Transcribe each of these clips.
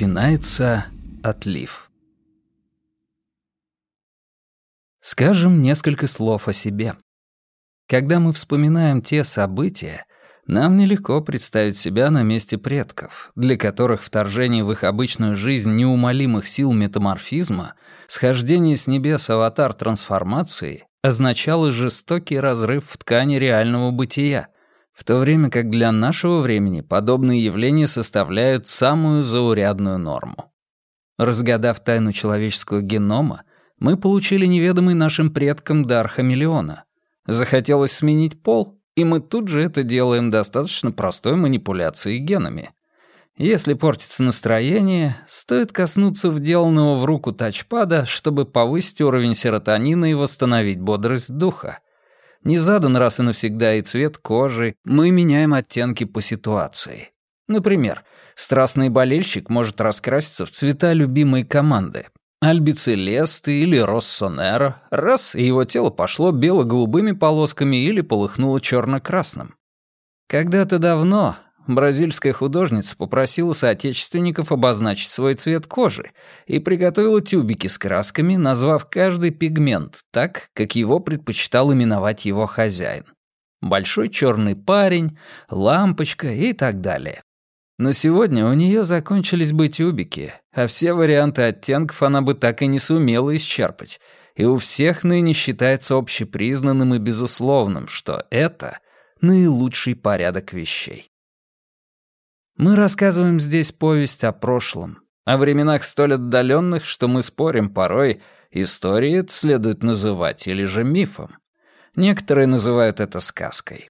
Начинается отлив. Скажем несколько слов о себе. Когда мы вспоминаем те события, нам нелегко представить себя на месте предков, для которых вторжение в их обычную жизнь неумолимых сил метаморфизма, схождение с небес аватар трансформации означало жестокий разрыв в ткани реального бытия, в то время как для нашего времени подобные явления составляют самую заурядную норму. Разгадав тайну человеческого генома, мы получили неведомый нашим предкам дар хамелеона. Захотелось сменить пол, и мы тут же это делаем достаточно простой манипуляцией генами. Если портится настроение, стоит коснуться вделанного в руку тачпада, чтобы повысить уровень серотонина и восстановить бодрость духа. Не задан раз и навсегда и цвет кожи, мы меняем оттенки по ситуации. Например, страстный болельщик может раскраситься в цвета любимой команды, Альбицелесты или Россонеро, раз, его тело пошло бело-голубыми полосками или полыхнуло черно-красным. Когда-то давно бразильская художница попросила соотечественников обозначить свой цвет кожи и приготовила тюбики с красками, назвав каждый пигмент так, как его предпочитал именовать его хозяин. Большой черный парень, лампочка и так далее. Но сегодня у нее закончились бы тюбики, а все варианты оттенков она бы так и не сумела исчерпать, и у всех ныне считается общепризнанным и безусловным, что это наилучший порядок вещей. Мы рассказываем здесь повесть о прошлом, о временах столь отдаленных, что мы спорим порой, истории это следует называть или же мифом. Некоторые называют это сказкой.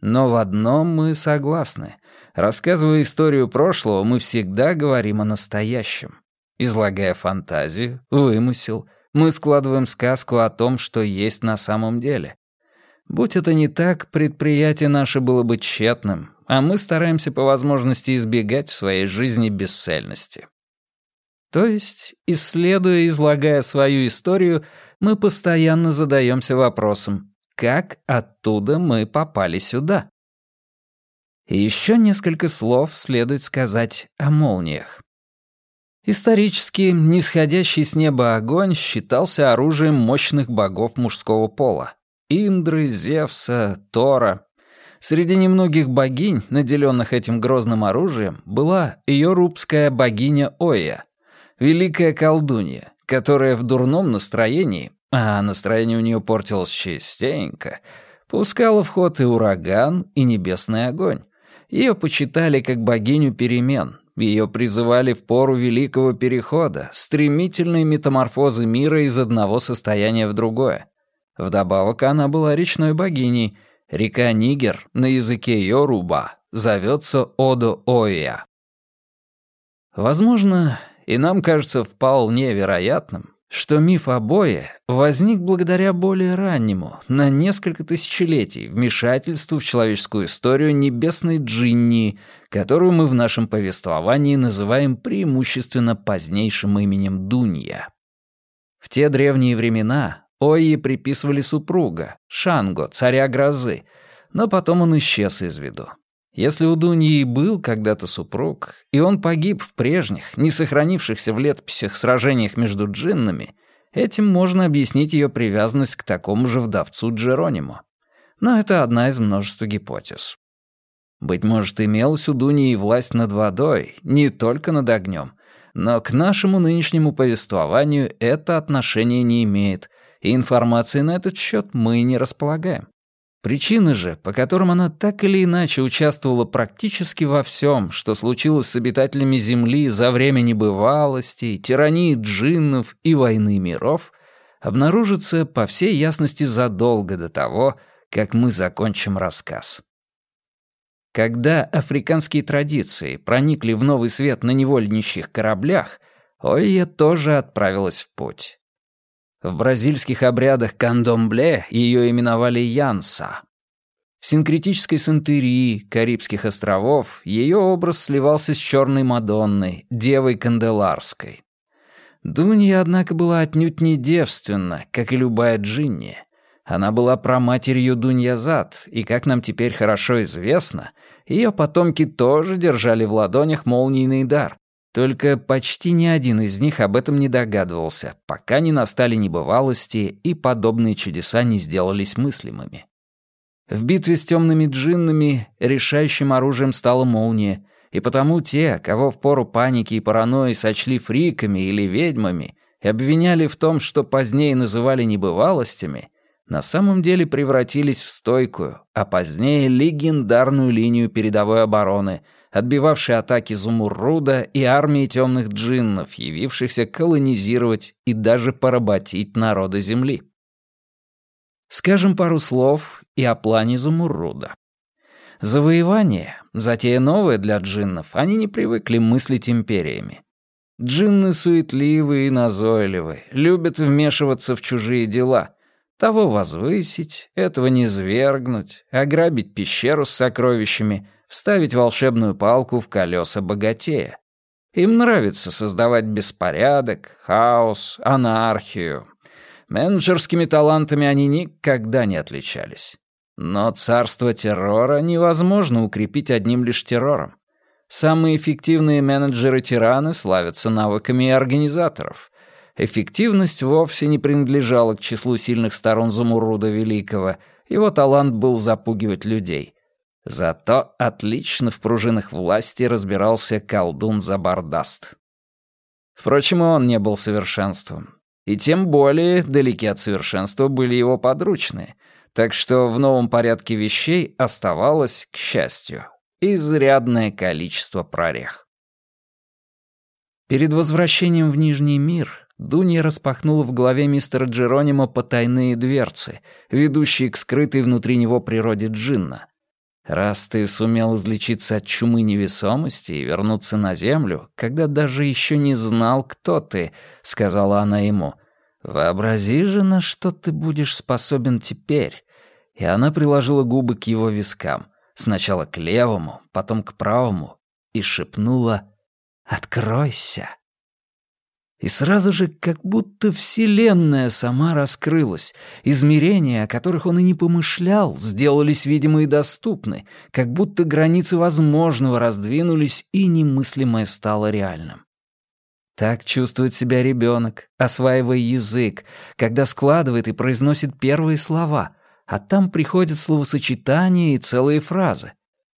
Но в одном мы согласны. Рассказывая историю прошлого, мы всегда говорим о настоящем. Излагая фантазию, вымысел, мы складываем сказку о том, что есть на самом деле. Будь это не так, предприятие наше было бы тщетным, а мы стараемся по возможности избегать в своей жизни бесцельности. То есть, исследуя и излагая свою историю, мы постоянно задаемся вопросом, как оттуда мы попали сюда? И еще несколько слов следует сказать о молниях. Исторически нисходящий с неба огонь считался оружием мощных богов мужского пола. Индры, Зевса, Тора. Среди немногих богинь, наделенных этим грозным оружием, была йорубская богиня Оя, великая колдунья, которая в дурном настроении, а настроение у нее портилось частенько, пускала в ход и ураган, и небесный огонь, ее почитали как богиню перемен, ее призывали в пору Великого Перехода, стремительной метаморфозы мира из одного состояния в другое. Вдобавок она была речной богиней. Река Нигер на языке Йоруба зовется Одо-Оя. Возможно, и нам кажется вполне вероятным, что миф о бое возник благодаря более раннему, на несколько тысячелетий, вмешательству в человеческую историю небесной джинни, которую мы в нашем повествовании называем преимущественно позднейшим именем Дунья. В те древние времена Ойи приписывали супруга, Шанго, царя грозы, но потом он исчез из виду. Если у Дуньи был когда-то супруг, и он погиб в прежних, не сохранившихся в летописях сражениях между джиннами, этим можно объяснить ее привязанность к такому же вдовцу Джеронимо. Но это одна из множества гипотез. Быть может, имелась у Дуньи власть над водой, не только над огнем, но к нашему нынешнему повествованию это отношение не имеет, и информации на этот счет мы не располагаем. Причины же, по которым она так или иначе участвовала практически во всем, что случилось с обитателями Земли за время небывалости, тирании джиннов и войны миров, обнаружатся по всей ясности задолго до того, как мы закончим рассказ. Когда африканские традиции проникли в новый свет на невольничьих кораблях, Ойя тоже отправилась в путь. В бразильских обрядах кандомбле ее именовали Янса. В синкретической сантерии Карибских островов ее образ сливался с черной Мадонной, девой Канделарской. Дунья, однако, была отнюдь не девственна, как и любая Джинни. Она была праматерью Дуньязад, и, как нам теперь хорошо известно, ее потомки тоже держали в ладонях молнийный дар, Только почти ни один из них об этом не догадывался, пока не настали небывалости и подобные чудеса не сделались мыслимыми. В битве с темными джиннами решающим оружием стала молния, и потому те, кого в пору паники и паранойи сочли фриками или ведьмами и обвиняли в том, что позднее называли небывалостями, на самом деле превратились в стойкую, а позднее легендарную линию передовой обороны, отбивавшей атаки Зумурруда и армии темных джиннов, явившихся колонизировать и даже поработить народы Земли. Скажем пару слов и о плане Зумурруда. Завоевание — затея новая для джиннов, они не привыкли мыслить империями. Джинны суетливые и назойливые, любят вмешиваться в чужие дела, того возвысить, этого не свергнуть, ограбить пещеру с сокровищами, вставить волшебную палку в колеса богатея. Им нравится создавать беспорядок, хаос, анархию. Менеджерскими талантами они никогда не отличались. Но царство террора невозможно укрепить одним лишь террором. Самые эффективные менеджеры-тираны славятся навыками организаторов, Эффективность вовсе не принадлежала к числу сильных сторон Замуруда Великого, его талант был запугивать людей. Зато отлично в пружинах власти разбирался колдун Забардаст. Впрочем, он не был совершенством. И тем более далеки от совершенства были его подручные, так что в новом порядке вещей оставалось, к счастью, изрядное количество прорех. Перед возвращением в Нижний мир Дунья распахнула в голове мистера Джеронимо потайные дверцы, ведущие к скрытой внутри него природе джинна. «Раз ты сумел излечиться от чумы невесомости и вернуться на Землю, когда даже еще не знал, кто ты», — сказала она ему, — «вообрази же, на что ты будешь способен теперь». И она приложила губы к его вискам, сначала к левому, потом к правому, и шепнула «Откройся». И сразу же как будто Вселенная сама раскрылась. Измерения, о которых он и не помышлял, сделались видимы и доступны, как будто границы возможного раздвинулись, и немыслимое стало реальным. Так чувствует себя ребенок, осваивая язык, когда складывает и произносит первые слова, а там приходят словосочетания и целые фразы.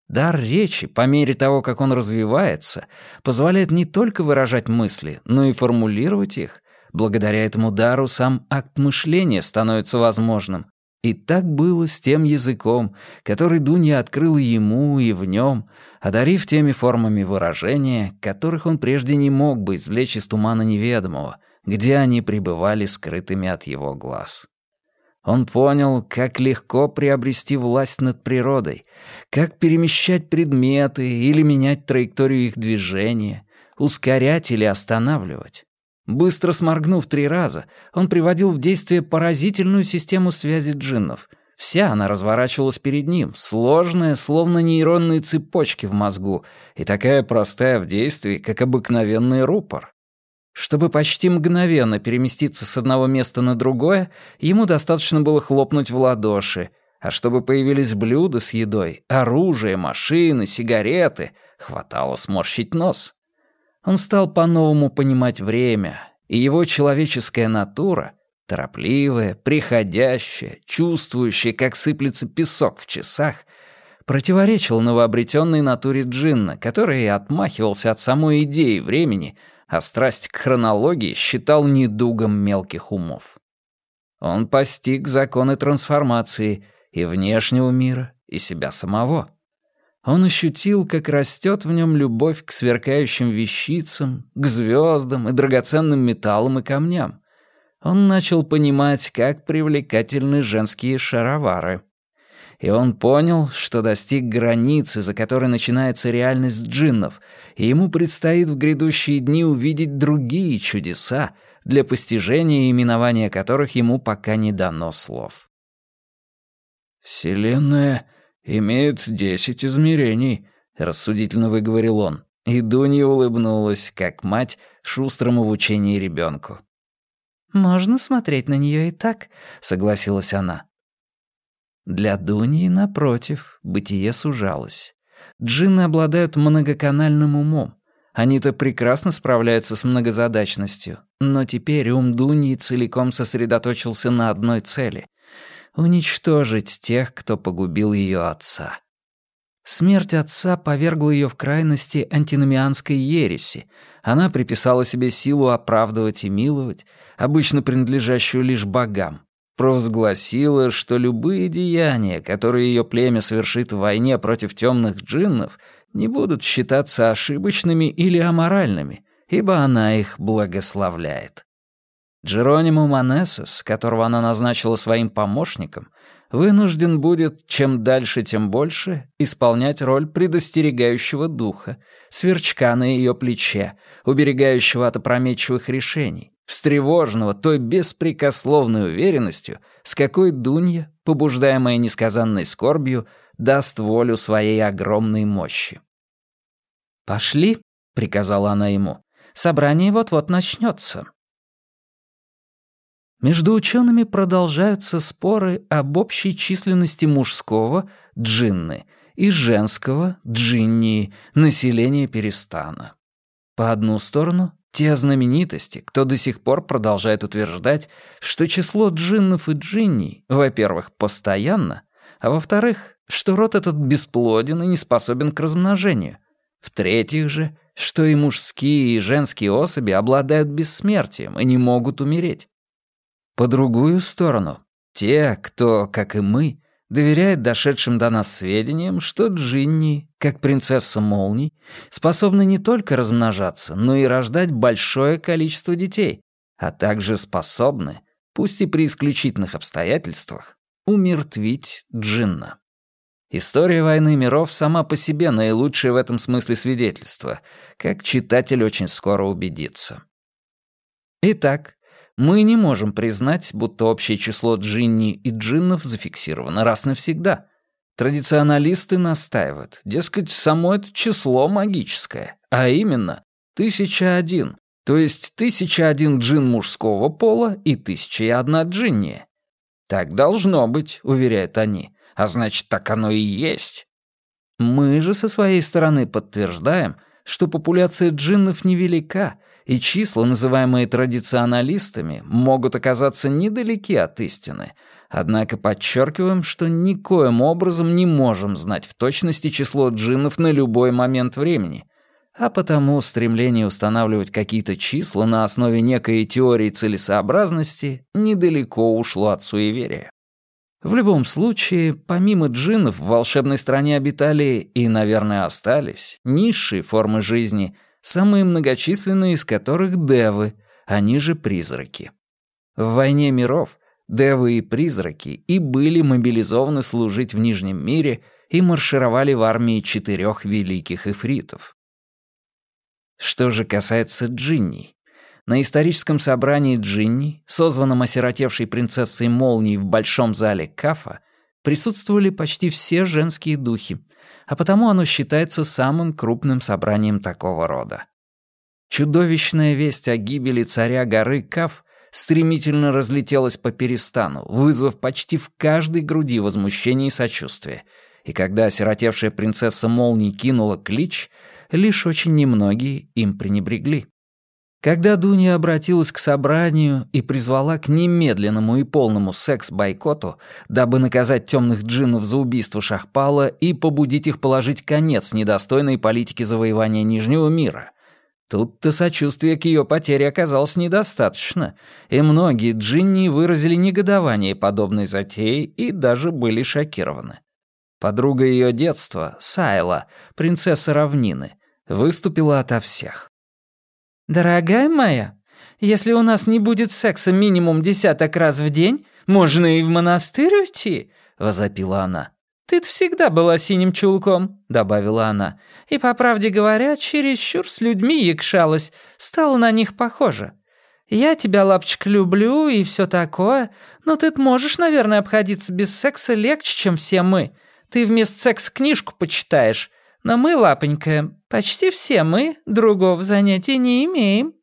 Дар речи, по мере того, как он развивается, позволяет не только выражать мысли, но и формулировать их. Благодаря этому дару сам акт мышления становится возможным. И так было с тем языком, который Дунья открыла ему и в нем, одарив теми формами выражения, которых он прежде не мог бы извлечь из тумана неведомого, где они пребывали скрытыми от его глаз. Он понял, как легко приобрести власть над природой, как перемещать предметы или менять траекторию их движения, ускорять или останавливать. Быстро сморгнув три раза, он приводил в действие поразительную систему связи джиннов. Вся она разворачивалась перед ним, сложная, словно нейронные цепочки в мозгу, и такая простая в действии, как обыкновенный рупор. Чтобы почти мгновенно переместиться с одного места на другое, ему достаточно было хлопнуть в ладоши, а чтобы появились блюда с едой, оружие, машины, сигареты, хватало сморщить нос. Он стал по-новому понимать время, и его человеческая натура, торопливая, приходящая, чувствующая, как сыплется песок в часах, противоречила новообретенной натуре Джинна, который отмахивался от самой идеи времени — а страсть к хронологии считал недугом мелких умов. Он постиг законы трансформации и внешнего мира, и себя самого. Он ощутил, как растет в нем любовь к сверкающим вещицам, к звездам и драгоценным металлам и камням. Он начал понимать, как привлекательны женские шаровары и он понял, что достиг границы, за которой начинается реальность джиннов, и ему предстоит в грядущие дни увидеть другие чудеса, для постижения и именования которых ему пока не дано слов. «Вселенная имеет десять измерений», — рассудительно выговорил он, и Дунья улыбнулась, как мать шустрому в учении ребенку. «Можно смотреть на нее и так», — согласилась она. Для Дуни, напротив, бытие сужалось. Джинны обладают многоканальным умом. Они-то прекрасно справляются с многозадачностью, но теперь ум Дуни целиком сосредоточился на одной цели — уничтожить тех, кто погубил ее отца. Смерть отца повергла ее в крайности антиномианской ереси. Она приписала себе силу оправдывать и миловать, обычно принадлежащую лишь богам. Провозгласила, что любые деяния, которые ее племя совершит в войне против темных джиннов, не будут считаться ошибочными или аморальными, ибо она их благословляет. Джеронимо Манесос, которого она назначила своим помощником, вынужден будет, чем дальше, тем больше, исполнять роль предостерегающего духа, сверчка на ее плече, уберегающего от опрометчивых решений, встревоженного той беспрекословной уверенностью, с какой Дунья, побуждаемая несказанной скорбью, даст волю своей огромной мощи. «Пошли», — приказала она ему, — «собрание вот-вот начнется. Между учеными продолжаются споры об общей численности мужского — джинны и женского — джинни населения Перестана. По одну сторону — те знаменитости, кто до сих пор продолжает утверждать, что число джиннов и джинни, во-первых, постоянно, а во-вторых, что род этот бесплоден и не способен к размножению. В-третьих же, что и мужские, и женские особи обладают бессмертием и не могут умереть. По другую сторону, те, кто, как и мы, доверяет дошедшим до нас сведениям, что Джинни, как принцесса молний, способны не только размножаться, но и рождать большое количество детей, а также способны, пусть и при исключительных обстоятельствах, умертвить Джинна. История войны миров сама по себе наилучшее в этом смысле свидетельство, как читатель очень скоро убедится. Итак, мы не можем признать, будто общее число джинни и джиннов зафиксировано раз навсегда. Традиционалисты настаивают, дескать, само это число магическое, а именно тысяча один, то есть тысяча один джин мужского пола и тысяча и одна джинни. Так должно быть, уверяют они, а значит, так оно и есть. Мы же со своей стороны подтверждаем, что популяция джиннов невелика, и числа, называемые традиционалистами, могут оказаться недалеки от истины, однако подчеркиваем, что никоим образом не можем знать в точности число джиннов на любой момент времени, а потому стремление устанавливать какие-то числа на основе некой теории целесообразности недалеко ушло от суеверия. В любом случае, помимо джиннов в волшебной стране обитали и, наверное, остались низшие формы жизни — самые многочисленные из которых девы, они же призраки. В «Войне миров» девы и призраки и были мобилизованы служить в Нижнем мире и маршировали в армии четырех великих эфритов. Что же касается джинни, на историческом собрании джинни, созванном осиротевшей принцессой Молнии в большом зале Кафа, присутствовали почти все женские духи, а потому оно считается самым крупным собранием такого рода. Чудовищная весть о гибели царя горы Каф стремительно разлетелась по Перестану, вызвав почти в каждой груди возмущение и сочувствие. И когда осиротевшая принцесса Молнии кинула клич, лишь очень немногие им пренебрегли. Когда Дуня обратилась к собранию и призвала к немедленному и полному секс-бойкоту, дабы наказать темных джиннов за убийство Шахпала и побудить их положить конец недостойной политике завоевания Нижнего мира, тут-то сочувствия к ее потере оказалось недостаточно, и многие джинни выразили негодование подобной затеи и даже были шокированы. Подруга ее детства, Сайла, принцесса равнины, выступила ото всех. «Дорогая моя, если у нас не будет секса минимум десяток раз в день, можно и в монастырь уйти», — возопила она. «Ты всегда была синим чулком», — добавила она. «И, по правде говоря, чересчур с людьми якшалась, стала на них похожа. Я тебя, лапочка, люблю и все такое, но ты можешь, наверное, обходиться без секса легче, чем все мы. Ты вместо секса книжку почитаешь, но мы, лапонька, почти все мы другого занятия не имеем».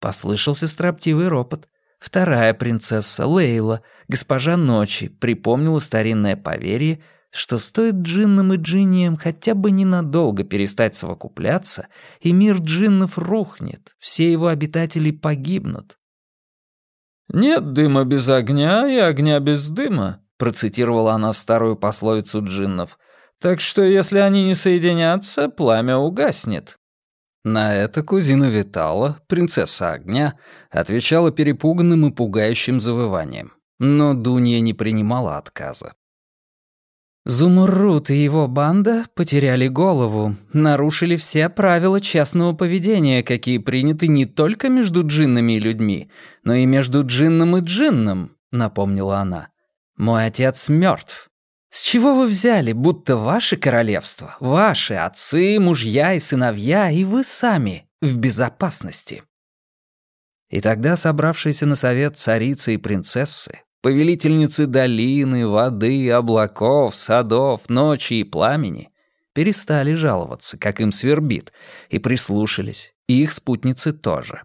Послышался строптивый ропот. Вторая принцесса, Лейла, госпожа Ночи, припомнила старинное поверье, что стоит джиннам и джинниям хотя бы ненадолго перестать совокупляться, и мир джиннов рухнет, все его обитатели погибнут. «Нет дыма без огня и огня без дыма», — процитировала она старую пословицу джиннов. «Так что если они не соединятся, пламя угаснет». На это кузина Витала, принцесса огня, отвечала перепуганным и пугающим завыванием. Но Дунья не принимала отказа. Зумуррут и его банда потеряли голову, нарушили все правила честного поведения, какие приняты не только между джиннами и людьми, но и между джинном и джинном, напомнила она. Мой отец мертв. С чего вы взяли, будто ваше королевство, ваши отцы, мужья и сыновья, и вы сами в безопасности? И тогда собравшиеся на совет царицы и принцессы повелительницы долины, воды, облаков, садов, ночи и пламени, перестали жаловаться, как им свербит, и прислушались, и их спутницы тоже.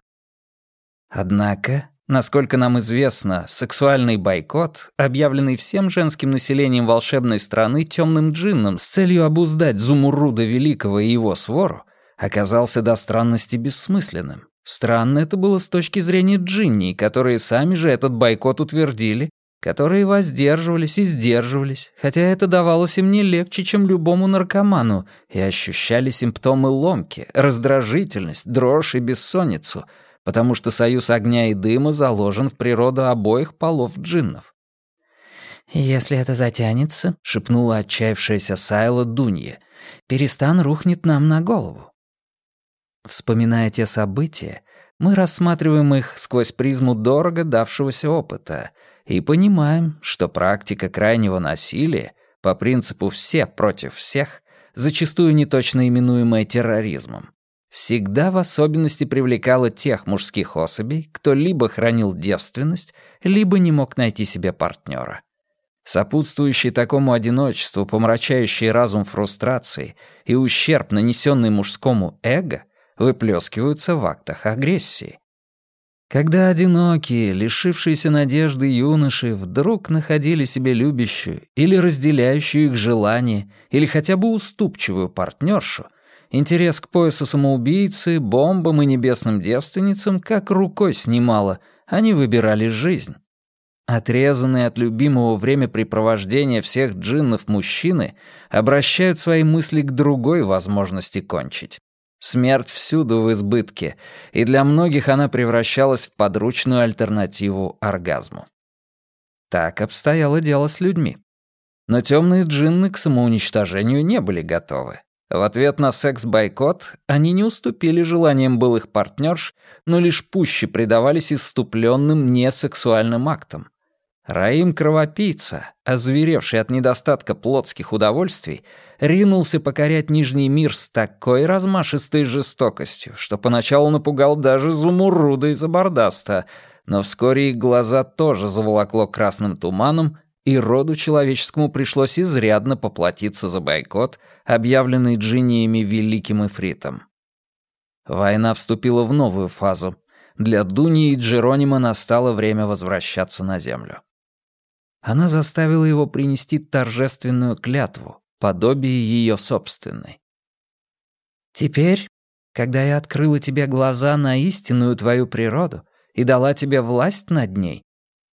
Однако, насколько нам известно, сексуальный бойкот, объявленный всем женским населением волшебной страны темным джинном с целью обуздать Зумуруда Великого и его свору, оказался до странности бессмысленным. Странно это было с точки зрения джинни, которые сами же этот бойкот утвердили, которые воздерживались и сдерживались, хотя это давалось им не легче, чем любому наркоману, и ощущали симптомы ломки, раздражительность, дрожь и бессонницу, потому что союз огня и дыма заложен в природу обоих полов джиннов. «Если это затянется», — шепнула отчаявшаяся Сайла Дунья, — «перестан рухнет нам на голову». Вспоминая те события, мы рассматриваем их сквозь призму дорого давшегося опыта и понимаем, что практика крайнего насилия по принципу «все против всех», зачастую неточно именуемая терроризмом, всегда в особенности привлекала тех мужских особей, кто либо хранил девственность, либо не мог найти себе партнера. Сопутствующие такому одиночеству помрачающий разум фрустрации и ущерб, нанесенный мужскому эго — выплескиваются в актах агрессии. Когда одинокие, лишившиеся надежды юноши вдруг находили себе любящую или разделяющую их желание, или хотя бы уступчивую партнершу, интерес к поясу самоубийцы, бомбам и небесным девственницам как рукой снимало, они выбирали жизнь. Отрезанные от любимого времяпрепровождения всех джиннов мужчины обращают свои мысли к другой возможности кончить. Смерть всюду в избытке, и для многих она превращалась в подручную альтернативу оргазму. Так обстояло дело с людьми. Но темные джинны к самоуничтожению не были готовы. В ответ на секс-бойкот они не уступили желаниям былых партнерш, но лишь пуще предавались исступленным несексуальным актам. Раим Кровопийца, озверевший от недостатка плотских удовольствий, ринулся покорять Нижний мир с такой размашистой жестокостью, что поначалу напугал даже Зумуруда из Абордаста, но вскоре их глаза тоже заволокло красным туманом, и роду человеческому пришлось изрядно поплатиться за бойкот, объявленный джинниями Великим Эфритом. Война вступила в новую фазу. Для Дуни и Джеронима настало время возвращаться на Землю. Она заставила его принести торжественную клятву, подобие ее собственной. «Теперь, когда я открыла тебе глаза на истинную твою природу и дала тебе власть над ней,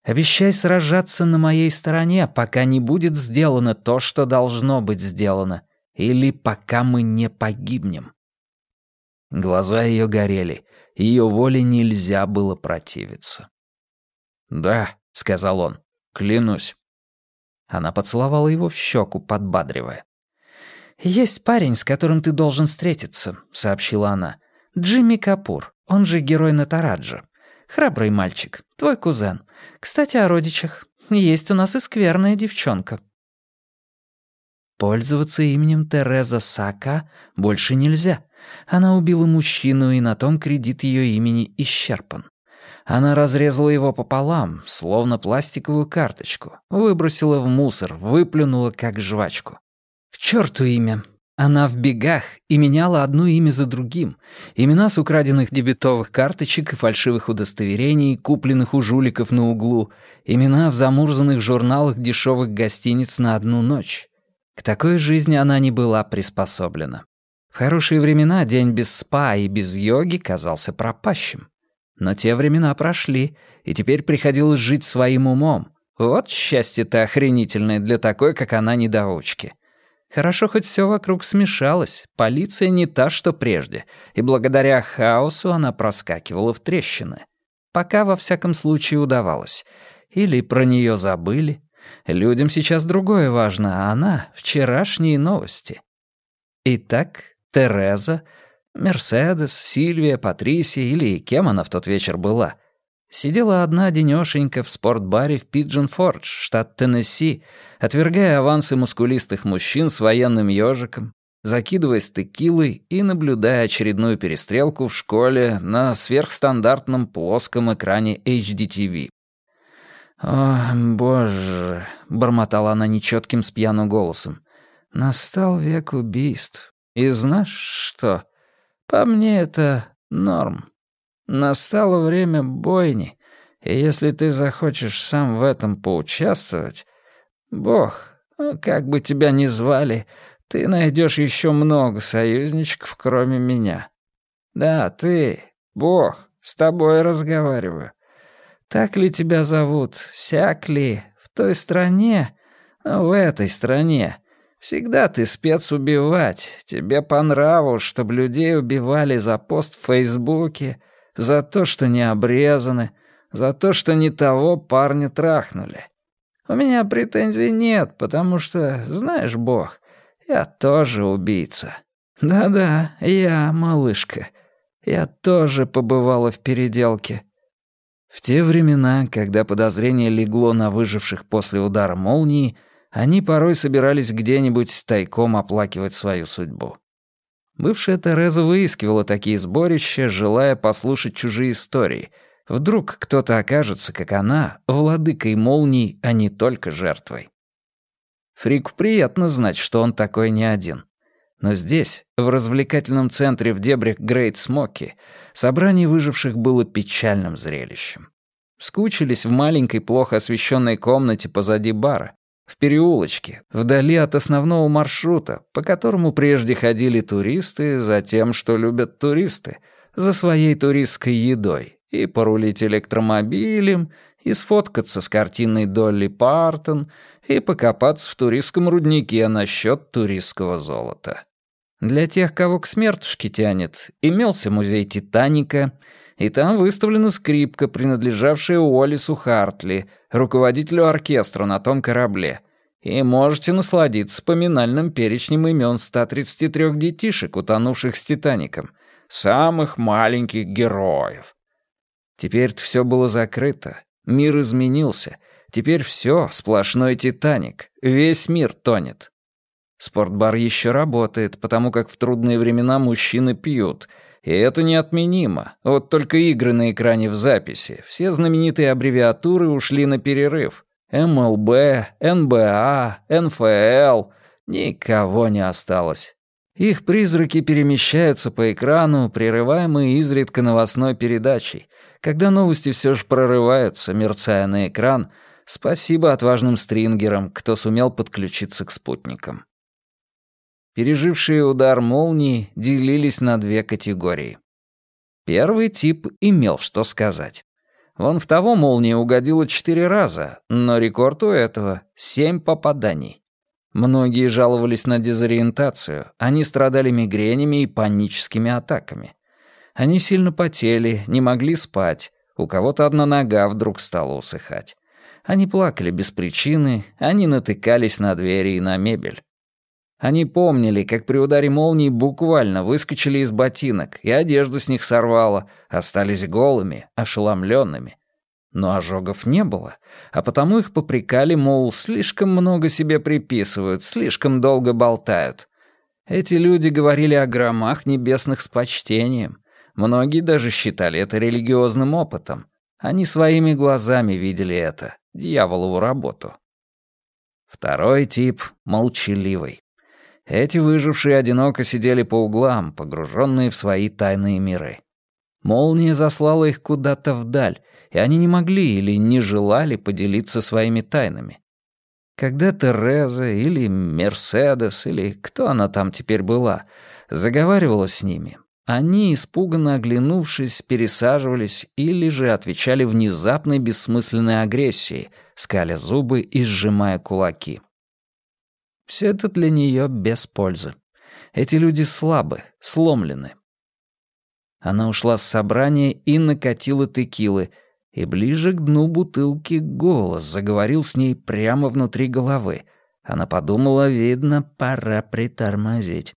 обещай сражаться на моей стороне, пока не будет сделано то, что должно быть сделано, или пока мы не погибнем». Глаза ее горели, ее воле нельзя было противиться. «Да», — сказал он, Клянусь». Она поцеловала его в щеку, подбадривая. «Есть парень, с которым ты должен встретиться», — сообщила она. «Джимми Капур, он же герой Натараджа. Храбрый мальчик, твой кузен. Кстати, о родичах. Есть у нас и скверная девчонка». Пользоваться именем Тереза Сака больше нельзя. Она убила мужчину, и на том кредит ее имени исчерпан. Она разрезала его пополам, словно пластиковую карточку, выбросила в мусор, выплюнула как жвачку. К черту имя. Она в бегах и меняла одно имя за другим. Имена с украденных дебетовых карточек и фальшивых удостоверений, купленных у жуликов на углу. Имена в замурзанных журналах дешевых гостиниц на одну ночь. К такой жизни она не была приспособлена. В хорошие времена день без спа и без йоги казался пропащим. Но те времена прошли, и теперь приходилось жить своим умом. Вот счастье-то охренительное для такой, как она, недоучки. Хорошо, хоть все вокруг смешалось, полиция не та, что прежде, и благодаря хаосу она проскакивала в трещины. Пока, во всяком случае, удавалось. Или про нее забыли. Людям сейчас другое важно, а она — вчерашние новости. Итак, Тереза, Мерседес, Сильвия, Патрисия или кем она в тот вечер была, сидела одна денёшенька в спортбаре в Пиджин-Фордж, штат Теннесси, отвергая авансы мускулистых мужчин с военным ёжиком, закидываясь текилой и наблюдая очередную перестрелку в школе на сверхстандартном плоском экране HDTV. «О, боже!» — бормотала она нечетким с пьяным голосом. «Настал век убийств. И знаешь что? По мне это норм. Настало время бойни, и если ты захочешь сам в этом поучаствовать, Бог, как бы тебя ни звали, ты найдешь еще много союзничков, кроме меня. Да, ты, Бог, с тобой разговариваю. Так ли тебя зовут, сяк ли, в той стране, в этой стране? Всегда ты спец убивать. Тебе по нраву, чтобы людей убивали за пост в Фейсбуке, за то, что не обрезаны, за то, что не того парня трахнули. У меня претензий нет, потому что, знаешь, Бог, я тоже убийца. Да-да, я, малышка. Я тоже побывала в переделке. В те времена, когда подозрение легло на выживших после удара молнии, они порой собирались где-нибудь тайком оплакивать свою судьбу. Бывшая Тереза выискивала такие сборища, желая послушать чужие истории. Вдруг кто-то окажется, как она, владыкой молний, а не только жертвой. Фрику приятно знать, что он такой не один. Но здесь, в развлекательном центре в дебрях Грейт Смоки, собрание выживших было печальным зрелищем. Скучились в маленькой, плохо освещенной комнате позади бара, в переулочке, вдали от основного маршрута, по которому прежде ходили туристы за тем, что любят туристы, за своей туристской едой, и порулить электромобилем, и сфоткаться с картиной Долли Партон, и покопаться в туристском руднике насчет туристского золота. Для тех, кого к смертушке тянет, имелся музей «Титаника», и там выставлена скрипка, принадлежавшая Уоллису Хартли, руководителю оркестра на том корабле. И можете насладиться поминальным перечнем имен 133 детишек, утонувших с «Титаником», самых маленьких героев. Теперь все было закрыто, мир изменился. Теперь все сплошной «Титаник», весь мир тонет. Спортбар еще работает, потому как в трудные времена мужчины пьют — и это неотменимо. Вот только игры на экране в записи. Все знаменитые аббревиатуры ушли на перерыв. МЛБ, НБА, НФЛ. Никого не осталось. Их призраки перемещаются по экрану, прерываемые изредка новостной передачей. Когда новости все же прорываются, мерцая на экран, спасибо отважным стрингерам, кто сумел подключиться к спутникам пережившие удар молнии, делились на две категории. Первый тип имел что сказать. Вон в того молния угодила четыре раза, но рекорд у этого — семь попаданий. Многие жаловались на дезориентацию, они страдали мигренями и паническими атаками. Они сильно потели, не могли спать, у кого-то одна нога вдруг стала усыхать. Они плакали без причины, они натыкались на двери и на мебель. Они помнили, как при ударе молнии буквально выскочили из ботинок, и одежду с них сорвало, остались голыми, ошеломленными. Но ожогов не было, а потому их попрекали, мол, слишком много себе приписывают, слишком долго болтают. Эти люди говорили о громах небесных с почтением. Многие даже считали это религиозным опытом. Они своими глазами видели это, дьяволову работу. Второй тип — молчаливый. Эти выжившие одиноко сидели по углам, погруженные в свои тайные миры. Молния заслала их куда-то вдаль, и они не могли или не желали поделиться своими тайнами. Когда Тереза или Мерседес или кто она там теперь была, заговаривала с ними, они, испуганно оглянувшись, пересаживались или же отвечали внезапной бессмысленной агрессией, скаля зубы и сжимая кулаки. Все это для нее без пользы. Эти люди слабы, сломлены. Она ушла с собрания и накатила текилы, и ближе к дну бутылки голос заговорил с ней прямо внутри головы. Она подумала, видно, пора притормозить.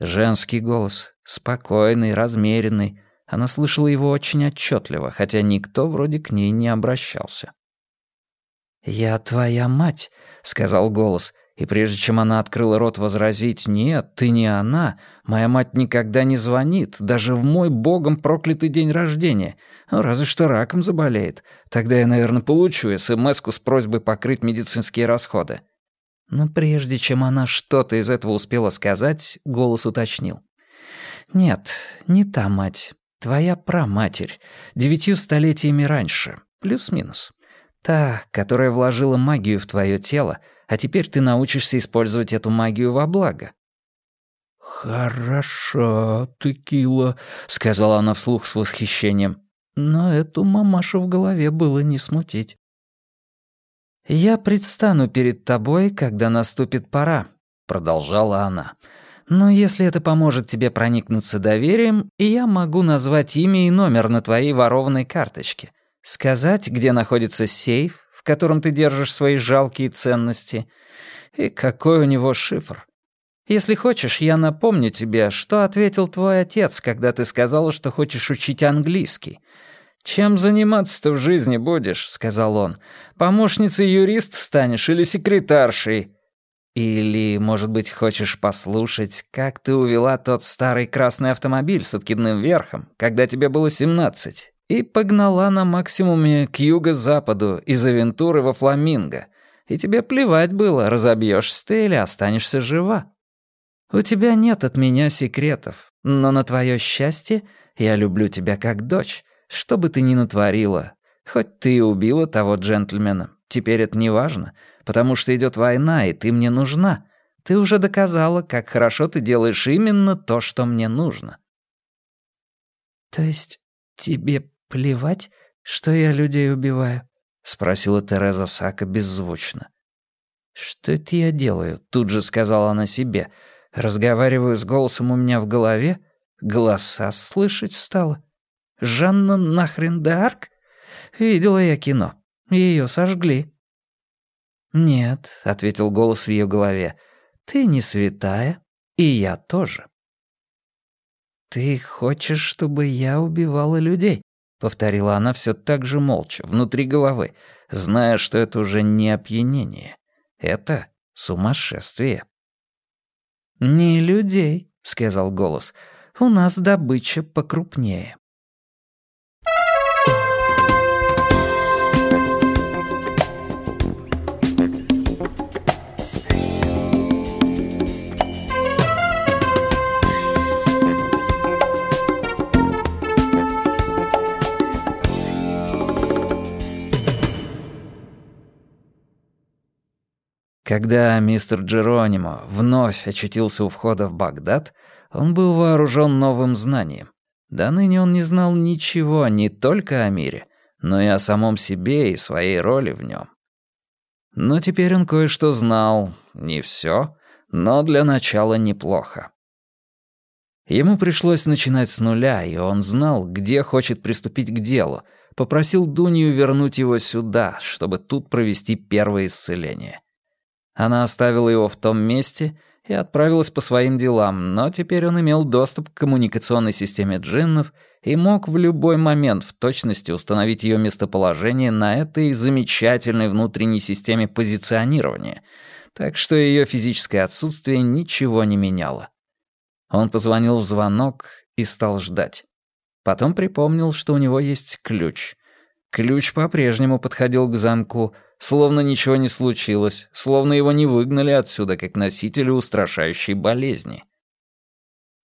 Женский голос, спокойный, размеренный. Она слышала его очень отчетливо, хотя никто вроде к ней не обращался. «Я твоя мать», — сказал голос, и прежде чем она открыла рот возразить «Нет, ты не она, моя мать никогда не звонит, даже в мой богом проклятый день рождения, ну, разве что раком заболеет, тогда я, наверное, получу смс с просьбой покрыть медицинские расходы». Но прежде чем она что-то из этого успела сказать, голос уточнил. «Нет, не та мать, твоя праматерь, девятью столетиями раньше, плюс-минус. Та, которая вложила магию в твое тело, а теперь ты научишься использовать эту магию во благо». «Хорошо, текила», — сказала она вслух с восхищением. Но эту мамашу в голове было не смутить. «Я предстану перед тобой, когда наступит пора», — продолжала она. «Но если это поможет тебе проникнуться доверием, я могу назвать имя и номер на твоей ворованной карточке, сказать, где находится сейф, в котором ты держишь свои жалкие ценности, и какой у него шифр. Если хочешь, я напомню тебе, что ответил твой отец, когда ты сказала, что хочешь учить английский. «Чем заниматься-то в жизни будешь?» — сказал он. «Помощницей юрист станешь или секретаршей?» «Или, может быть, хочешь послушать, как ты увела тот старый красный автомобиль с откидным верхом, когда тебе было семнадцать?» И погнала на максимуме к юго-западу из Авентуры во Фламинго. И тебе плевать было, разобьешься ты или останешься жива. У тебя нет от меня секретов, но на твое счастье я люблю тебя как дочь, что бы ты ни натворила. Хоть ты и убила того джентльмена, теперь это не важно, потому что идет война, и ты мне нужна. Ты уже доказала, как хорошо ты делаешь именно то, что мне нужно. То есть тебе «Плевать, что я людей убиваю?» — спросила Тереза Сака беззвучно. «Что это я делаю?» — тут же сказала она себе. «Разговариваю с голосом у меня в голове? Голоса слышать стало? Жанна нахрен де Арк? Видела я кино. Ее сожгли». «Нет», — ответил голос в ее голове, — «ты не святая, и я тоже». «Ты хочешь, чтобы я убивала людей?» Повторила она все так же молча, внутри головы, зная, что это уже не опьянение. Это сумасшествие. «Не людей», — сказал голос. «У нас добыча покрупнее». Когда мистер Джеронимо вновь очутился у входа в Багдад, он был вооружен новым знанием. До ныне он не знал ничего не только о мире, но и о самом себе и своей роли в нем. Но теперь он кое-что знал, не все, но для начала неплохо. Ему пришлось начинать с нуля, и он знал, где хочет приступить к делу, попросил Дунью вернуть его сюда, чтобы тут провести первое исцеление. Она оставила его в том месте и отправилась по своим делам, но теперь он имел доступ к коммуникационной системе джиннов и мог в любой момент в точности установить ее местоположение на этой замечательной внутренней системе позиционирования, так что ее физическое отсутствие ничего не меняло. Он позвонил в звонок и стал ждать. Потом припомнил, что у него есть ключ. Ключ по-прежнему подходил к замку — Словно ничего не случилось, словно его не выгнали отсюда, как носителя устрашающей болезни.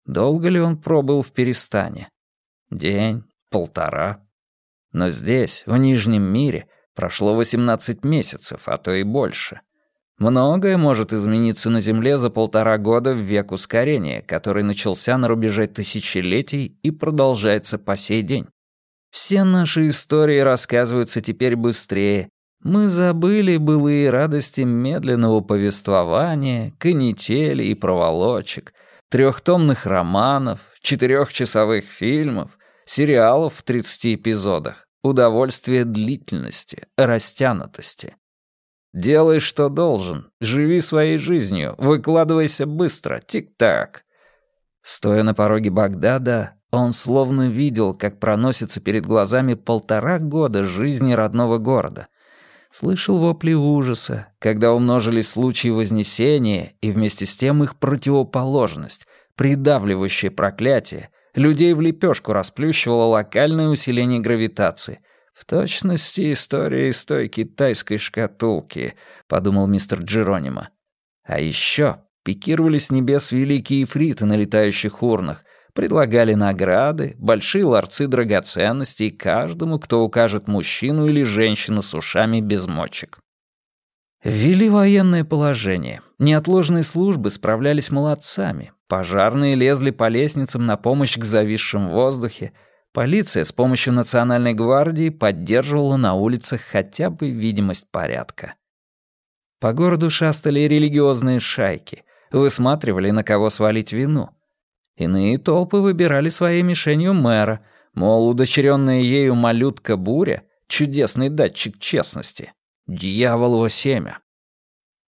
Долго ли он пробыл в перестане? День, полтора. Но здесь, в Нижнем мире, Прошло 18 месяцев, а то и больше. Многое может измениться на Земле за полтора года в век ускорения, который начался на рубеже тысячелетий и продолжается по сей день. Все наши истории рассказываются теперь быстрее. Мы забыли былые радости медленного повествования, канители и проволочек, трехтомных романов, четырехчасовых фильмов, сериалов в 30 эпизодах, удовольствие длительности, растянутости. Делай, что должен, живи своей жизнью, выкладывайся быстро, тик-так. Стоя на пороге Багдада, он словно видел, как проносится перед глазами полтора года жизни родного города. Слышал вопли ужаса, когда умножились случаи вознесения и вместе с тем их противоположность, придавливающее проклятие, людей в лепешку расплющивало локальное усиление гравитации — «В точности история из той китайской шкатулки», — подумал мистер Джеронимо. А еще пикировали с небес великие фриты на летающих урнах, предлагали награды, большие ларцы драгоценностей каждому, кто укажет мужчину или женщину с ушами без мочек. Ввели военное положение. Неотложные службы справлялись молодцами. Пожарные лезли по лестницам на помощь к зависшим в воздухе, Полиция с помощью Национальной гвардии поддерживала на улицах хотя бы видимость порядка. По городу шастали религиозные шайки, высматривали, на кого свалить вину. Иные толпы выбирали своей мишенью мэра, мол, удочеренная ею малютка Буря — чудесный датчик честности. Дьяволово семя.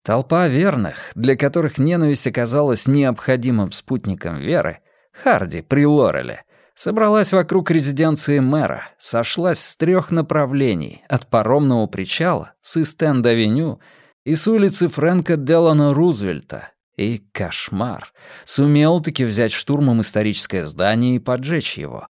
Толпа верных, для которых ненависть оказалась необходимым спутником веры, Харди при Лореле, собралась вокруг резиденции мэра, сошлась с трех направлений, от паромного причала, с Истенд-авеню и с улицы Франклина Делано Рузвельта. И кошмар. Сумел-таки взять штурмом историческое здание и поджечь его.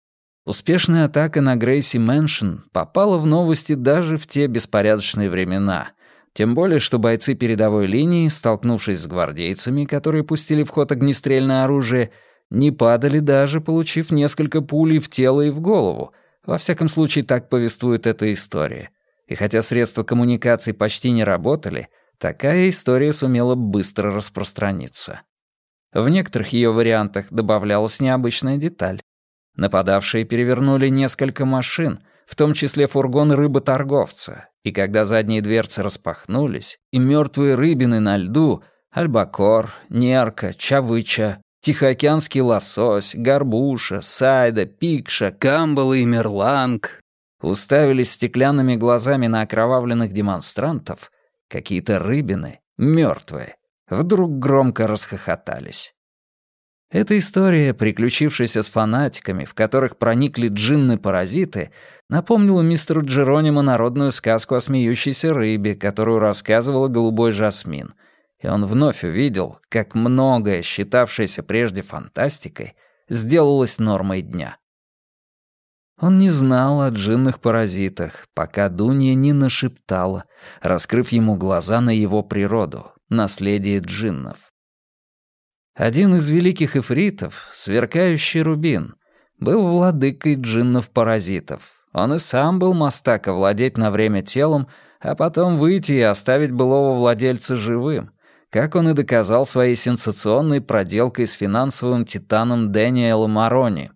Успешная атака на Грейси Мэншн попала в новости даже в те беспорядочные времена. Тем более, что бойцы передовой линии, столкнувшись с гвардейцами, которые пустили в ход огнестрельное оружие, не падали даже, получив несколько пулей в тело и в голову. Во всяком случае, так повествует эта история. И хотя средства коммуникации почти не работали, такая история сумела быстро распространиться. В некоторых ее вариантах добавлялась необычная деталь. Нападавшие перевернули несколько машин, в том числе фургон рыботорговца, и когда задние дверцы распахнулись, и мертвые рыбины на льду — альбакор, нерка, чавыча, Тихоокеанский лосось, горбуша, сайда, пикша, камбала и мерланг уставились стеклянными глазами на окровавленных демонстрантов, какие-то рыбины, мертвые, вдруг громко расхохотались. Эта история, приключившаяся с фанатиками, в которых проникли джинны-паразиты, напомнила мистеру Джеронимо народную сказку о смеющейся рыбе, которую рассказывала голубой жасмин — и он вновь увидел, как многое, считавшееся прежде фантастикой, сделалось нормой дня. Он не знал о джинных паразитах, пока Дунья не нашептала, раскрыв ему глаза на его природу, наследие джиннов. Один из великих эфритов, сверкающий рубин, был владыкой джиннов-паразитов. Он и сам был мастак овладеть на время телом, а потом выйти и оставить былого владельца живым — как он и доказал своей сенсационной проделкой с финансовым титаном Дэниелом Марони.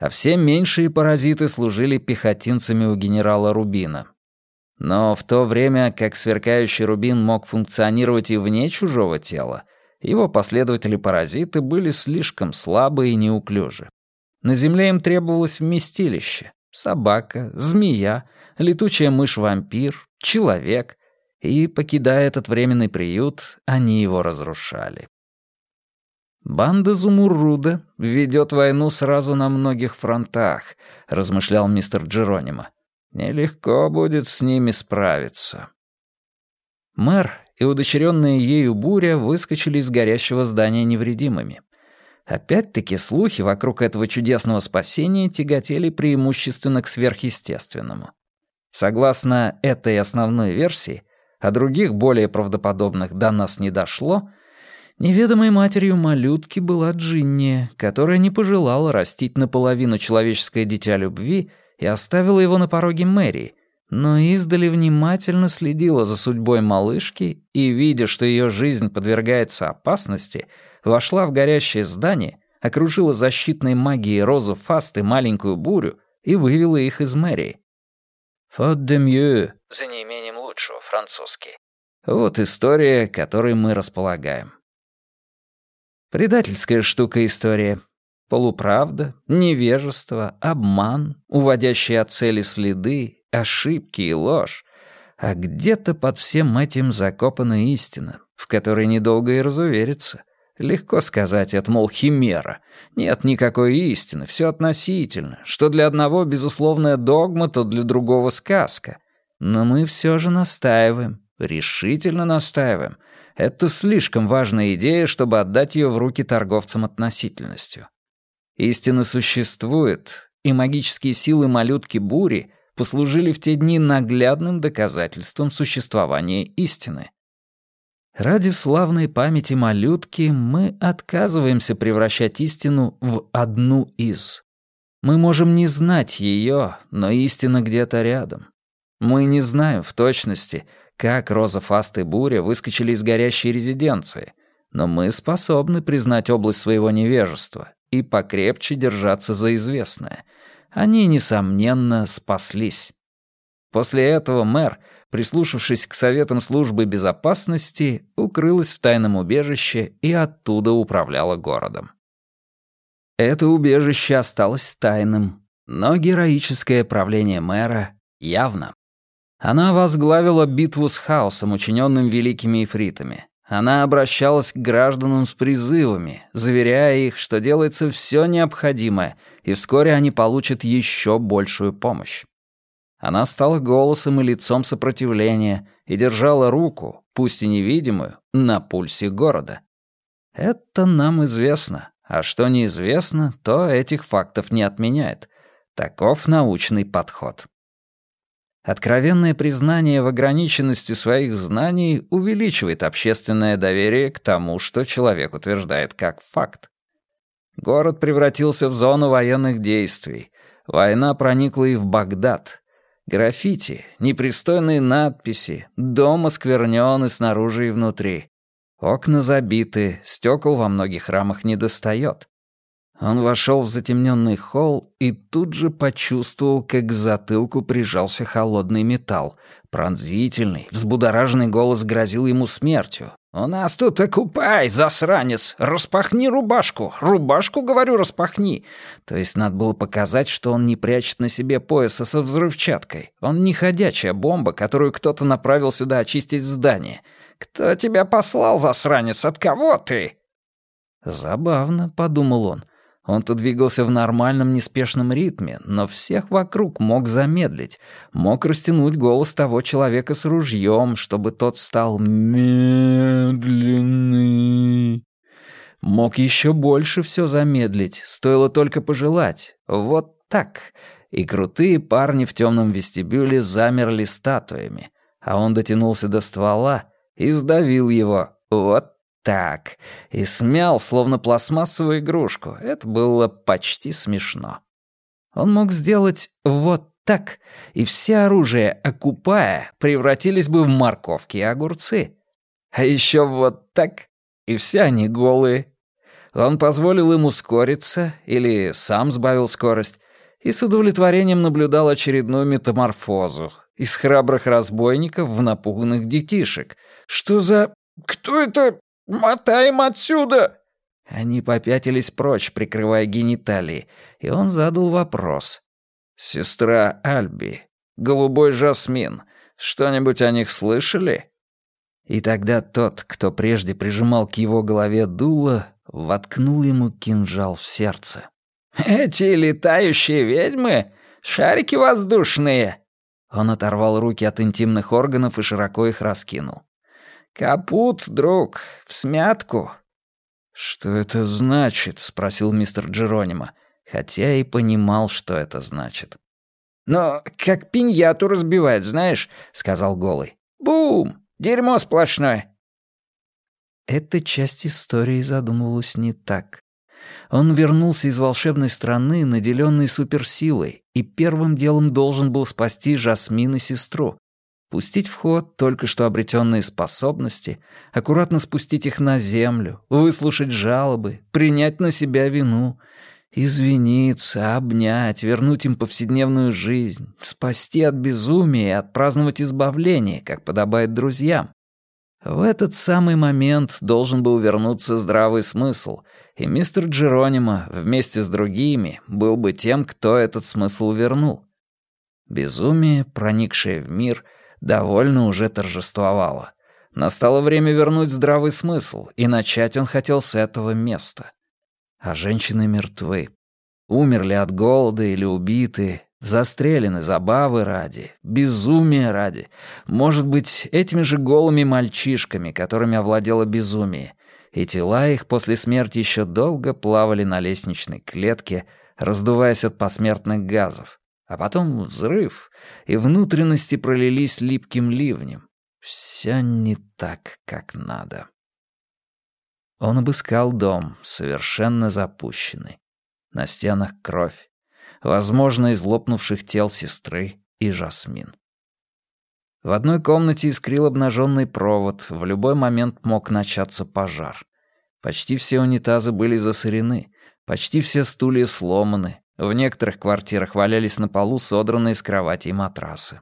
А все меньшие паразиты служили пехотинцами у генерала Рубина. Но в то время, как сверкающий рубин мог функционировать и вне чужого тела, его последователи-паразиты были слишком слабы и неуклюжи. На Земле им требовалось вместилище. Собака, змея, летучая мышь-вампир, человек, и, покидая этот временный приют, они его разрушали. «Банда Зумурруда ведет войну сразу на многих фронтах», — размышлял мистер Джеронимо. «Нелегко будет с ними справиться». Мэр и удочеренная ею буря выскочили из горящего здания невредимыми. Опять-таки слухи вокруг этого чудесного спасения тяготели преимущественно к сверхъестественному. Согласно этой основной версии, а других, более правдоподобных, до нас не дошло, неведомой матерью малютки была Джинни, которая не пожелала растить наполовину человеческое дитя любви и оставила его на пороге мэрии, но издали внимательно следила за судьбой малышки и, видя, что ее жизнь подвергается опасности, вошла в горящее здание, окружила защитной магией Розу Фаст и маленькую бурю и вывела их из мэрии. «Faute de mieux» — за неимением лучшего, французский. Вот история, которой мы располагаем. Предательская штука история. Полуправда, невежество, обман, уводящие от цели следы, ошибки и ложь. А где-то под всем этим закопана истина, в которой недолго и разувериться. Легко сказать, это, мол, химера. Нет никакой истины, все относительно. Что для одного безусловная догма, то для другого сказка. Но мы все же настаиваем, решительно настаиваем. Это слишком важная идея, чтобы отдать ее в руки торговцам относительностью. Истина существует, и магические силы малютки бури послужили в те дни наглядным доказательством существования истины. Ради славной памяти малютки мы отказываемся превращать истину в одну из. Мы можем не знать ее, но истина где-то рядом. Мы не знаем в точности, как Роза Фаст и Буря выскочили из горящей резиденции, но мы способны признать область своего невежества и покрепче держаться за известное. Они, несомненно, спаслись. После этого мэр, прислушавшись к советам службы безопасности, укрылась в тайном убежище и оттуда управляла городом. Это убежище осталось тайным, но героическое правление мэра явно. Она возглавила битву с хаосом, учиненным великими эфритами. Она обращалась к гражданам с призывами, заверяя их, что делается все необходимое, и вскоре они получат еще большую помощь. Она стала голосом и лицом сопротивления и держала руку, пусть и невидимую, на пульсе города. Это нам известно, а что неизвестно, то этих фактов не отменяет. Таков научный подход. Откровенное признание в ограниченности своих знаний увеличивает общественное доверие к тому, что человек утверждает как факт. Город превратился в зону военных действий. Война проникла и в Багдад. Граффити, непристойные надписи, дом осквернён и снаружи и внутри. Окна забиты, стекол во многих рамах не достает. Он вошел в затемненный холл и тут же почувствовал, как к затылку прижался холодный металл. Пронзительный, взбудораженный голос грозил ему смертью. «У нас тут окупай, засранец! Распахни рубашку! Рубашку, говорю, распахни!» То есть надо было показать, что он не прячет на себе пояса со взрывчаткой. Он не ходячая бомба, которую кто-то направил сюда очистить здание. «Кто тебя послал, засранец? От кого ты?» «Забавно», — подумал он. Он-то двигался в нормальном неспешном ритме, но всех вокруг мог замедлить, мог растянуть голос того человека с ружьем, чтобы тот стал медленный. Мог еще больше все замедлить, стоило только пожелать. Вот так. И крутые парни в темном вестибюле замерли статуями, а он дотянулся до ствола и сдавил его. Вот так, и смял, словно пластмассовую игрушку. Это было почти смешно. Он мог сделать вот так, и все оружие, окупая, превратились бы в морковки и огурцы. А еще вот так, и все они голые. Он позволил им ускориться, или сам сбавил скорость, и с удовлетворением наблюдал очередную метаморфозу из храбрых разбойников в напуганных детишек. Что за... Кто это? «Мотаем отсюда!» Они попятились прочь, прикрывая гениталии, и он задал вопрос. «Сестра Альби, голубой жасмин, что-нибудь о них слышали?» И тогда тот, кто прежде прижимал к его голове дуло, воткнул ему кинжал в сердце. «Эти летающие ведьмы? Шарики воздушные!» Он оторвал руки от интимных органов и широко их раскинул. «Капут, друг, в смятку». «Что это значит?» — спросил мистер Джеронимо, хотя и понимал, что это значит. «Но как пиньяту разбивать, знаешь», — сказал Голый. «Бум! Дерьмо сплошное!» Эта часть истории задумывалась не так. Он вернулся из волшебной страны, наделенный суперсилой, и первым делом должен был спасти Жасмин и сестру. Пустить в ход только что обретенные способности, аккуратно спустить их на землю, выслушать жалобы, принять на себя вину, извиниться, обнять, вернуть им повседневную жизнь, спасти от безумия и отпраздновать избавление, как подобает друзьям. В этот самый момент должен был вернуться здравый смысл, и мистер Джеронимо вместе с другими был бы тем, кто этот смысл вернул. Безумие, проникшее в мир, довольно уже торжествовало. Настало время вернуть здравый смысл, и начать он хотел с этого места. А женщины мертвы. Умерли от голода или убиты, Застрелены забавы ради, безумия ради. Может быть, этими же голыми мальчишками, которыми овладело безумие. И тела их после смерти еще долго плавали на лестничной клетке, раздуваясь от посмертных газов. А потом взрыв, и внутренности пролились липким ливнем. Все не так, как надо. Он обыскал дом, совершенно запущенный. На стенах кровь возможно, из лопнувших тел сестры и Жасмин. В одной комнате искрил обнаженный провод, в любой момент мог начаться пожар. Почти все унитазы были засорены, почти все стулья сломаны, в некоторых квартирах валялись на полу содранные с кровати и матрасы.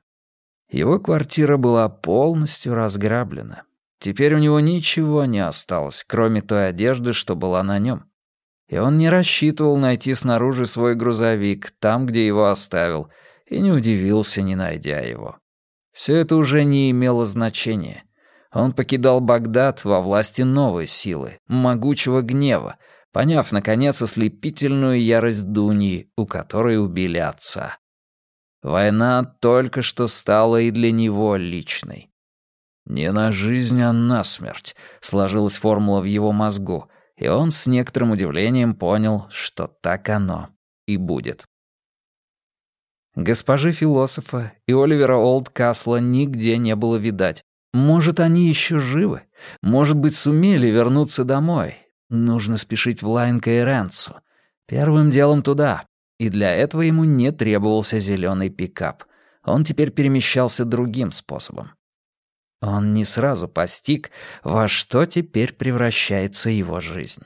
Его квартира была полностью разграблена. Теперь у него ничего не осталось, кроме той одежды, что была на нем и он не рассчитывал найти снаружи свой грузовик, там, где его оставил, и не удивился, не найдя его. Все это уже не имело значения. Он покидал Багдад во власти новой силы, могучего гнева, поняв, наконец, ослепительную ярость Дуньи, у которой убили отца. Война только что стала и для него личной. «Не на жизнь, а на смерть», — сложилась формула в его мозгу — и он с некоторым удивлением понял, что так оно и будет. Госпожи философа и Оливера Олдкасла нигде не было видать. Может, они еще живы? Может быть, сумели вернуться домой? Нужно спешить в Лайнка и Ренцу. Первым делом туда. И для этого ему не требовался зеленый пикап. Он теперь перемещался другим способом. Он не сразу постиг, во что теперь превращается его жизнь.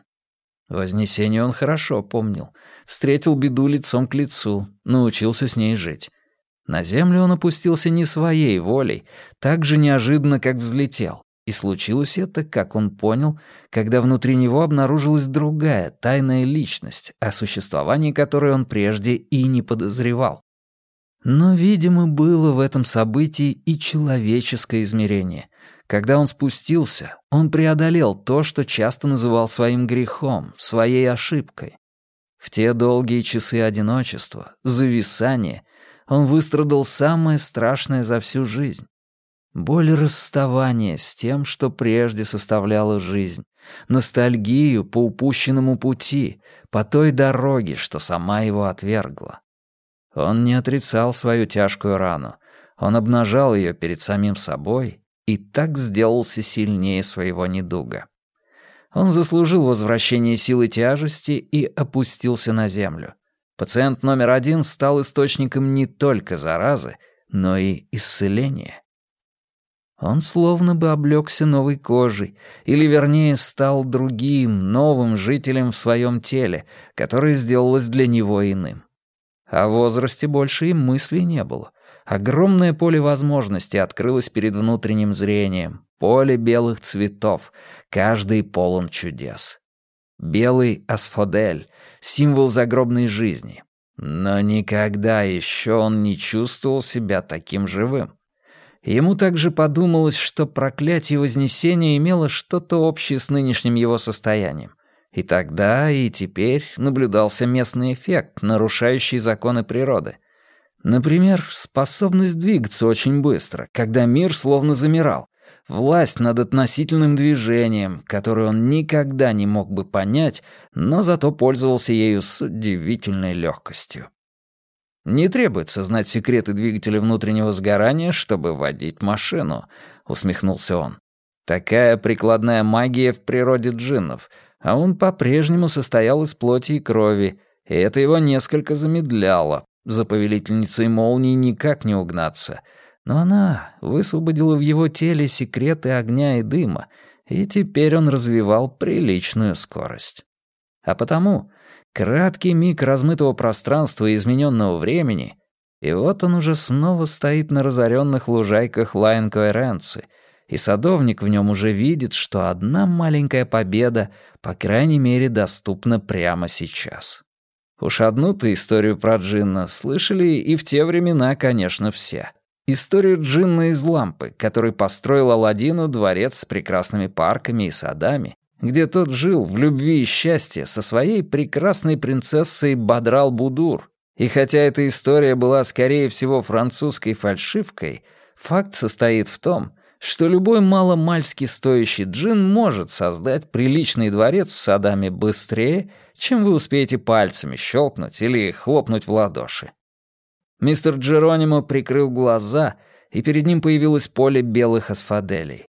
Вознесение он хорошо помнил. Встретил беду лицом к лицу, научился с ней жить. На землю он опустился не своей волей, так же неожиданно, как взлетел. И случилось это, как он понял, когда внутри него обнаружилась другая, тайная личность, о существовании которой он прежде и не подозревал. Но, видимо, было в этом событии и человеческое измерение. Когда он спустился, он преодолел то, что часто называл своим грехом, своей ошибкой. В те долгие часы одиночества, зависания, он выстрадал самое страшное за всю жизнь. Боль расставания с тем, что прежде составляло жизнь, ностальгию по упущенному пути, по той дороге, что сама его отвергла. Он не отрицал свою тяжкую рану. Он обнажал ее перед самим собой и так сделался сильнее своего недуга. Он заслужил возвращение силы тяжести и опустился на землю. Пациент номер один стал источником не только заразы, но и исцеления. Он словно бы облегся новой кожей, или, вернее, стал другим, новым жителем в своем теле, которое сделалось для него иным. О возрасте больше и мыслей не было. Огромное поле возможностей открылось перед внутренним зрением. Поле белых цветов, каждый полон чудес. Белый асфодель — символ загробной жизни. Но никогда еще он не чувствовал себя таким живым. Ему также подумалось, что проклятие Вознесения имело что-то общее с нынешним его состоянием. И тогда, и теперь наблюдался местный эффект, нарушающий законы природы. Например, способность двигаться очень быстро, когда мир словно замирал, власть над относительным движением, которую он никогда не мог бы понять, но зато пользовался ею с удивительной легкостью. «Не требуется знать секреты двигателя внутреннего сгорания, чтобы водить машину», — усмехнулся он. Такая прикладная магия в природе джиннов, а он по-прежнему состоял из плоти и крови, и это его несколько замедляло. За повелительницей молнии никак не угнаться. Но она высвободила в его теле секреты огня и дыма, и теперь он развивал приличную скорость. А потому краткий миг размытого пространства и измененного времени, и вот он уже снова стоит на разоренных лужайках Лайн-Коэренцы, и садовник в нем уже видит, что одна маленькая победа, по крайней мере, доступна прямо сейчас. Уж одну-то историю про Джинна слышали и в те времена, конечно, все. Историю Джинна из лампы, который построил Аладдину дворец с прекрасными парками и садами, где тот жил в любви и счастье со своей прекрасной принцессой Бадрал-Будур. И хотя эта история была, скорее всего, французской фальшивкой, факт состоит в том, что любой маломальски стоящий джин может создать приличный дворец с садами быстрее, чем вы успеете пальцами щелкнуть или хлопнуть в ладоши. Мистер Джеронимо прикрыл глаза, и перед ним появилось поле белых асфаделей.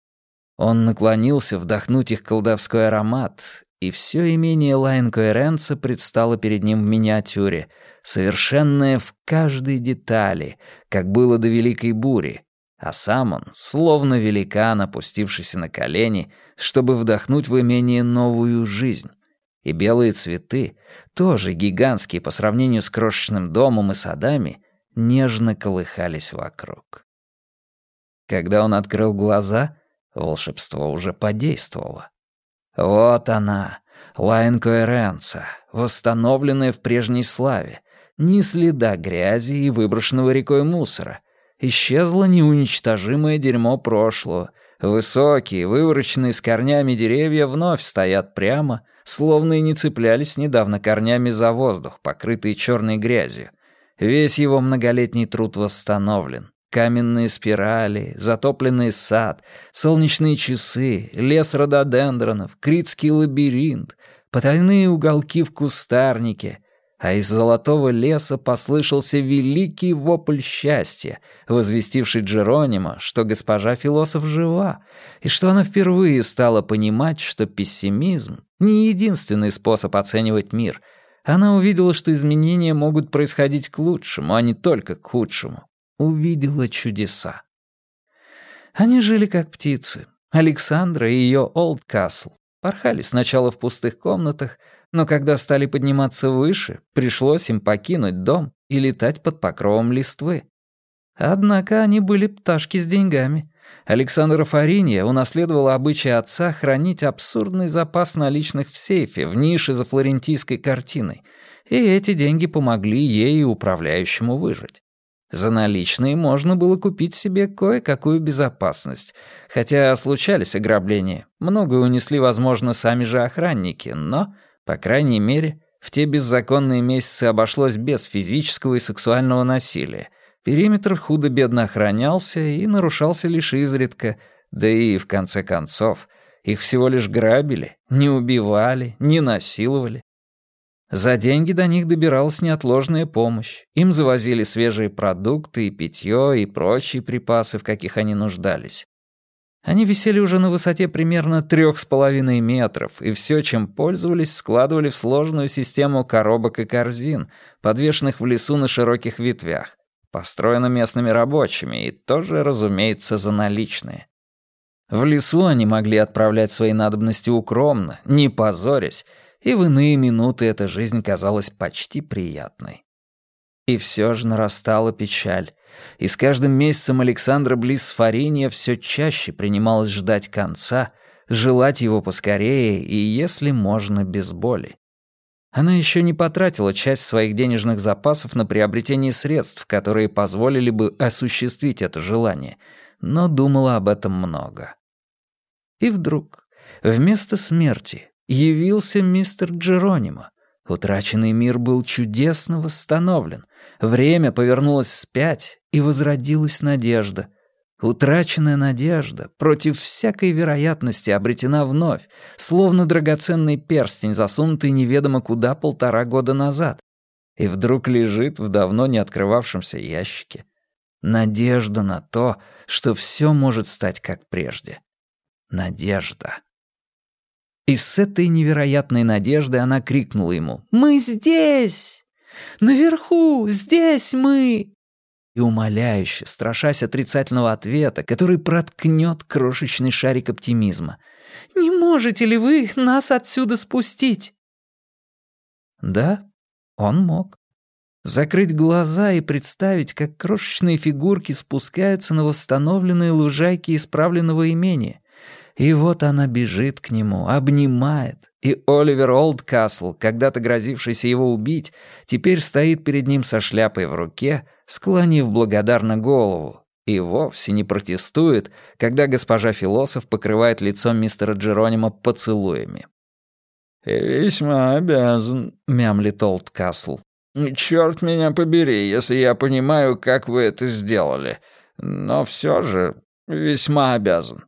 Он наклонился вдохнуть их колдовской аромат, и все имение Лайн-Коэренца предстало перед ним в миниатюре, совершенное в каждой детали, как было до Великой Бури, а сам он, словно великан, опустившийся на колени, чтобы вдохнуть в имение новую жизнь. И белые цветы, тоже гигантские по сравнению с крошечным домом и садами, нежно колыхались вокруг. Когда он открыл глаза, волшебство уже подействовало. Вот она, Лайн Коэренца, восстановленная в прежней славе, ни следа грязи и выброшенного рекой мусора — Исчезло неуничтожимое дерьмо прошлого. Высокие, вывороченные с корнями деревья вновь стоят прямо, словно и не цеплялись недавно корнями за воздух, покрытые черной грязью. Весь его многолетний труд восстановлен. Каменные спирали, затопленный сад, солнечные часы, лес рододендронов, критский лабиринт, потайные уголки в кустарнике, а из золотого леса послышался великий вопль счастья, возвестивший Джеронима, что госпожа философ жива, и что она впервые стала понимать, что пессимизм — не единственный способ оценивать мир. Она увидела, что изменения могут происходить к лучшему, а не только к худшему. Увидела чудеса. Они жили как птицы. Александра и ее Олдкасл порхали сначала в пустых комнатах, но когда стали подниматься выше, пришлось им покинуть дом и летать под покровом листвы. Однако они были пташки с деньгами. Александра Фаринья унаследовала обычай отца хранить абсурдный запас наличных в сейфе в нише за флорентийской картиной, и эти деньги помогли ей и управляющему выжить. За наличные можно было купить себе кое-какую безопасность, хотя случались ограбления, многое унесли, возможно, сами же охранники, но по крайней мере, в те беззаконные месяцы обошлось без физического и сексуального насилия. Периметр худо-бедно охранялся и нарушался лишь изредка, да и, в конце концов, их всего лишь грабили, не убивали, не насиловали. За деньги до них добиралась неотложная помощь. Им завозили свежие продукты и питье и прочие припасы, в каких они нуждались. Они висели уже на высоте примерно трех с половиной метров, и все, чем пользовались, складывали в сложную систему коробок и корзин, подвешенных в лесу на широких ветвях, построена местными рабочими и тоже, разумеется, за наличные. В лесу они могли отправлять свои надобности укромно, не позорясь, и в иные минуты эта жизнь казалась почти приятной. И все же нарастала печаль, и с каждым месяцем Александра близ Фаринья все чаще принималась ждать конца, желать его поскорее и, если можно, без боли. Она еще не потратила часть своих денежных запасов на приобретение средств, которые позволили бы осуществить это желание, но думала об этом много. И вдруг, вместо смерти, явился мистер Джеронимо. Утраченный мир был чудесно восстановлен, Время повернулось вспять, и возродилась надежда. Утраченная надежда против всякой вероятности обретена вновь, словно драгоценный перстень, засунутый неведомо куда полтора года назад, и вдруг лежит в давно не открывавшемся ящике. Надежда на то, что все может стать как прежде. надежда. И с этой невероятной надеждой она крикнула ему «Мы здесь! Наверху! Здесь мы!» И умоляюще, страшась отрицательного ответа, который проткнет крошечный шарик оптимизма. «Не можете ли вы нас отсюда спустить?» Да, он мог. Закрыть глаза и представить, как крошечные фигурки спускаются на восстановленные лужайки исправленного имения. И вот она бежит к нему, обнимает. И Оливер Олдкасл, когда-то грозившийся его убить, теперь стоит перед ним со шляпой в руке, склонив благодарно голову, и вовсе не протестует, когда госпожа философ покрывает лицо мистера Джеронима поцелуями. «Весьма обязан», — мямлит Олдкасл. «Чёрт меня побери, если я понимаю, как вы это сделали. Но все же весьма обязан».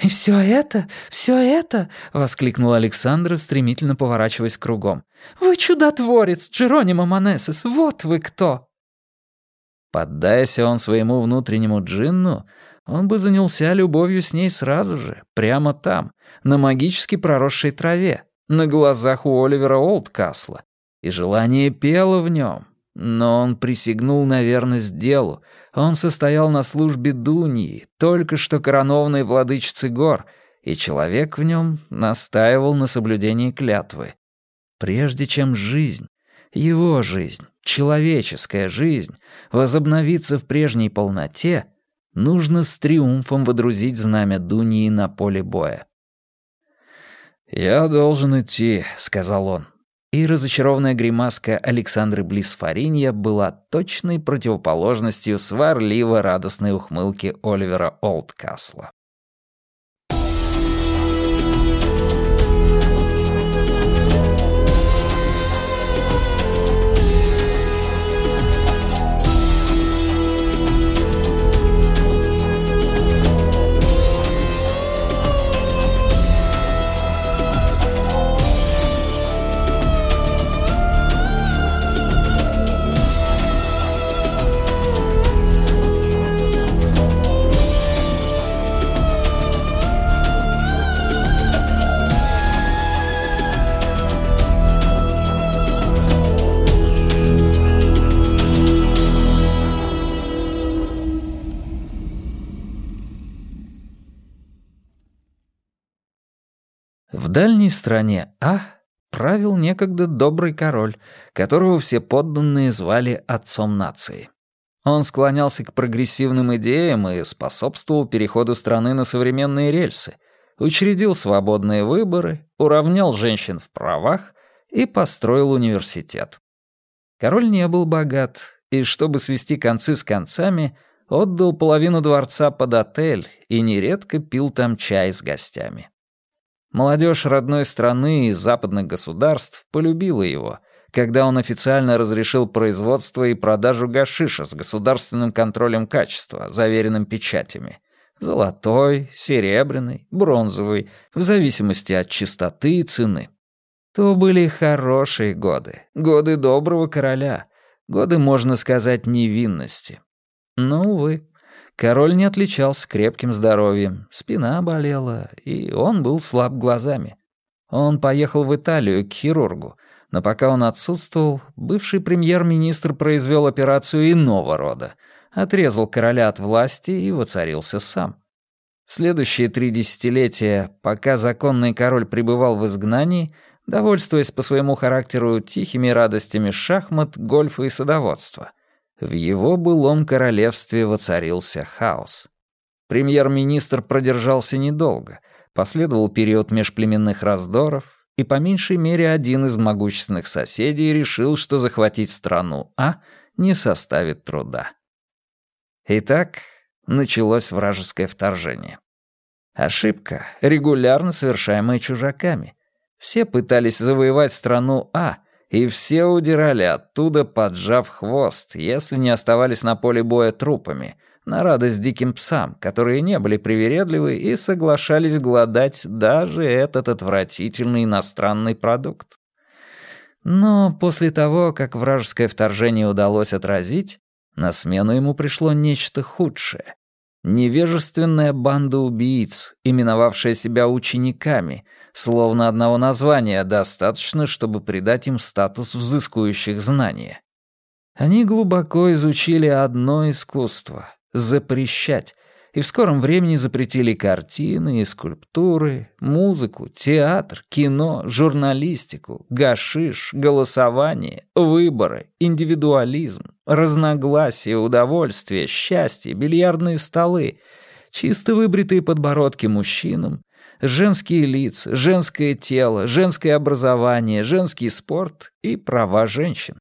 «И все это, все это!» — воскликнула Александра, стремительно поворачиваясь кругом. «Вы чудотворец, Джеронимо Манесес, вот вы кто!» Поддайся он своему внутреннему джинну, он бы занялся любовью с ней сразу же, прямо там, на магически проросшей траве, на глазах у Оливера Олдкасла, и желание пело в нем. Но он присягнул на верность делу. Он состоял на службе Дуньи, только что коронованной владычицы гор, и человек в нем настаивал на соблюдении клятвы. Прежде чем жизнь, его жизнь, человеческая жизнь, возобновится в прежней полноте, нужно с триумфом водрузить знамя Дуньи на поле боя. «Я должен идти», — сказал он и разочарованная гримаска Александры Блисфаринья была точной противоположностью сварливо-радостной ухмылки Оливера Олдкасла. В дальней стране А правил некогда добрый король, которого все подданные звали отцом нации. Он склонялся к прогрессивным идеям и способствовал переходу страны на современные рельсы, учредил свободные выборы, уравнял женщин в правах и построил университет. Король не был богат, и чтобы свести концы с концами, отдал половину дворца под отель и нередко пил там чай с гостями. Молодежь родной страны и западных государств полюбила его, когда он официально разрешил производство и продажу гашиша с государственным контролем качества, заверенным печатями. Золотой, серебряный, бронзовый, в зависимости от чистоты и цены. То были хорошие годы, годы доброго короля, годы, можно сказать, невинности. Но, увы, Король не отличался крепким здоровьем, спина болела, и он был слаб глазами. Он поехал в Италию к хирургу, но пока он отсутствовал, бывший премьер-министр произвел операцию иного рода, отрезал короля от власти и воцарился сам. В следующие три десятилетия, пока законный король пребывал в изгнании, довольствуясь по своему характеру тихими радостями шахмат, гольфа и садоводства — в его былом королевстве воцарился хаос. Премьер-министр продержался недолго, последовал период межплеменных раздоров, и по меньшей мере один из могущественных соседей решил, что захватить страну А не составит труда. Итак, началось вражеское вторжение. Ошибка, регулярно совершаемая чужаками. Все пытались завоевать страну А, и все удирали оттуда, поджав хвост, если не оставались на поле боя трупами, на радость диким псам, которые не были привередливы и соглашались глодать даже этот отвратительный иностранный продукт. Но после того, как вражеское вторжение удалось отразить, на смену ему пришло нечто худшее. Невежественная банда убийц, именовавшая себя учениками, словно одного названия достаточно, чтобы придать им статус взыскующих знания. Они глубоко изучили одно искусство — запрещать, и в скором времени запретили картины и скульптуры, музыку, театр, кино, журналистику, гашиш, голосование, выборы, индивидуализм, разногласия, удовольствие, счастье, бильярдные столы, чисто выбритые подбородки мужчинам, женские лица, женское тело, женское образование, женский спорт и права женщин.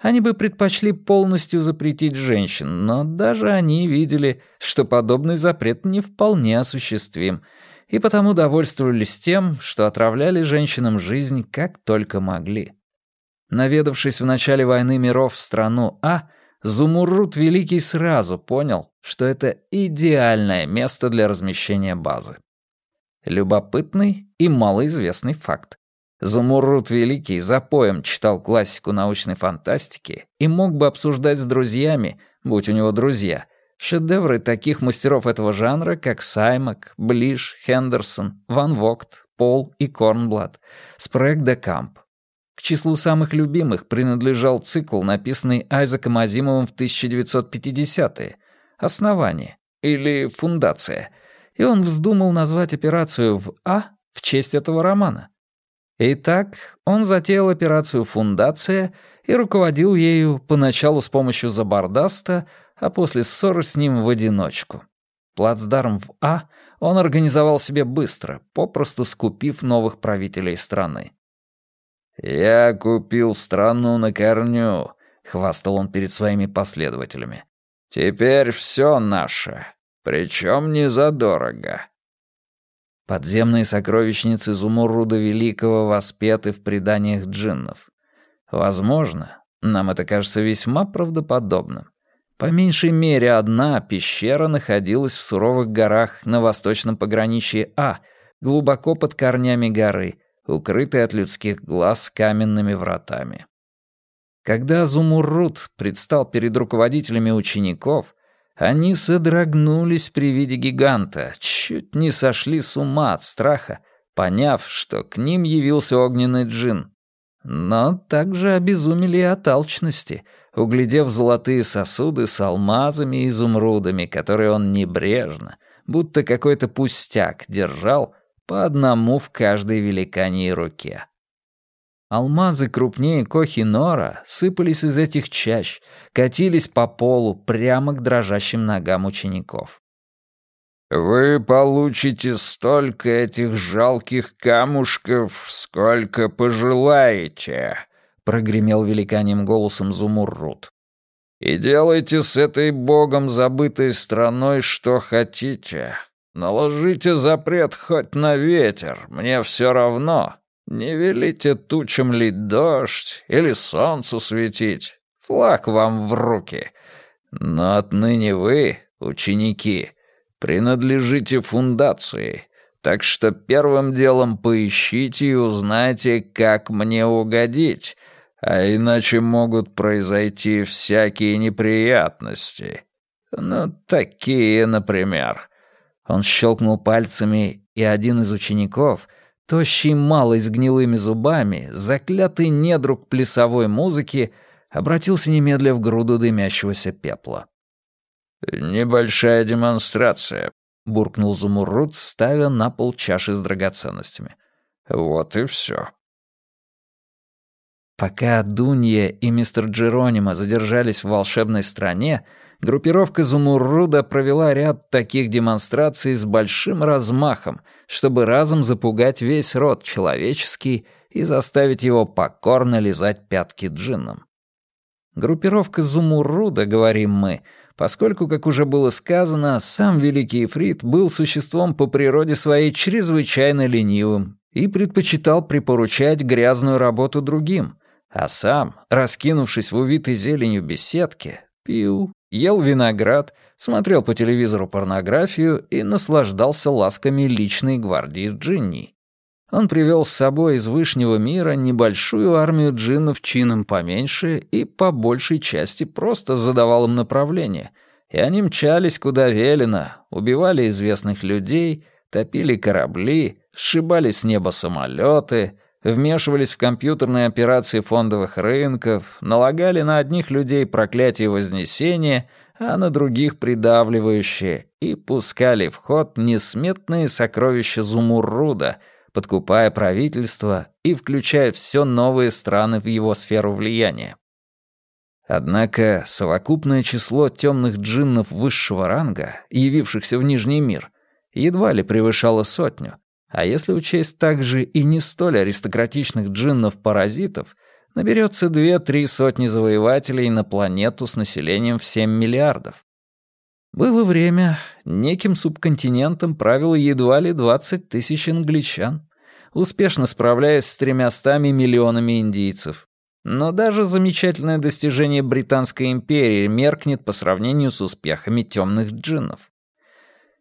Они бы предпочли полностью запретить женщин, но даже они видели, что подобный запрет не вполне осуществим, и потому довольствовались тем, что отравляли женщинам жизнь как только могли. Наведавшись в начале войны миров в страну А, Зумуррут Великий сразу понял, что это идеальное место для размещения базы. Любопытный и малоизвестный факт. Замуррут Великий за поем читал классику научной фантастики и мог бы обсуждать с друзьями, будь у него друзья, шедевры таких мастеров этого жанра, как Саймак, Блиш, Хендерсон, Ван Вогт, Пол и Корнблат, Спрэг де Камп. К числу самых любимых принадлежал цикл, написанный Айзеком Азимовым в 1950-е «Основание» или «Фундация», и он вздумал назвать операцию в А в честь этого романа. Итак, он затеял операцию «Фундация» и руководил ею поначалу с помощью Забардаста, а после ссоры с ним в одиночку. Плацдарм в А он организовал себе быстро, попросту скупив новых правителей страны. «Я купил страну на корню», — хвастал он перед своими последователями. «Теперь все наше, причем не задорого. Подземные сокровищницы Зумурруда Великого воспеты в преданиях джиннов. Возможно, нам это кажется весьма правдоподобным. По меньшей мере одна пещера находилась в суровых горах на восточном пограничье А, глубоко под корнями горы, укрытой от людских глаз каменными вратами. Когда Зумуррут предстал перед руководителями учеников, они содрогнулись при виде гиганта, чуть не сошли с ума от страха, поняв, что к ним явился огненный джин. Но также обезумели и от алчности, углядев золотые сосуды с алмазами и изумрудами, которые он небрежно, будто какой-то пустяк, держал по одному в каждой великаньей руке. Алмазы крупнее Кохи-Нора сыпались из этих чащ, катились по полу прямо к дрожащим ногам учеников. «Вы получите столько этих жалких камушков, сколько пожелаете», — прогремел великаньим голосом Зумуррут. «И делайте с этой богом забытой страной что хотите. Наложите запрет хоть на ветер, мне все равно. Не велите тучам лить дождь или солнцу светить. Флаг вам в руки. Но отныне вы, ученики, принадлежите фундации, так что первым делом поищите и узнайте, как мне угодить, а иначе могут произойти всякие неприятности. Ну, такие, например. Он щелкнул пальцами, и один из учеников — Тощий малый с гнилыми зубами, заклятый недруг плясовой музыки, обратился немедля в груду дымящегося пепла. «Небольшая демонстрация», — буркнул Зумуррут, ставя на пол чаши с драгоценностями. «Вот и все». Пока Дунья и мистер Джеронимо задержались в волшебной стране, группировка Зумурруда провела ряд таких демонстраций с большим размахом, чтобы разом запугать весь род человеческий и заставить его покорно лизать пятки джиннам. Группировка Зумурруда, говорим мы, поскольку, как уже было сказано, сам Великий Ифрит был существом по природе своей чрезвычайно ленивым и предпочитал припоручать грязную работу другим, а сам, раскинувшись в увитой зеленью беседке, пил, ел виноград, смотрел по телевизору порнографию и наслаждался ласками личной гвардии Джинни. Он привел с собой из Вышнего мира небольшую армию джиннов чином поменьше и по большей части просто задавал им направление, и они мчались куда велено, убивали известных людей, топили корабли, сшибали с неба самолеты, вмешивались в компьютерные операции фондовых рынков, налагали на одних людей проклятие Вознесения, а на других придавливающее, и пускали в ход несметные сокровища Зумурруда, подкупая правительство и включая все новые страны в его сферу влияния. Однако совокупное число темных джиннов высшего ранга, явившихся в Нижний мир, едва ли превышало сотню, а если учесть также и не столь аристократичных джиннов-паразитов, наберется две-три сотни завоевателей на планету с населением в 7 миллиардов. Было время, неким субконтинентом правило едва ли 20 тысяч англичан, успешно справляясь с тремястами миллионами индийцев. Но даже замечательное достижение Британской империи меркнет по сравнению с успехами темных джиннов.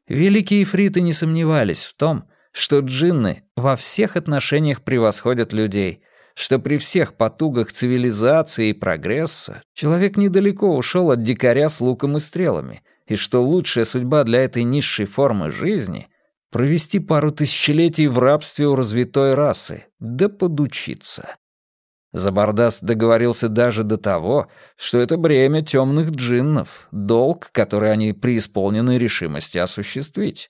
Великие фриты не сомневались в том, что джинны во всех отношениях превосходят людей, что при всех потугах цивилизации и прогресса человек недалеко ушел от дикаря с луком и стрелами, и что лучшая судьба для этой низшей формы жизни — провести пару тысячелетий в рабстве у развитой расы, да подучиться. Забардаст договорился даже до того, что это бремя темных джиннов, долг, который они преисполнены решимости осуществить.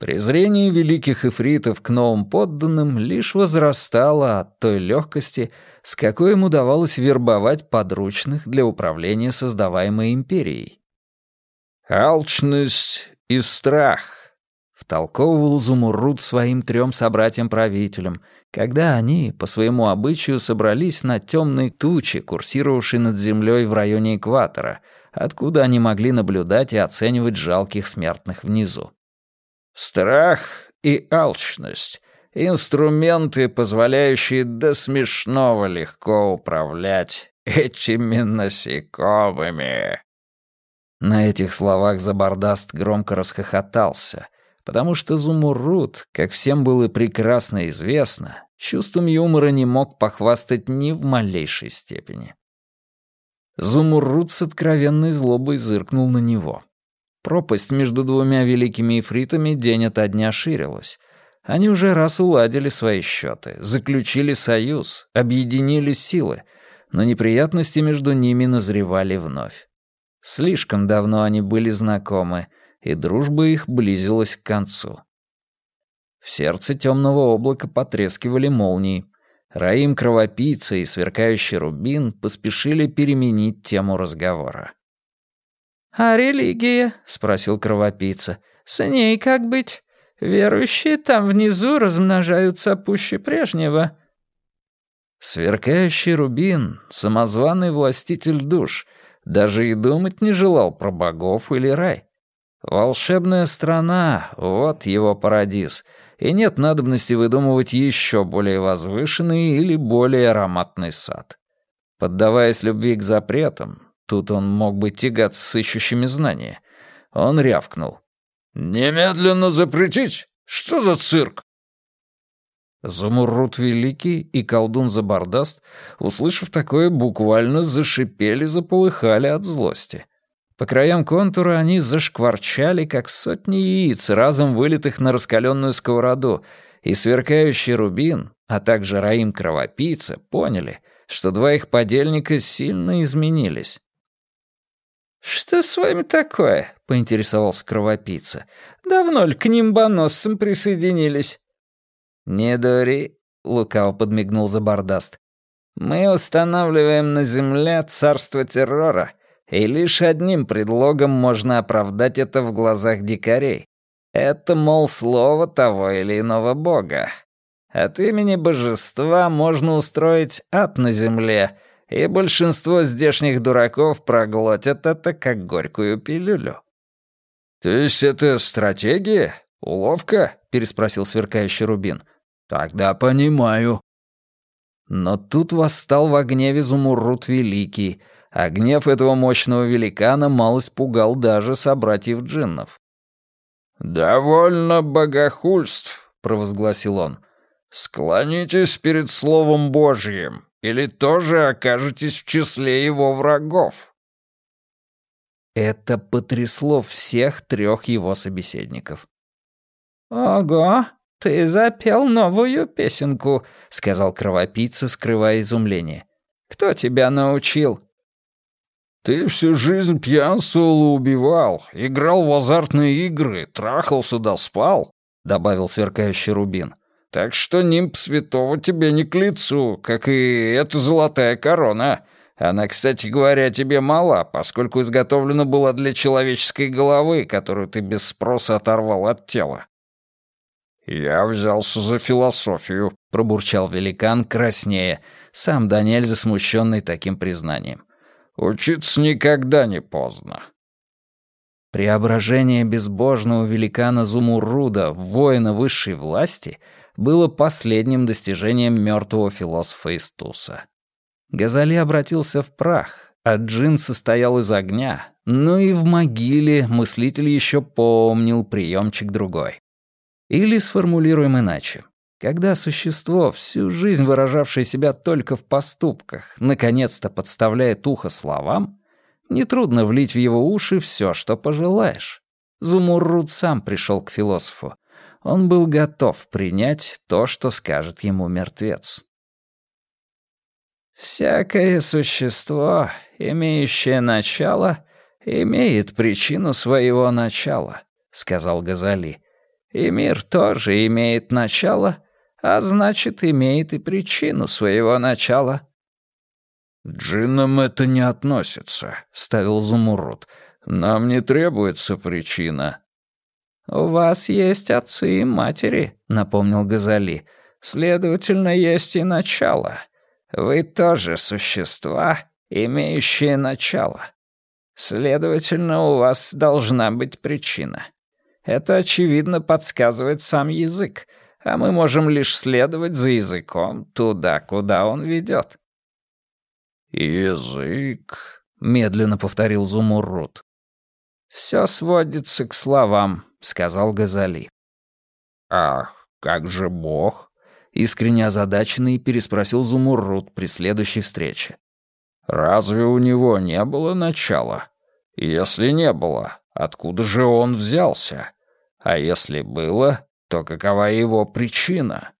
Презрение великих эфритов к новым подданным лишь возрастало от той легкости, с какой им удавалось вербовать подручных для управления создаваемой империей. «Алчность и страх», — втолковывал Зумуррут своим трем собратьям-правителям, когда они, по своему обычаю, собрались на темной туче, курсировавшей над землей в районе экватора, откуда они могли наблюдать и оценивать жалких смертных внизу. Страх и алчность — инструменты, позволяющие до смешного легко управлять этими насекомыми. На этих словах Забардаст громко расхохотался, потому что Зумуррут, как всем было прекрасно известно, чувством юмора не мог похвастать ни в малейшей степени. Зумуррут с откровенной злобой зыркнул на него. Пропасть между двумя великими ифритами день ото дня ширилась. Они уже раз уладили свои счеты, заключили союз, объединили силы, но неприятности между ними назревали вновь. Слишком давно они были знакомы, и дружба их близилась к концу. В сердце темного облака потрескивали молнии. Раим Кровопийца и Сверкающий Рубин поспешили переменить тему разговора. «А религия?» — спросил кровопийца. «С ней как быть? Верующие там внизу размножаются пуще прежнего». Сверкающий рубин, самозваный властитель душ, даже и думать не желал про богов или рай. Волшебная страна — вот его парадиз, и нет надобности выдумывать еще более возвышенный или более ароматный сад. Поддаваясь любви к запретам, Тут он мог бы тягаться с ищущими знания. Он рявкнул. «Немедленно запретить! Что за цирк?» Зумуррут Великий и колдун Забардаст, услышав такое, буквально зашипели, заполыхали от злости. По краям контура они зашкварчали, как сотни яиц, разом вылитых на раскаленную сковороду, и сверкающий рубин, а также Раим Кровопийца, поняли, что два их подельника сильно изменились. «Что с вами такое?» — поинтересовался кровопийца. «Давно ли к нимбоносцам присоединились?» «Не дури», — лукаво подмигнул Забардаст. «Мы устанавливаем на земле царство террора, и лишь одним предлогом можно оправдать это в глазах дикарей. Это, мол, слово того или иного бога. От имени божества можно устроить ад на земле — и большинство здешних дураков проглотят это как горькую пилюлю». «То есть это стратегия? Уловка?» — переспросил сверкающий Рубин. «Тогда понимаю». Но тут восстал в гневе Зумуррут Великий, а гнев этого мощного великана мало испугал даже собратьев джиннов. «Довольно богохульств», — провозгласил он. «Склонитесь перед Словом Божьим или тоже окажетесь в числе его врагов. Это потрясло всех трех его собеседников. «Ого, ты запел новую песенку», — сказал кровопийца, скрывая изумление. «Кто тебя научил?» «Ты всю жизнь пьянствовал и убивал, играл в азартные игры, трахался да спал», — добавил сверкающий рубин. «Так что нимб святого тебе не к лицу, как и эта золотая корона. Она, кстати говоря, тебе мала, поскольку изготовлена была для человеческой головы, которую ты без спроса оторвал от тела». «Я взялся за философию», — пробурчал великан краснее, сам Даниэль засмущенный таким признанием. Учиться никогда не поздно. Преображение безбожного великана Зумурруда в воина высшей власти было последним достижением мертвого философа Истуса. Газали обратился в прах, а джин состоял из огня, но и в могиле мыслитель еще помнил приемчик другой. Или сформулируем иначе. Когда существо, всю жизнь выражавшее себя только в поступках, наконец-то подставляет ухо словам, нетрудно влить в его уши все, что пожелаешь. Зумуррут сам пришел к философу. Он был готов принять то, что скажет ему мертвец. «Всякое существо, имеющее начало, имеет причину своего начала», — сказал Газали. «И мир тоже имеет начало, а значит, имеет и причину своего начала». «К джиннам это не относится», — вставил Зумурут. «Нам не требуется причина». «У вас есть отцы и матери», — напомнил Газали. «Следовательно, есть и начало. Вы тоже существа, имеющие начало. Следовательно, у вас должна быть причина. Это, очевидно, подсказывает сам язык, а мы можем лишь следовать за языком туда, куда он ведет. «Язык», — медленно повторил Зумуррут. «Все сводится к словам», — сказал Газали. «Ах, как же Бог?» — искренне озадаченный переспросил Зумуррут при следующей встрече. «Разве у него не было начала? Если не было, откуда же он взялся? А если было, то какова его причина?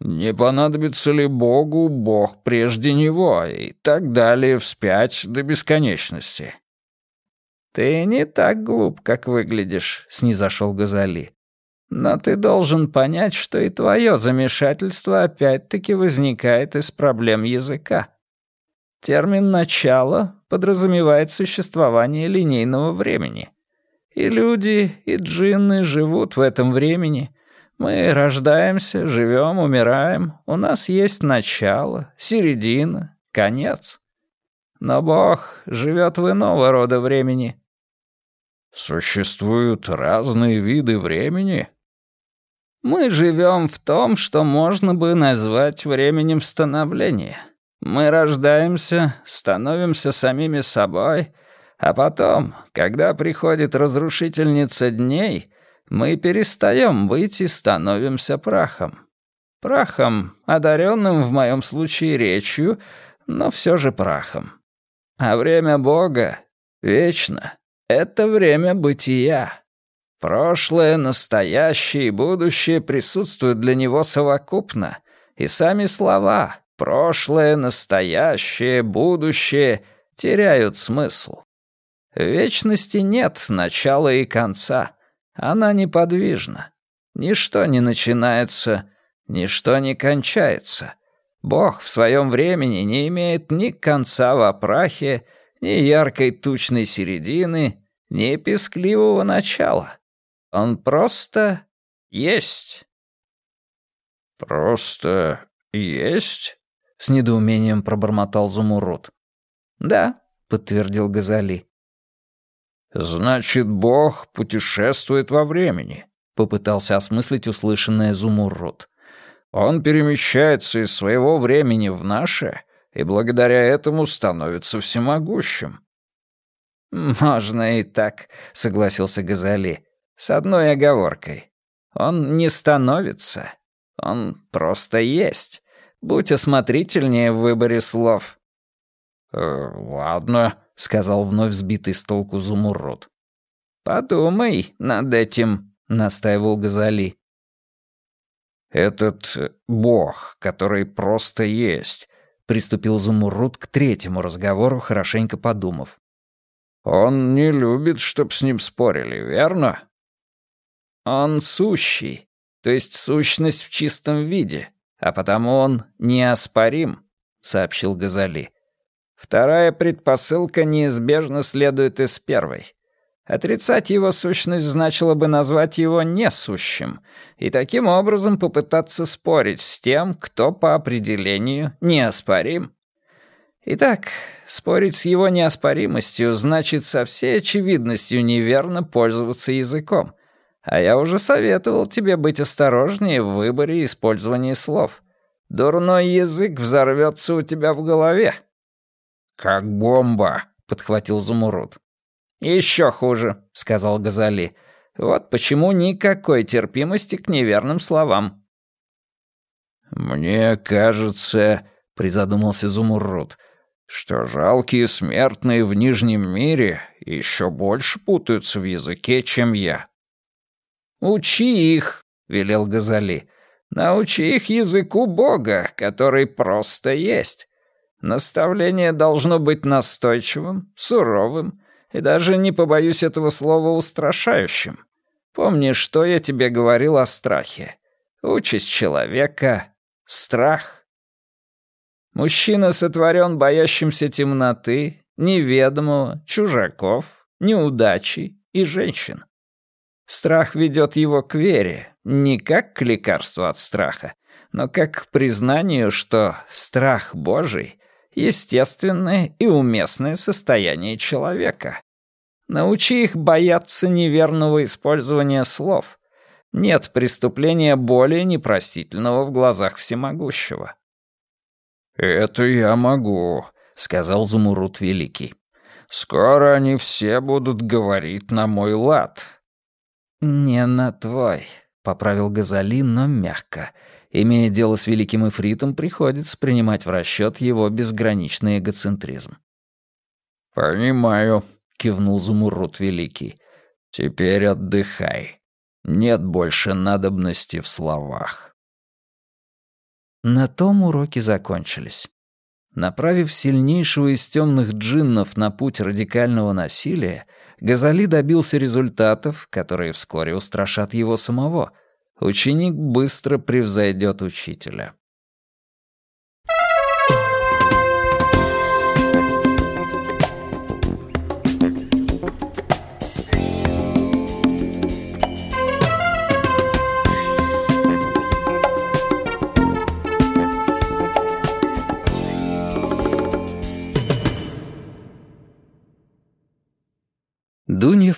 Не понадобится ли Богу Бог прежде него и так далее вспять до бесконечности? «Ты не так глуп, как выглядишь», — снизошел Газали. «Но ты должен понять, что и твое замешательство опять-таки возникает из проблем языка. Термин «начало» подразумевает существование линейного времени. И люди, и джинны живут в этом времени, мы рождаемся, живем, умираем. У нас есть начало, середина, конец. Но Бог живет в иного рода времени. Существуют разные виды времени? Мы живем в том, что можно бы назвать временем становления. Мы рождаемся, становимся самими собой, а потом, когда приходит разрушительница дней — мы перестаем быть и становимся прахом. Прахом, одаренным в моем случае речью, но все же прахом. А время Бога вечно. Это время бытия. Прошлое, настоящее и будущее присутствуют для него совокупно, и сами слова «прошлое», «настоящее», «будущее» теряют смысл. Вечности нет начала и конца — она неподвижна. Ничто не начинается, ничто не кончается. Бог в своем времени не имеет ни конца в прахе, ни яркой тучной середины, ни пескливого начала. Он просто есть. «Просто есть?» — с недоумением пробормотал Зумурут. «Да», — подтвердил Газали. «Значит, Бог путешествует во времени», — попытался осмыслить услышанное Зумуррут. «Он перемещается из своего времени в наше и благодаря этому становится всемогущим». «Можно и так», — согласился Газали, — «с одной оговоркой. Он не становится, он просто есть. Будь осмотрительнее в выборе слов». «Э, «Ладно», — сказал вновь сбитый с толку Зумуррод. «Подумай над этим», — настаивал Газали. «Этот бог, который просто есть», — приступил Зумуррут к третьему разговору, хорошенько подумав. «Он не любит, чтоб с ним спорили, верно?» «Он сущий, то есть сущность в чистом виде, а потому он неоспорим», — сообщил Газали. «Вторая предпосылка неизбежно следует из первой. Отрицать его сущность значило бы назвать его несущим и таким образом попытаться спорить с тем, кто по определению неоспорим. Итак, спорить с его неоспоримостью значит со всей очевидностью неверно пользоваться языком. А я уже советовал тебе быть осторожнее в выборе и использовании слов. Дурной язык взорвется у тебя в голове. «Как бомба», — подхватил Зумуруд. «Еще хуже», — сказал Газали. «Вот почему никакой терпимости к неверным словам». «Мне кажется», — призадумался Зумуррут, «что жалкие смертные в Нижнем мире еще больше путаются в языке, чем я». «Учи их», — велел Газали. «Научи их языку Бога, который просто есть. Наставление должно быть настойчивым, суровым, и даже не побоюсь этого слова устрашающим. Помни, что я тебе говорил о страхе. Участь человека — страх. Мужчина сотворен боящимся темноты, неведомого, чужаков, неудачи и женщин. Страх ведет его к вере, не как к лекарству от страха, но как к признанию, что страх Божий естественное и уместное состояние человека. Научи их бояться неверного использования слов. Нет преступления более непростительного в глазах всемогущего. «Это я могу», — сказал Замурут Великий. «Скоро они все будут говорить на мой лад». «Не на твой», — поправил Газали, но мягко, Имея дело с великим эфритом, приходится принимать в расчет его безграничный эгоцентризм. «Понимаю», — кивнул Зумуррут Великий. «Теперь отдыхай. Нет больше надобности в словах». На том уроки закончились. Направив сильнейшего из темных джиннов на путь радикального насилия, Газали добился результатов, которые вскоре устрашат его самого — ученик быстро превзойдет учителя.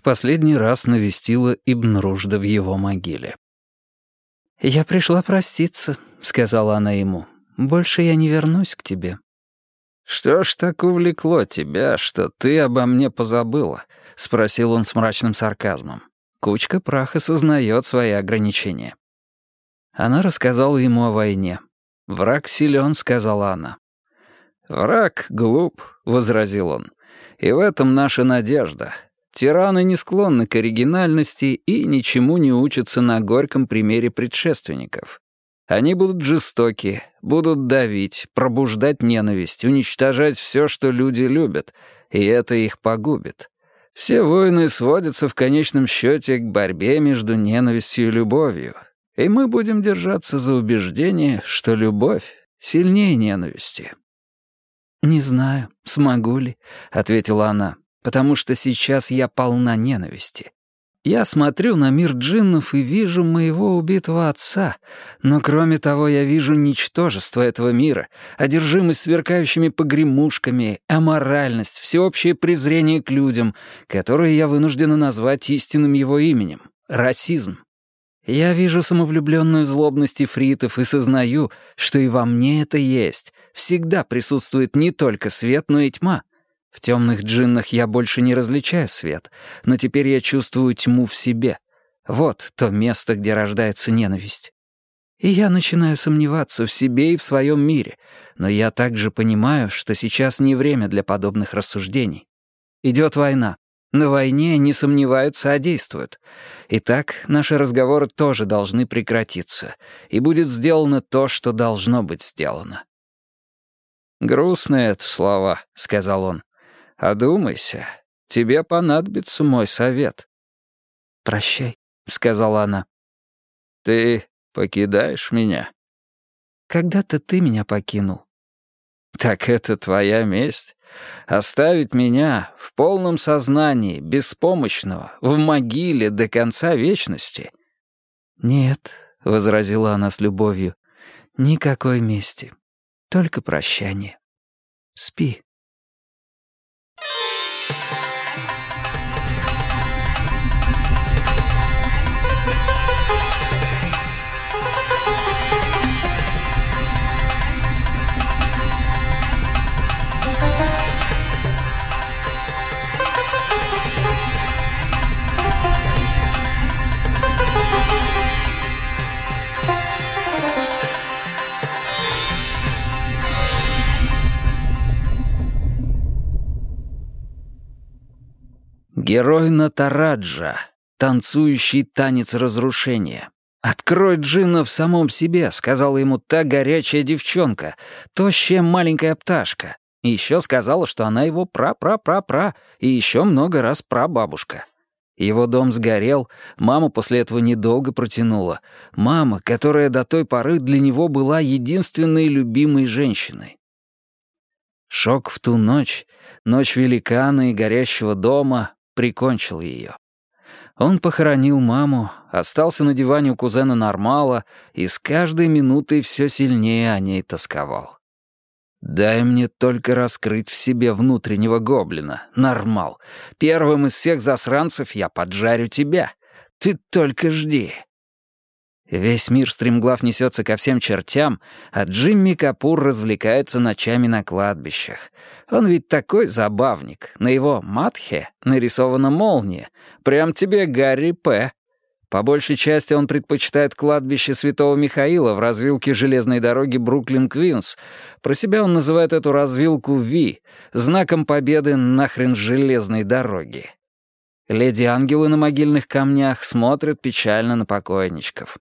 Последний раз навестила Ибн Ружда в его могиле. «Я пришла проститься», — сказала она ему. «Больше я не вернусь к тебе». «Что ж так увлекло тебя, что ты обо мне позабыла?» — спросил он с мрачным сарказмом. Кучка праха сознает свои ограничения. Она рассказала ему о войне. «Враг силен», — сказала она. «Враг глуп», — возразил он. «И в этом наша надежда. Тираны не склонны к оригинальности и ничему не учатся на горьком примере предшественников. Они будут жестоки, будут давить, пробуждать ненависть, уничтожать все, что люди любят, и это их погубит. Все войны сводятся в конечном счете к борьбе между ненавистью и любовью, и мы будем держаться за убеждение, что любовь сильнее ненависти. «Не знаю, смогу ли», — ответила она потому что сейчас я полна ненависти. Я смотрю на мир джиннов и вижу моего убитого отца, но кроме того я вижу ничтожество этого мира, одержимость сверкающими погремушками, аморальность, всеобщее презрение к людям, которые я вынуждена назвать истинным его именем — расизм. Я вижу самовлюбленную злобность ифритов и сознаю, что и во мне это есть. Всегда присутствует не только свет, но и тьма — в темных джиннах я больше не различаю свет, но теперь я чувствую тьму в себе. Вот то место, где рождается ненависть. И я начинаю сомневаться в себе и в своем мире, но я также понимаю, что сейчас не время для подобных рассуждений. идет война. На войне, не сомневаются, а действуют. Итак, наши разговоры тоже должны прекратиться, и будет сделано то, что должно быть сделано. «Грустные это слова», — сказал он. «Одумайся. Тебе понадобится мой совет». «Прощай», — сказала она. «Ты покидаешь меня?» «Когда-то ты меня покинул». «Так это твоя месть? Оставить меня в полном сознании, беспомощного, в могиле до конца вечности?» «Нет», — возразила она с любовью, — «никакой мести, только прощание. Спи». Герой Натараджа, танцующий танец разрушения. «Открой джинна в самом себе», — сказала ему та горячая девчонка, тощая маленькая пташка. И еще сказала, что она его пра-пра-пра-пра, и еще много раз прабабушка. Его дом сгорел, мама после этого недолго протянула. Мама, которая до той поры для него была единственной любимой женщиной. Шок в ту ночь, ночь великана и горящего дома, прикончил ее. Он похоронил маму, остался на диване у кузена Нормала и с каждой минутой все сильнее о ней тосковал. «Дай мне только раскрыть в себе внутреннего гоблина, Нормал. Первым из всех засранцев я поджарю тебя. Ты только жди». Весь мир стремглав несется ко всем чертям, а Джимми Капур развлекается ночами на кладбищах. Он ведь такой забавник. На его матхе нарисована молния. Прям тебе Гарри П. По большей части он предпочитает кладбище Святого Михаила в развилке железной дороги Бруклин-Квинс. Про себя он называет эту развилку Ви, знаком победы нахрен железной дороги. Леди-ангелы на могильных камнях смотрят печально на покойничков.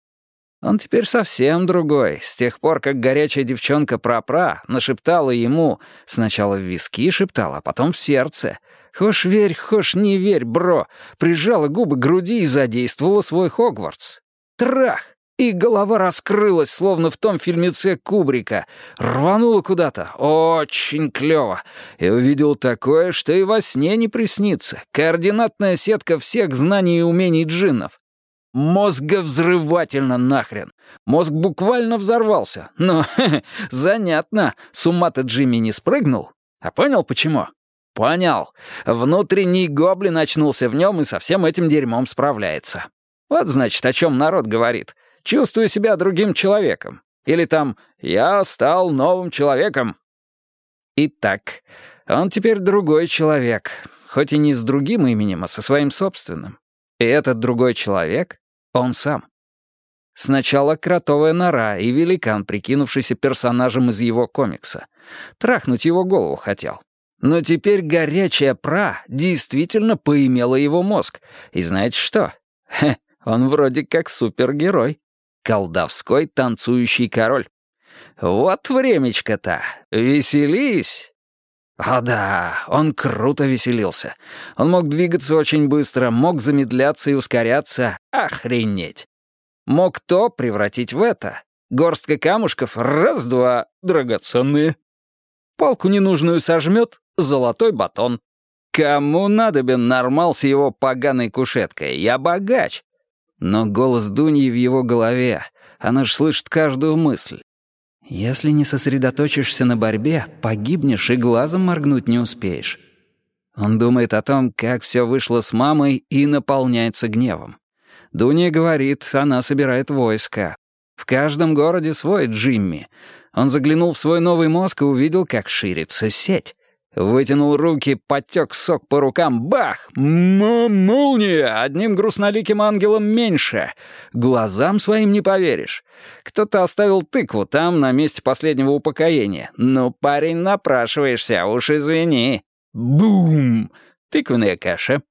Он теперь совсем другой, с тех пор, как горячая девчонка Пра-Пра нашептала ему, сначала в виски шептала, а потом в сердце. «Хошь верь, хошь не верь, бро!» Прижала губы к груди и задействовала свой Хогвартс. Трах! И голова раскрылась, словно в том фильмеце Кубрика. Рванула куда-то. Очень клёво. И увидел такое, что и во сне не приснится. Координатная сетка всех знаний и умений джиннов. Мозговзрывательно нахрен. Мозг буквально взорвался. Но, занятно, с ума-то Джимми не спрыгнул. А понял почему? Понял. Внутренний гоблин очнулся в нем и со всем этим дерьмом справляется. Вот, значит, о чем народ говорит. Чувствую себя другим человеком. Или там «я стал новым человеком». Итак, он теперь другой человек, хоть и не с другим именем, а со своим собственным. И этот другой человек он сам. Сначала кротовая нора и великан, прикинувшийся персонажем из его комикса. Трахнуть его голову хотел. Но теперь горячая пра действительно поимела его мозг. И знаете что? Хе, он вроде как супергерой. Колдовской танцующий король. Вот времечко-то. Веселись. О да, он круто веселился. Он мог двигаться очень быстро, мог замедляться и ускоряться. Охренеть. Мог то превратить в это. Горстка камушков, раз-два, драгоценные. Палку ненужную сожмет, золотой батон. Кому надобен нормал с его поганой кушеткой? Я богач. Но голос Дуньи в его голове. Она ж слышит каждую мысль. Если не сосредоточишься на борьбе, погибнешь и глазом моргнуть не успеешь. Он думает о том, как все вышло с мамой и наполняется гневом. Дуня говорит, она собирает войска. В каждом городе свой Джимми. Он заглянул в свой новый мозг и увидел, как ширится сеть. Вытянул руки, потек сок по рукам. Бах! М молния! Одним грустноликим ангелом меньше. Глазам своим не поверишь. Кто-то оставил тыкву там, на месте последнего упокоения. Ну, парень, напрашиваешься, уж извини. Бум! тыквенная каша.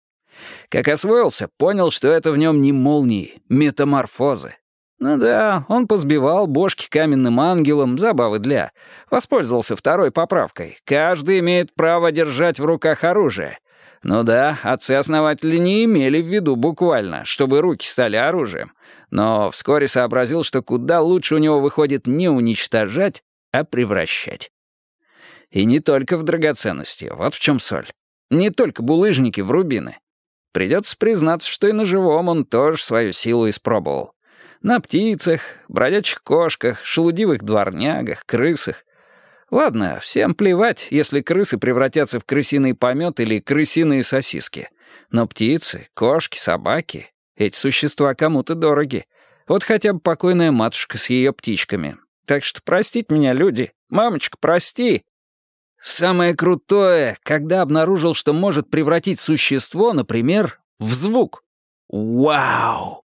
Как освоился, понял, что это в нем не молнии, метаморфозы. Ну да, он позбивал бошки каменным ангелом, забавы для. Воспользовался второй поправкой. Каждый имеет право держать в руках оружие. Ну да, отцы-основатели не имели в виду буквально, чтобы руки стали оружием. Но вскоре сообразил, что куда лучше у него выходит не уничтожать, а превращать. И не только в драгоценности, вот в чем соль. Не только булыжники в рубины. Придется признаться, что и на живом он тоже свою силу испробовал. На птицах, бродячих кошках, шелудивых дворнягах, крысах. Ладно, всем плевать, если крысы превратятся в крысиный помет или крысиные сосиски. Но птицы, кошки, собаки — эти существа кому-то дороги. Вот хотя бы покойная матушка с ее птичками. Так что простите меня, люди. Мамочка, прости. Самое крутое, когда обнаружил, что может превратить существо, например, в звук. Вау!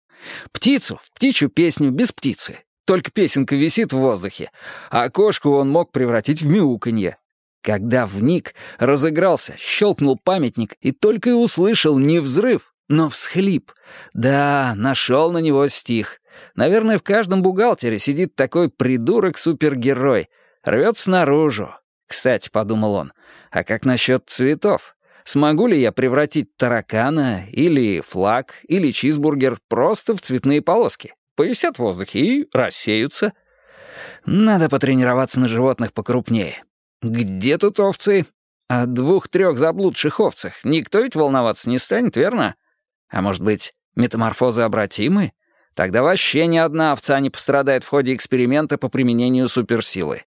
Птицу в птичью песню без птицы. Только песенка висит в воздухе. А кошку он мог превратить в мяуканье. Когда вник, разыгрался, щелкнул памятник и только и услышал не взрыв, но всхлип. Да, нашел на него стих. Наверное, в каждом бухгалтере сидит такой придурок-супергерой. Рвется наружу. Кстати, подумал он, а как насчет цветов? Смогу ли я превратить таракана или флаг или чизбургер просто в цветные полоски? Повисят в воздухе и рассеются. Надо потренироваться на животных покрупнее. Где тут овцы? О двух-трех заблудших овцах никто ведь волноваться не станет, верно? А может быть, метаморфозы обратимы? Тогда вообще ни одна овца не пострадает в ходе эксперимента по применению суперсилы.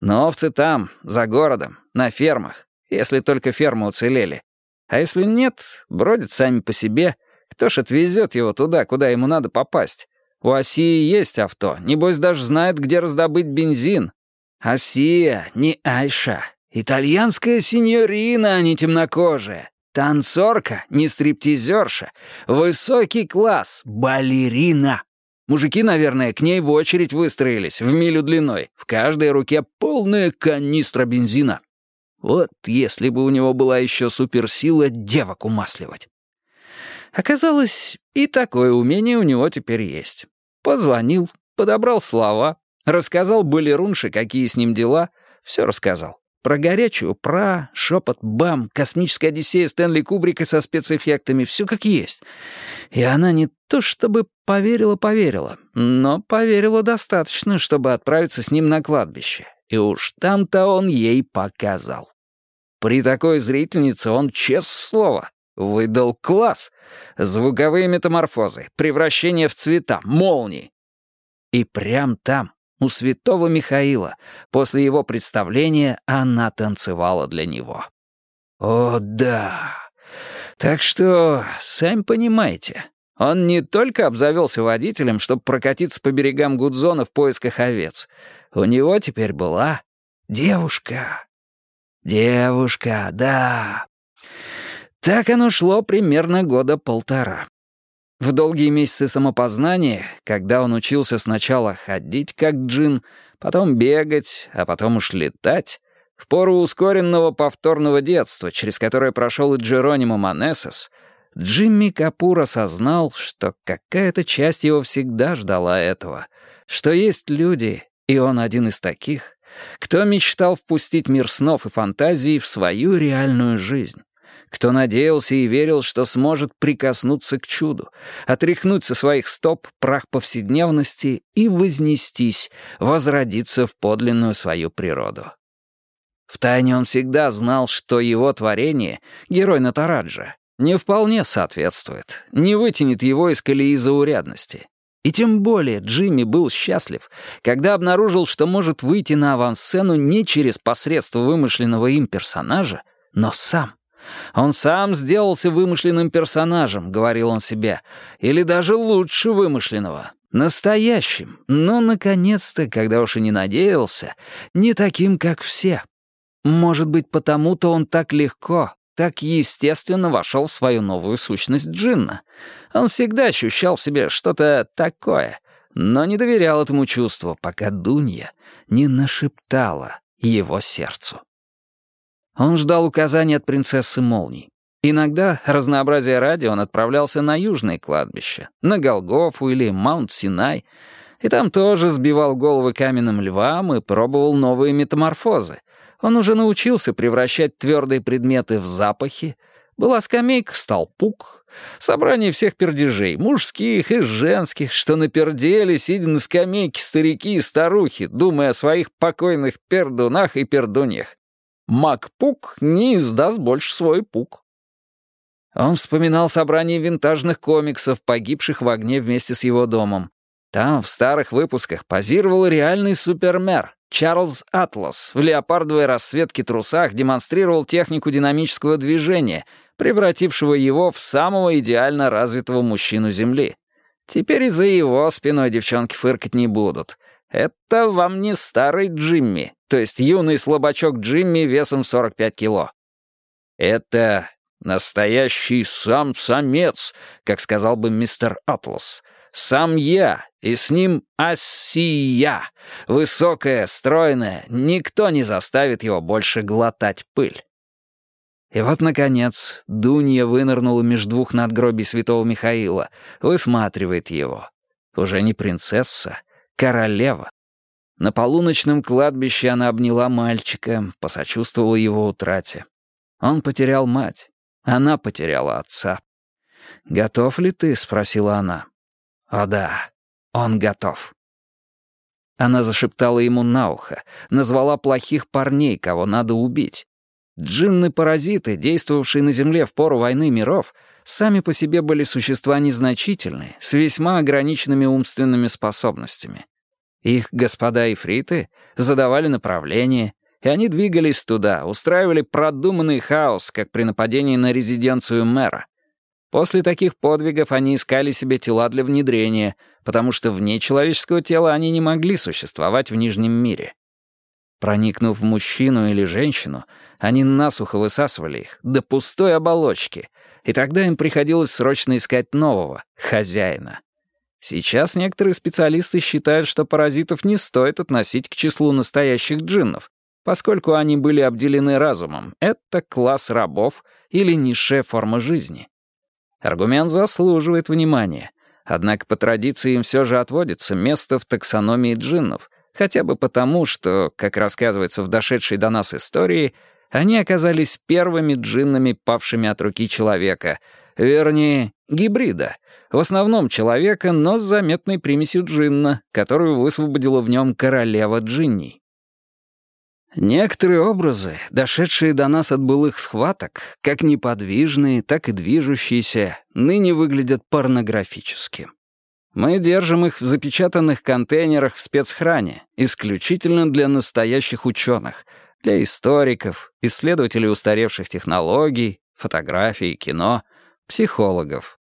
Но овцы там, за городом, на фермах, если только фермы уцелели. А если нет, бродят сами по себе. Кто ж отвезет его туда, куда ему надо попасть? У Осии есть авто, небось даже знает, где раздобыть бензин. Осия, не Айша. Итальянская синьорина, а не темнокожая. Танцорка, не стриптизерша. Высокий класс, балерина. Мужики, наверное, к ней в очередь выстроились, в милю длиной. В каждой руке полная канистра бензина. Вот если бы у него была еще суперсила девок умасливать. Оказалось, и такое умение у него теперь есть. Позвонил, подобрал слова, рассказал балерунше, какие с ним дела, все рассказал. Про горячую, про шепот, бам, космическая Одиссея Стэнли Кубрика со спецэффектами, все как есть. И она не то чтобы поверила-поверила, но поверила достаточно, чтобы отправиться с ним на кладбище. И уж там-то он ей показал. При такой зрительнице он, честное слово, выдал класс. Звуковые метаморфозы, превращение в цвета, молнии. И прям там, у святого Михаила, после его представления, она танцевала для него. О, да. Так что, сами понимаете, он не только обзавелся водителем, чтобы прокатиться по берегам Гудзона в поисках овец. У него теперь была девушка. Девушка, да. Так оно шло примерно года полтора. В долгие месяцы самопознания, когда он учился сначала ходить как джин, потом бегать, а потом уж летать, в пору ускоренного повторного детства, через которое прошел и Джеронимо Манесос, Джимми Капур осознал, что какая-то часть его всегда ждала этого, что есть люди, и он один из таких, кто мечтал впустить мир снов и фантазий в свою реальную жизнь? Кто надеялся и верил, что сможет прикоснуться к чуду, отряхнуть со своих стоп прах повседневности и вознестись, возродиться в подлинную свою природу? Втайне он всегда знал, что его творение, герой Натараджа, не вполне соответствует, не вытянет его из колеи заурядности. И тем более Джимми был счастлив, когда обнаружил, что может выйти на авансцену не через посредство вымышленного им персонажа, но сам. Он сам сделался вымышленным персонажем, говорил он себе, или даже лучше вымышленного. Настоящим, но, наконец-то, когда уж и не надеялся, не таким, как все. Может быть, потому-то он так легко, так естественно вошел в свою новую сущность Джинна. Он всегда ощущал в себе что-то такое, но не доверял этому чувству, пока Дунья не нашептала его сердцу. Он ждал указаний от принцессы Молний. Иногда разнообразие ради он отправлялся на южные кладбища, на Голгофу или Маунт-Синай, и там тоже сбивал головы каменным львам и пробовал новые метаморфозы. Он уже научился превращать твердые предметы в запахи. Была скамейка, стал пук. Собрание всех пердежей, мужских и женских, что напердели, сидя на скамейке старики и старухи, думая о своих покойных пердунах и пердуньях. Мак-пук не издаст больше свой пук. Он вспоминал собрание винтажных комиксов, погибших в огне вместе с его домом. Там, в старых выпусках, позировал реальный супермер. Чарльз Атлас в леопардовой расцветке трусах демонстрировал технику динамического движения, превратившего его в самого идеально развитого мужчину Земли. Теперь и за его спиной девчонки фыркать не будут. Это вам не старый Джимми, то есть юный слабачок Джимми весом 45 кило. Это Настоящий сам-самец, как сказал бы мистер Атлас. Сам я, и с ним Ассия. Высокая, стройная, никто не заставит его больше глотать пыль. И вот, наконец, Дунья вынырнула между двух надгробий святого Михаила, высматривает его. Уже не принцесса, королева. На полуночном кладбище она обняла мальчика, посочувствовала его утрате. Он потерял мать. Она потеряла отца. «Готов ли ты?» — спросила она. «О да, он готов». Она зашептала ему на ухо, назвала плохих парней, кого надо убить. Джинны-паразиты, действовавшие на Земле в пору войны миров, сами по себе были существа незначительные, с весьма ограниченными умственными способностями. Их господа ифриты задавали направление, и они двигались туда, устраивали продуманный хаос, как при нападении на резиденцию мэра. После таких подвигов они искали себе тела для внедрения, потому что вне человеческого тела они не могли существовать в Нижнем мире. Проникнув в мужчину или женщину, они насухо высасывали их до пустой оболочки, и тогда им приходилось срочно искать нового, хозяина. Сейчас некоторые специалисты считают, что паразитов не стоит относить к числу настоящих джиннов, поскольку они были обделены разумом. Это класс рабов или низшая форма жизни. Аргумент заслуживает внимания. Однако по традиции им все же отводится место в таксономии джиннов, хотя бы потому, что, как рассказывается в дошедшей до нас истории, они оказались первыми джиннами, павшими от руки человека, вернее, гибрида, в основном человека, но с заметной примесью джинна, которую высвободила в нем королева джинней. Некоторые образы, дошедшие до нас от былых схваток, как неподвижные, так и движущиеся, ныне выглядят порнографически. Мы держим их в запечатанных контейнерах в спецхране, исключительно для настоящих ученых, для историков, исследователей устаревших технологий, фотографий, кино, психологов.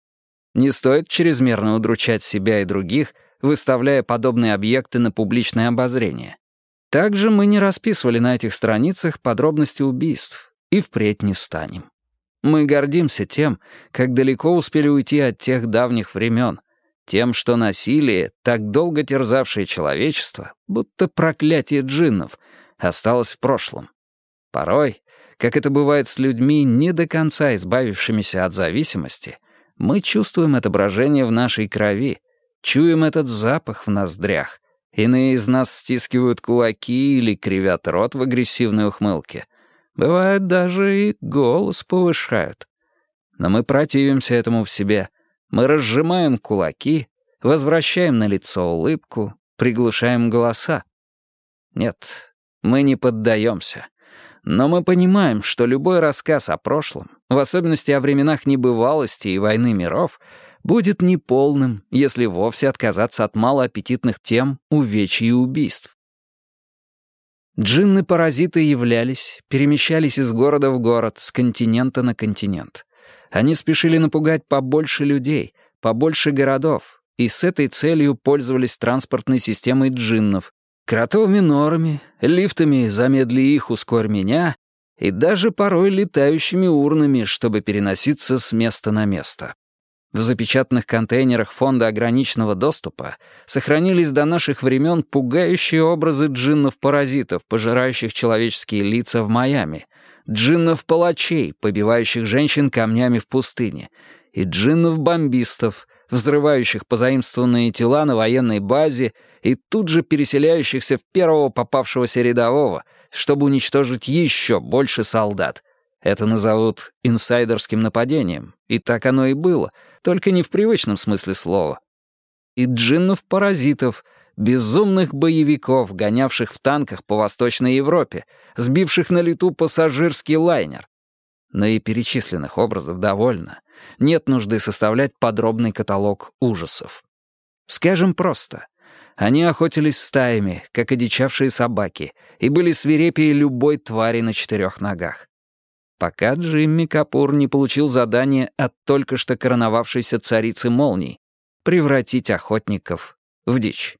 Не стоит чрезмерно удручать себя и других, выставляя подобные объекты на публичное обозрение. Также мы не расписывали на этих страницах подробности убийств и впредь не станем. Мы гордимся тем, как далеко успели уйти от тех давних времен, тем, что насилие, так долго терзавшее человечество, будто проклятие джиннов, осталось в прошлом. Порой, как это бывает с людьми, не до конца избавившимися от зависимости, мы чувствуем отображение в нашей крови, чуем этот запах в ноздрях, Иные из нас стискивают кулаки или кривят рот в агрессивной ухмылке. Бывает, даже и голос повышают. Но мы противимся этому в себе. Мы разжимаем кулаки, возвращаем на лицо улыбку, приглушаем голоса. Нет, мы не поддаемся. Но мы понимаем, что любой рассказ о прошлом, в особенности о временах небывалости и войны миров, будет неполным, если вовсе отказаться от малоаппетитных тем увечий и убийств. Джинны-паразиты являлись, перемещались из города в город, с континента на континент. Они спешили напугать побольше людей, побольше городов, и с этой целью пользовались транспортной системой джиннов, кротовыми норами, лифтами «замедли их, ускорь меня» и даже порой летающими урнами, чтобы переноситься с места на место. В запечатанных контейнерах фонда ограниченного доступа сохранились до наших времен пугающие образы джиннов-паразитов, пожирающих человеческие лица в Майами, джиннов-палачей, побивающих женщин камнями в пустыне, и джиннов-бомбистов, взрывающих позаимствованные тела на военной базе и тут же переселяющихся в первого попавшегося рядового, чтобы уничтожить еще больше солдат. Это назовут инсайдерским нападением, и так оно и было, только не в привычном смысле слова. И джиннов-паразитов, безумных боевиков, гонявших в танках по Восточной Европе, сбивших на лету пассажирский лайнер. Но и перечисленных образов довольно. Нет нужды составлять подробный каталог ужасов. Скажем просто. Они охотились стаями, как одичавшие собаки, и были свирепее любой твари на четырех ногах. Пока Джимми Капур не получил задание от только что короновавшейся царицы молний превратить охотников в дичь.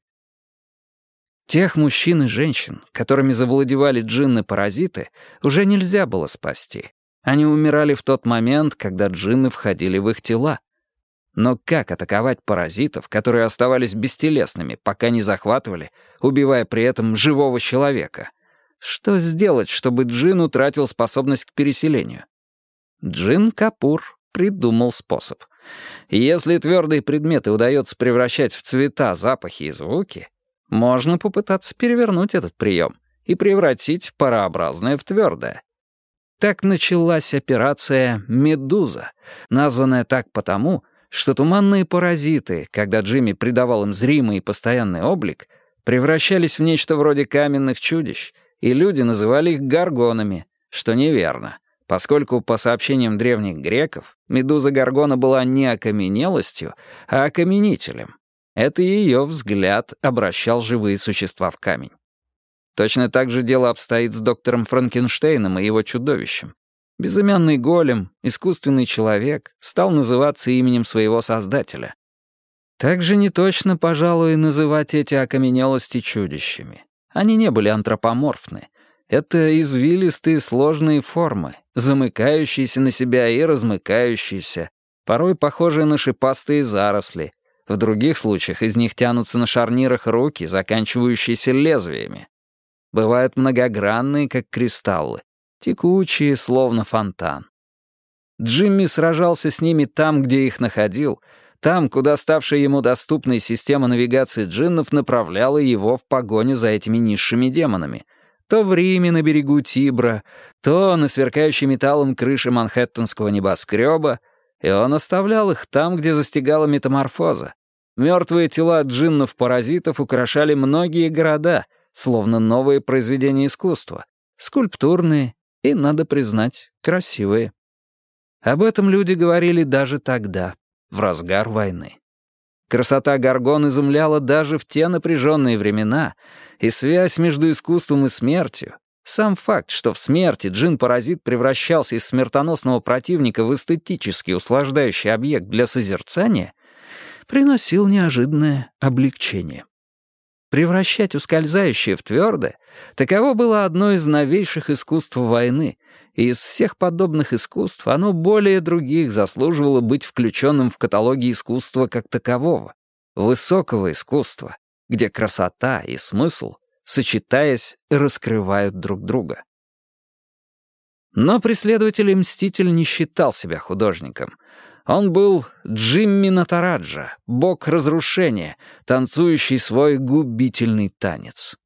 Тех мужчин и женщин, которыми завладевали джинны-паразиты, уже нельзя было спасти. Они умирали в тот момент, когда джинны входили в их тела. Но как атаковать паразитов, которые оставались бестелесными, пока не захватывали, убивая при этом живого человека? Что сделать, чтобы джин утратил способность к переселению? Джин Капур придумал способ. Если твердые предметы удается превращать в цвета, запахи и звуки, можно попытаться перевернуть этот прием и превратить парообразное в твердое. Так началась операция «Медуза», названная так потому, что туманные паразиты, когда Джимми придавал им зримый и постоянный облик, превращались в нечто вроде каменных чудищ, и люди называли их горгонами, что неверно, поскольку, по сообщениям древних греков, медуза горгона была не окаменелостью, а окаменителем. Это ее взгляд обращал живые существа в камень. Точно так же дело обстоит с доктором Франкенштейном и его чудовищем. Безымянный голем, искусственный человек, стал называться именем своего создателя. Также неточно, пожалуй, называть эти окаменелости чудищами. Они не были антропоморфны. Это извилистые сложные формы, замыкающиеся на себя и размыкающиеся, порой похожие на шипастые заросли. В других случаях из них тянутся на шарнирах руки, заканчивающиеся лезвиями. Бывают многогранные, как кристаллы, текучие, словно фонтан. Джимми сражался с ними там, где их находил, там, куда ставшая ему доступной система навигации джиннов направляла его в погоню за этими низшими демонами. То в Риме на берегу Тибра, то на сверкающей металлом крыше манхэттенского небоскреба, и он оставлял их там, где застигала метаморфоза. Мертвые тела джиннов-паразитов украшали многие города, словно новые произведения искусства, скульптурные и, надо признать, красивые. Об этом люди говорили даже тогда, в разгар войны. Красота Гаргон изумляла даже в те напряженные времена, и связь между искусством и смертью, сам факт, что в смерти джин-паразит превращался из смертоносного противника в эстетически услаждающий объект для созерцания, приносил неожиданное облегчение. Превращать ускользающее в твердое — таково было одно из новейших искусств войны, и из всех подобных искусств оно более других заслуживало быть включенным в каталоге искусства как такового, высокого искусства, где красота и смысл, сочетаясь, раскрывают друг друга. Но преследователь и мститель не считал себя художником. Он был Джимми Натараджа, бог разрушения, танцующий свой губительный танец.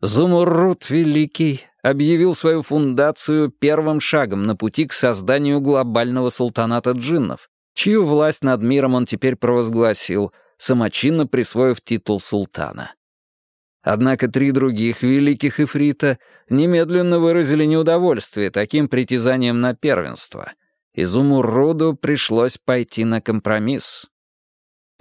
Зумуррут Великий объявил свою фундацию первым шагом на пути к созданию глобального султаната джиннов, чью власть над миром он теперь провозгласил, самочинно присвоив титул султана. Однако три других великих ифрита немедленно выразили неудовольствие таким притязанием на первенство, Изумруду пришлось пойти на компромисс.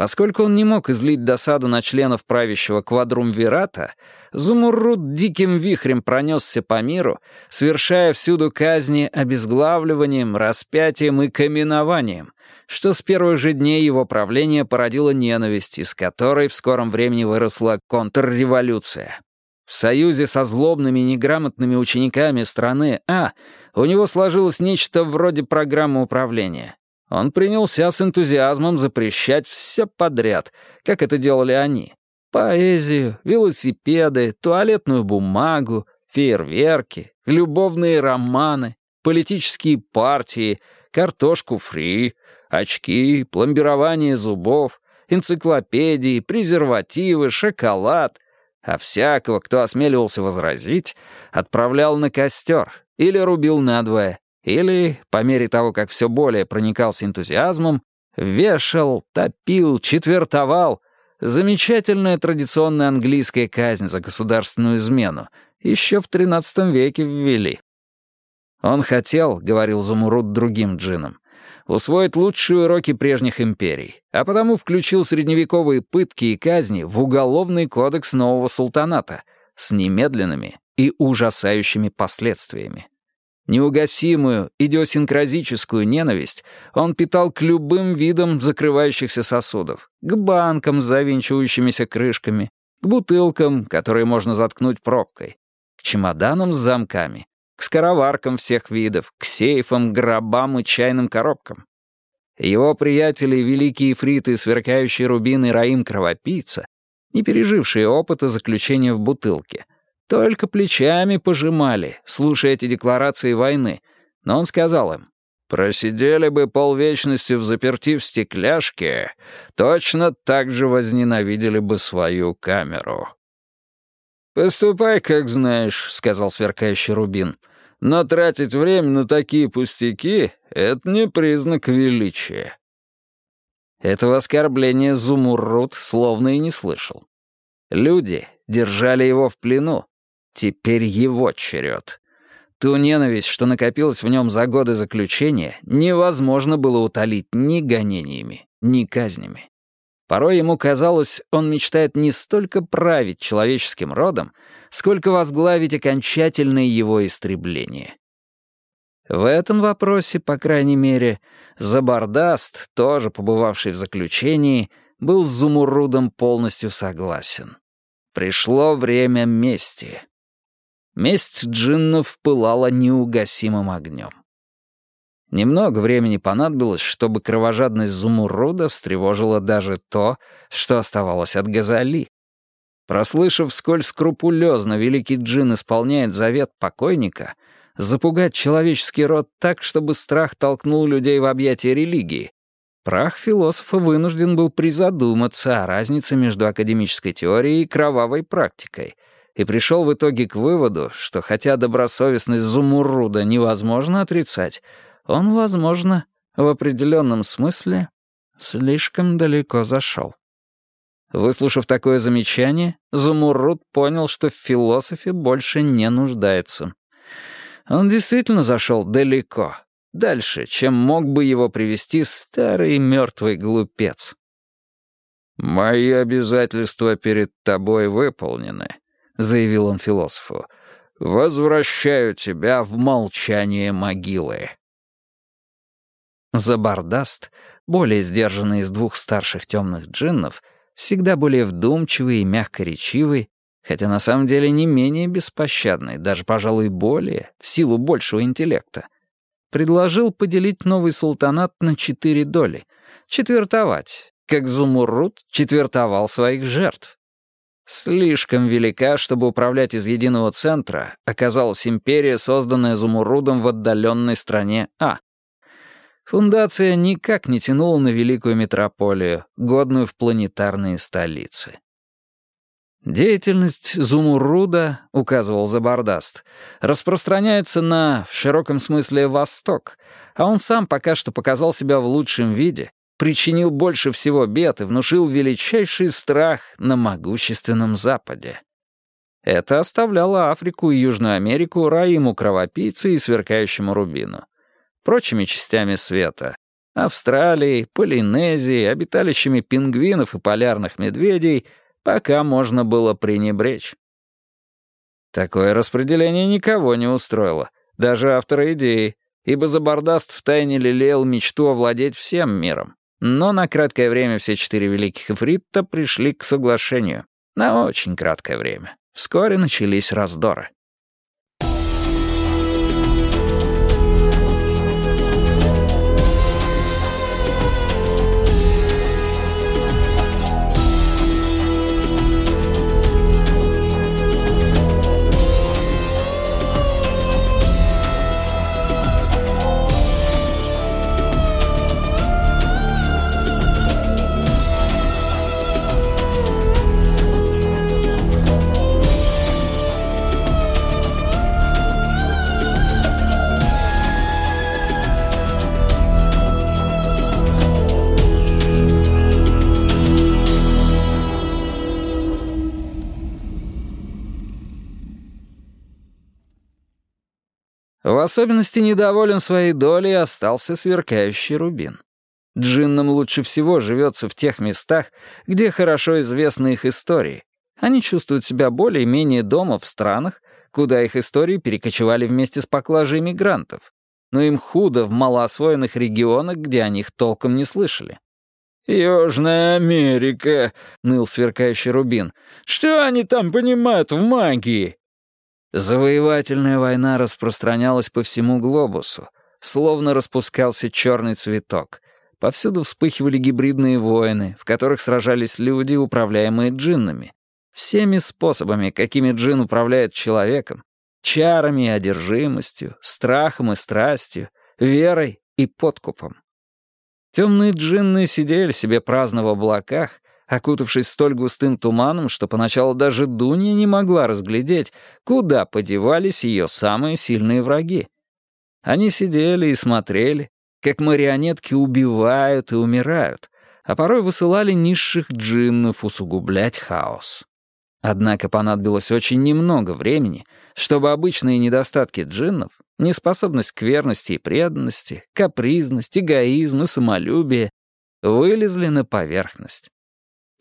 Поскольку он не мог излить досаду на членов правящего квадрумвирата, Зумурруд диким вихрем пронесся по миру, совершая всюду казни обезглавливанием, распятием и каменованием, что с первых же дней его правления породило ненависть, из которой в скором времени выросла контрреволюция. В союзе со злобными неграмотными учениками страны А у него сложилось нечто вроде программы управления. Он принялся с энтузиазмом запрещать все подряд, как это делали они. Поэзию, велосипеды, туалетную бумагу, фейерверки, любовные романы, политические партии, картошку фри, очки, пломбирование зубов, энциклопедии, презервативы, шоколад, а всякого, кто осмеливался возразить, отправлял на костер или рубил надвое, или, по мере того, как все более проникался энтузиазмом, вешал, топил, четвертовал. Замечательная традиционная английская казнь за государственную измену. Еще в XIII веке ввели. Он хотел, — говорил Замурут другим джинам, — усвоить лучшие уроки прежних империй, а потому включил средневековые пытки и казни в уголовный кодекс нового султаната с немедленными и ужасающими последствиями. Неугасимую, идиосинкразическую ненависть он питал к любым видам закрывающихся сосудов, к банкам с завинчивающимися крышками, к бутылкам, которые можно заткнуть пробкой, к чемоданам с замками, к скороваркам всех видов, к сейфам, гробам и чайным коробкам. Его приятели, великие фриты, сверкающие рубины Раим Кровопийца, не пережившие опыта заключения в бутылке, только плечами пожимали, слушая эти декларации войны. Но он сказал им, «Просидели бы полвечности в заперти в стекляшке, точно так же возненавидели бы свою камеру». «Поступай, как знаешь», — сказал сверкающий Рубин. «Но тратить время на такие пустяки — это не признак величия». Этого оскорбления Зумуррут словно и не слышал. Люди держали его в плену, Теперь его черед. Ту ненависть, что накопилась в нем за годы заключения, невозможно было утолить ни гонениями, ни казнями. Порой ему казалось, он мечтает не столько править человеческим родом, сколько возглавить окончательное его истребление. В этом вопросе, по крайней мере, Забардаст, тоже побывавший в заключении, был с Зумурудом полностью согласен. Пришло время мести. Месть джиннов пылала неугасимым огнем. Немного времени понадобилось, чтобы кровожадность Зумурруда встревожила даже то, что оставалось от Газали. Прослышав, сколь скрупулезно великий джин исполняет завет покойника, запугать человеческий род так, чтобы страх толкнул людей в объятия религии, прах философа вынужден был призадуматься о разнице между академической теорией и кровавой практикой — и пришел в итоге к выводу, что хотя добросовестность Зумурруда невозможно отрицать, он, возможно, в определенном смысле слишком далеко зашел. Выслушав такое замечание, Зумурруд понял, что в философе больше не нуждается. Он действительно зашел далеко, дальше, чем мог бы его привести старый мертвый глупец. «Мои обязательства перед тобой выполнены», — заявил он философу, — «возвращаю тебя в молчание могилы». Забардаст, более сдержанный из двух старших темных джиннов, всегда более вдумчивый и мягкоречивый, хотя на самом деле не менее беспощадный, даже, пожалуй, более, в силу большего интеллекта, предложил поделить новый султанат на четыре доли, четвертовать, как Зумуррут четвертовал своих жертв. Слишком велика, чтобы управлять из единого центра, оказалась империя, созданная Зумурудом в отдаленной стране А. Фундация никак не тянула на великую метрополию, годную в планетарные столицы. Деятельность Зумуруда, указывал Забардаст, распространяется на, в широком смысле, Восток, а он сам пока что показал себя в лучшем виде причинил больше всего бед и внушил величайший страх на могущественном Западе. Это оставляло Африку и Южную Америку Раиму Кровопийце и Сверкающему Рубину. Прочими частями света — Австралией, Полинезией, обиталищами пингвинов и полярных медведей — пока можно было пренебречь. Такое распределение никого не устроило, даже автора идеи, ибо Забардаст втайне лелеял мечту овладеть всем миром. Но на краткое время все четыре великих эфрита пришли к соглашению. На очень краткое время. Вскоре начались раздоры. В особенности недоволен своей долей остался сверкающий рубин. Джиннам лучше всего живется в тех местах, где хорошо известны их истории. Они чувствуют себя более-менее дома в странах, куда их истории перекочевали вместе с поклажей иммигрантов. Но им худо в малоосвоенных регионах, где о них толком не слышали. «Южная Америка», — ныл сверкающий рубин. «Что они там понимают в магии?» Завоевательная война распространялась по всему глобусу, словно распускался черный цветок. Повсюду вспыхивали гибридные войны, в которых сражались люди, управляемые джиннами. Всеми способами, какими джин управляет человеком, чарами и одержимостью, страхом и страстью, верой и подкупом. Темные джинны сидели себе праздно в облаках, окутавшись столь густым туманом, что поначалу даже Дунья не могла разглядеть, куда подевались ее самые сильные враги. Они сидели и смотрели, как марионетки убивают и умирают, а порой высылали низших джиннов усугублять хаос. Однако понадобилось очень немного времени, чтобы обычные недостатки джиннов, неспособность к верности и преданности, капризность, эгоизм и самолюбие, вылезли на поверхность.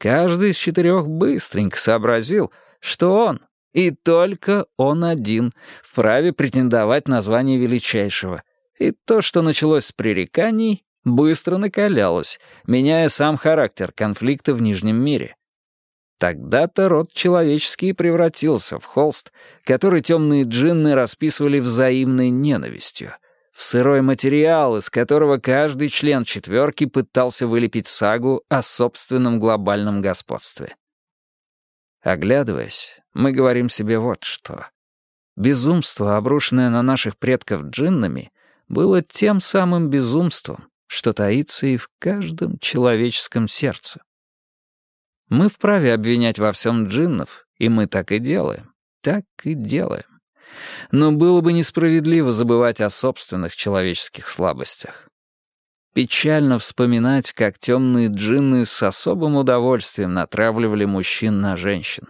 Каждый из четырех быстренько сообразил, что он, и только он один, вправе претендовать на звание величайшего. И то, что началось с пререканий, быстро накалялось, меняя сам характер конфликта в Нижнем мире. Тогда-то род человеческий превратился в холст, который темные джинны расписывали взаимной ненавистью, в сырой материал, из которого каждый член четверки пытался вылепить сагу о собственном глобальном господстве. Оглядываясь, мы говорим себе вот что. Безумство, обрушенное на наших предков джиннами, было тем самым безумством, что таится и в каждом человеческом сердце. Мы вправе обвинять во всем джиннов, и мы так и делаем. Так и делаем. Но было бы несправедливо забывать о собственных человеческих слабостях. Печально вспоминать, как темные джинны с особым удовольствием натравливали мужчин на женщин.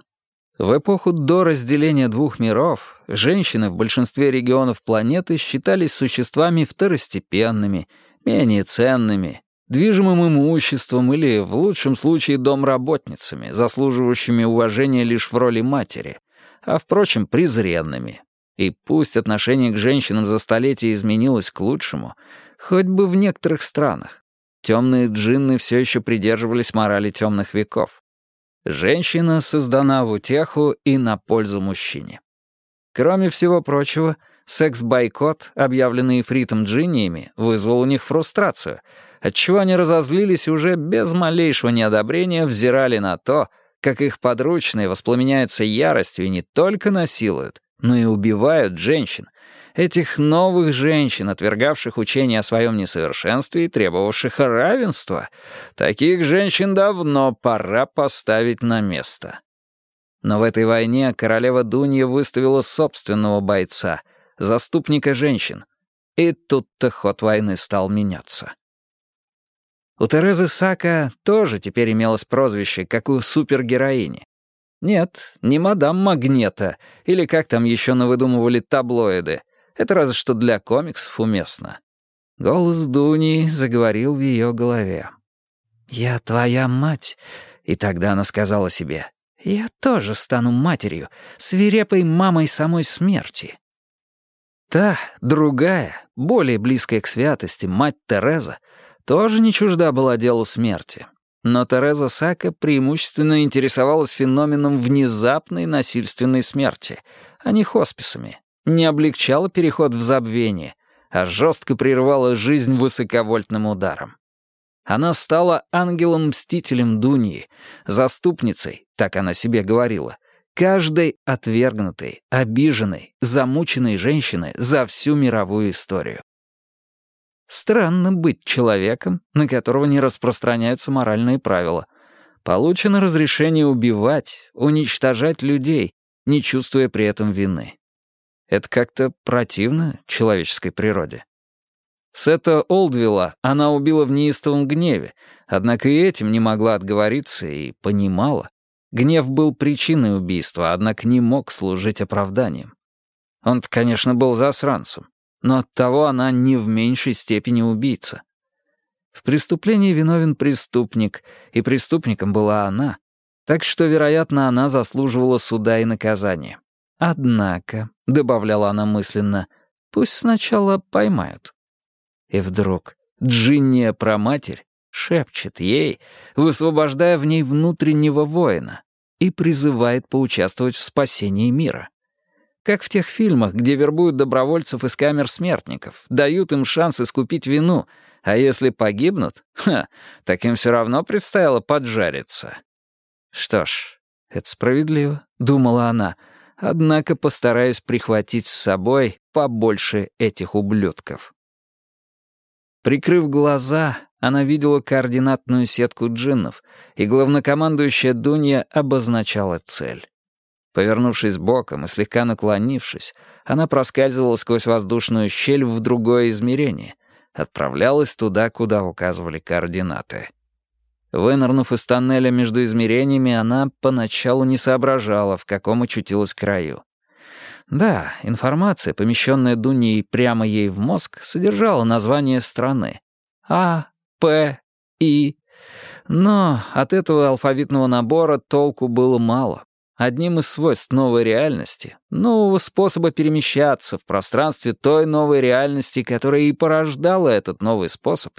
В эпоху до разделения двух миров женщины в большинстве регионов планеты считались существами второстепенными, менее ценными, движимым имуществом или, в лучшем случае, домработницами, заслуживающими уважения лишь в роли матери, а, впрочем, презренными. И пусть отношение к женщинам за столетия изменилось к лучшему, хоть бы в некоторых странах, темные джинны все еще придерживались морали темных веков. Женщина создана в утеху и на пользу мужчине. Кроме всего прочего, секс-бойкот, объявленный Фритом джинниями, вызвал у них фрустрацию — отчего они разозлились уже без малейшего неодобрения взирали на то, как их подручные воспламеняются яростью и не только насилуют, но и убивают женщин, этих новых женщин, отвергавших учение о своем несовершенстве и требовавших равенства. Таких женщин давно пора поставить на место. Но в этой войне королева Дунья выставила собственного бойца, заступника женщин. И тут-то ход войны стал меняться. У Терезы Сака тоже теперь имелось прозвище, как у супергероини. Нет, не мадам Магнета, или как там еще навыдумывали таблоиды. Это разве что для комиксов уместно. Голос Дуни заговорил в ее голове. «Я твоя мать». И тогда она сказала себе, «Я тоже стану матерью, свирепой мамой самой смерти». Та, другая, более близкая к святости, мать Тереза, тоже не чужда была делу смерти. Но Тереза Сака преимущественно интересовалась феноменом внезапной насильственной смерти, а не хосписами, не облегчала переход в забвение, а жестко прервала жизнь высоковольтным ударом. Она стала ангелом-мстителем Дуньи, заступницей, так она себе говорила, каждой отвергнутой, обиженной, замученной женщины за всю мировую историю. Странно быть человеком, на которого не распространяются моральные правила. Получено разрешение убивать, уничтожать людей, не чувствуя при этом вины. Это как-то противно человеческой природе. Сета Олдвилла она убила в неистовом гневе, однако и этим не могла отговориться и понимала. Гнев был причиной убийства, однако не мог служить оправданием. Он-то, конечно, был засранцем. Но оттого она не в меньшей степени убийца. В преступлении виновен преступник, и преступником была она, так что, вероятно, она заслуживала суда и наказания. Однако, — добавляла она мысленно, — пусть сначала поймают. И вдруг Джинния проматерь шепчет ей, высвобождая в ней внутреннего воина, и призывает поучаствовать в спасении мира. Как в тех фильмах, где вербуют добровольцев из камер смертников, дают им шанс искупить вину, а если погибнут, ха, так им все равно предстояло поджариться. Что ж, это справедливо, думала она, однако постараюсь прихватить с собой побольше этих ублюдков. Прикрыв глаза, она видела координатную сетку джиннов, и главнокомандующая Дунья обозначала цель. Повернувшись боком и слегка наклонившись, она проскальзывала сквозь воздушную щель в другое измерение, отправлялась туда, куда указывали координаты. Вынырнув из тоннеля между измерениями, она поначалу не соображала, в каком очутилась краю. Да, информация, помещенная Дуней прямо ей в мозг, содержала название страны. А, П, И. Но от этого алфавитного набора толку было мало. Одним из свойств новой реальности, нового способа перемещаться в пространстве той новой реальности, которая и порождала этот новый способ,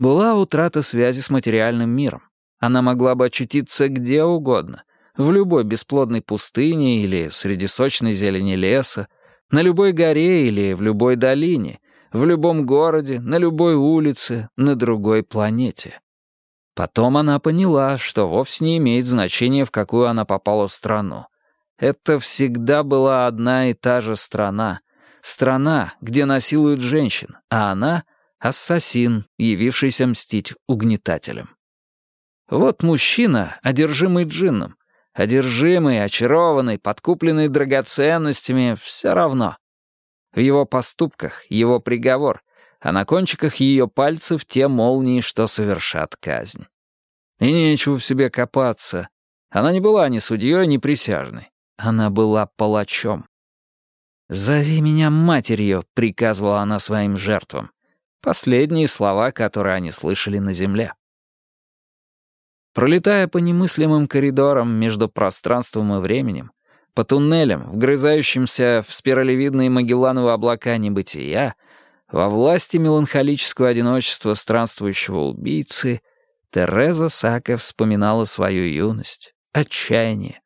была утрата связи с материальным миром. Она могла бы очутиться где угодно, в любой бесплодной пустыне или среди сочной зелени леса, на любой горе или в любой долине, в любом городе, на любой улице, на другой планете. Потом она поняла, что вовсе не имеет значения, в какую она попала страну. Это всегда была одна и та же страна. Страна, где насилуют женщин, а она — ассасин, явившийся мстить угнетателям. Вот мужчина, одержимый джинном. Одержимый, очарованный, подкупленный драгоценностями — все равно. В его поступках его приговор, а на кончиках ее пальцев те молнии, что совершат казнь. И нечего в себе копаться. Она не была ни судьей, ни присяжной. Она была палачом. «Зови меня матерью», — приказывала она своим жертвам. Последние слова, которые они слышали на земле. Пролетая по немыслимым коридорам между пространством и временем, по туннелям, вгрызающимся в спиралевидные Магеллановые облака небытия, во власти меланхолического одиночества странствующего убийцы, Тереза Сака вспоминала свою юность, отчаяние.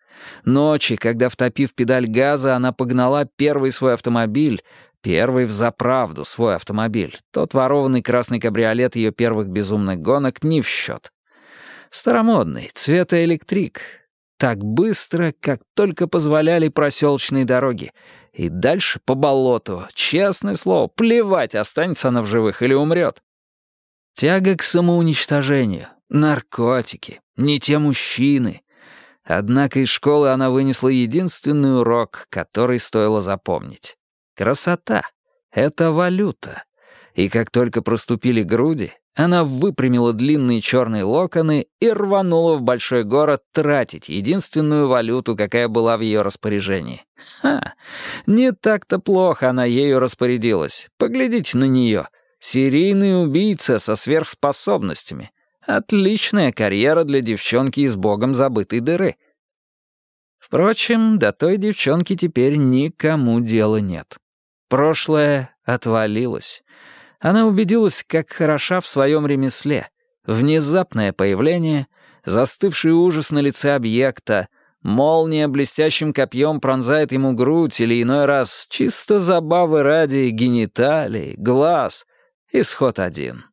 Ночи, когда, втопив педаль газа, она погнала первый свой автомобиль, первый в заправду свой автомобиль. Тот ворованный красный кабриолет ее первых безумных гонок не в счет. Старомодный, цвета электрик. Так быстро, как только позволяли проселочные дороги. И дальше по болоту. Честное слово, плевать, останется она в живых или умрет. Тяга к самоуничтожению, наркотики, не те мужчины. Однако из школы она вынесла единственный урок, который стоило запомнить. Красота — это валюта. И как только проступили груди, она выпрямила длинные черные локоны и рванула в большой город тратить единственную валюту, какая была в ее распоряжении. Ха! Не так-то плохо она ею распорядилась. Поглядите на нее. Серийный убийца со сверхспособностями. Отличная карьера для девчонки из богом забытой дыры. Впрочем, до той девчонки теперь никому дела нет. Прошлое отвалилось. Она убедилась, как хороша в своем ремесле. Внезапное появление, застывший ужас на лице объекта, молния блестящим копьем пронзает ему грудь или иной раз чисто забавы ради гениталий, глаз, Исход один.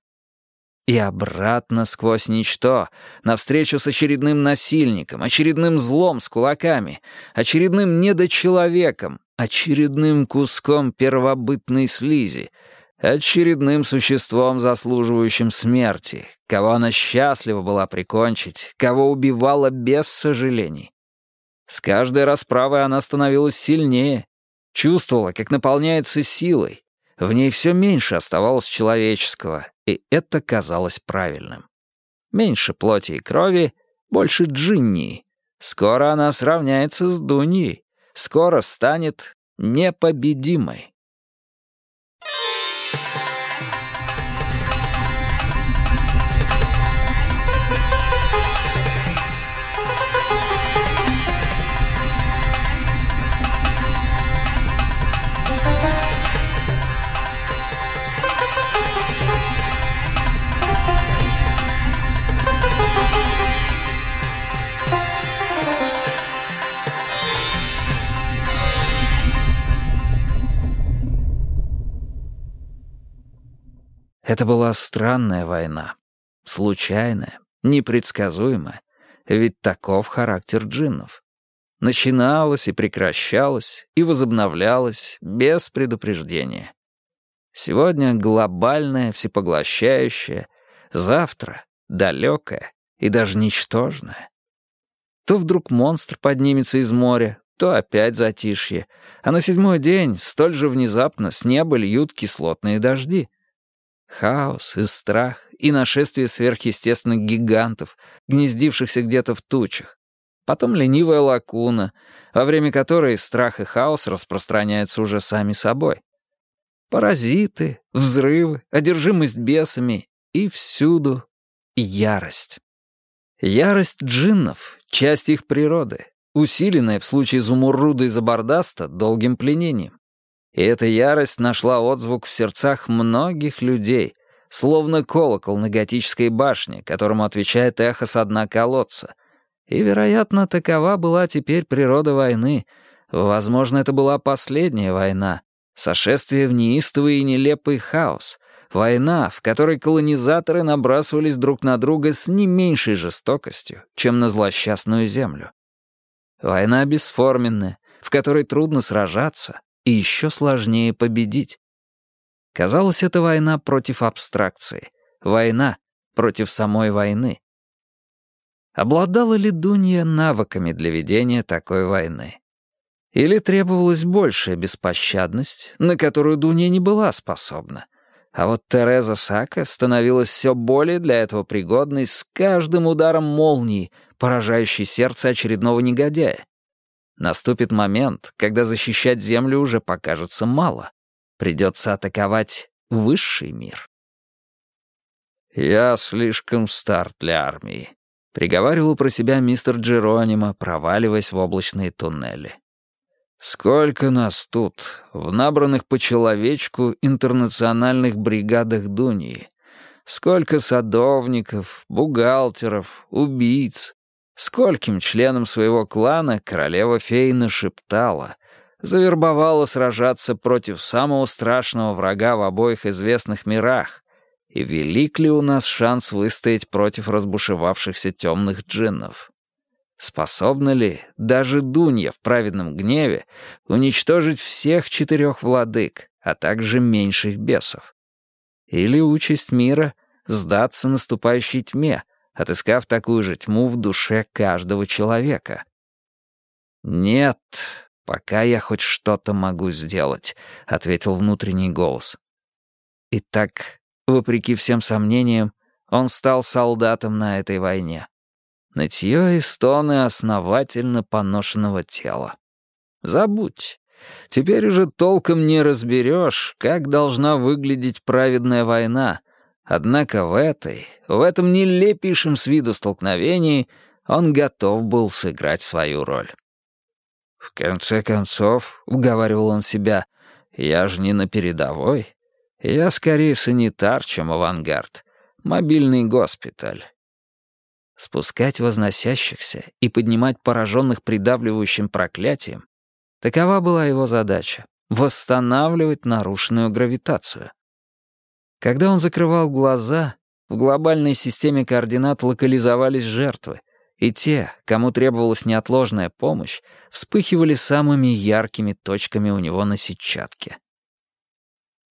И обратно сквозь ничто, навстречу с очередным насильником, очередным злом с кулаками, очередным недочеловеком, очередным куском первобытной слизи, очередным существом, заслуживающим смерти, кого она счастлива была прикончить, кого убивала без сожалений. С каждой расправой она становилась сильнее, чувствовала, как наполняется силой, в ней все меньше оставалось человеческого, и это казалось правильным. Меньше плоти и крови, больше джинни. Скоро она сравняется с Дуньей. Скоро станет непобедимой. Это была странная война. Случайная, непредсказуемая. Ведь таков характер джиннов. Начиналась и прекращалась, и возобновлялась без предупреждения. Сегодня глобальная, всепоглощающая, завтра далекая и даже ничтожная. То вдруг монстр поднимется из моря, то опять затишье, а на седьмой день столь же внезапно с неба льют кислотные дожди. Хаос и страх, и нашествие сверхъестественных гигантов, гнездившихся где-то в тучах. Потом ленивая лакуна, во время которой страх и хаос распространяются уже сами собой. Паразиты, взрывы, одержимость бесами и всюду ярость. Ярость джиннов — часть их природы, усиленная в случае Зумурруда и Забардаста долгим пленением. И эта ярость нашла отзвук в сердцах многих людей, словно колокол на готической башне, которому отвечает эхо со дна колодца. И, вероятно, такова была теперь природа войны. Возможно, это была последняя война, сошествие в неистовый и нелепый хаос, война, в которой колонизаторы набрасывались друг на друга с не меньшей жестокостью, чем на злосчастную землю. Война бесформенная, в которой трудно сражаться и еще сложнее победить. Казалось, это война против абстракции, война против самой войны. Обладала ли Дунья навыками для ведения такой войны? Или требовалась большая беспощадность, на которую Дунья не была способна? А вот Тереза Сака становилась все более для этого пригодной с каждым ударом молнии, поражающей сердце очередного негодяя. Наступит момент, когда защищать Землю уже покажется мало. Придется атаковать высший мир. «Я слишком стар для армии», — приговаривал про себя мистер Джеронимо, проваливаясь в облачные туннели. «Сколько нас тут, в набранных по человечку интернациональных бригадах Дуньи. Сколько садовников, бухгалтеров, убийц, Скольким членам своего клана королева фей нашептала, завербовала сражаться против самого страшного врага в обоих известных мирах, и велик ли у нас шанс выстоять против разбушевавшихся темных джиннов? Способна ли даже Дунья в праведном гневе уничтожить всех четырех владык, а также меньших бесов? Или участь мира — сдаться наступающей тьме — отыскав такую же тьму в душе каждого человека. «Нет, пока я хоть что-то могу сделать», — ответил внутренний голос. Итак, вопреки всем сомнениям, он стал солдатом на этой войне. Нытье и стоны основательно поношенного тела. Забудь. Теперь уже толком не разберешь, как должна выглядеть праведная война, Однако в этой, в этом нелепейшем с виду столкновении он готов был сыграть свою роль. «В конце концов», — уговаривал он себя, — «я же не на передовой. Я скорее санитар, чем авангард. Мобильный госпиталь». Спускать возносящихся и поднимать пораженных придавливающим проклятием — такова была его задача — восстанавливать нарушенную гравитацию. Когда он закрывал глаза, в глобальной системе координат локализовались жертвы, и те, кому требовалась неотложная помощь, вспыхивали самыми яркими точками у него на сетчатке.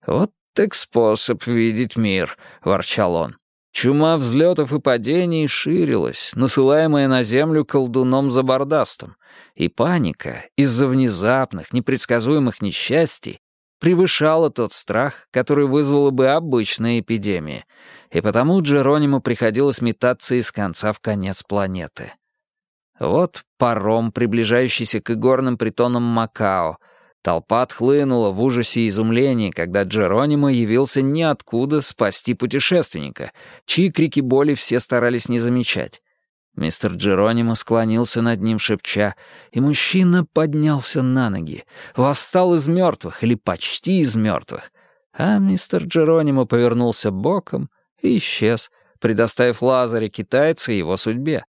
«Вот так способ видеть мир», — ворчал он. Чума взлетов и падений ширилась, насылаемая на землю колдуном Забардастом, и паника из-за внезапных, непредсказуемых несчастий превышала тот страх, который вызвала бы обычная эпидемия, и потому Джерониму приходилось метаться из конца в конец планеты. Вот паром, приближающийся к игорным притонам Макао. Толпа отхлынула в ужасе и изумлении, когда Джеронимо явился ниоткуда спасти путешественника, чьи крики боли все старались не замечать. Мистер Джеронимо склонился над ним, шепча, и мужчина поднялся на ноги, восстал из мертвых или почти из мертвых, а мистер Джеронимо повернулся боком и исчез, предоставив Лазаре китайца его судьбе.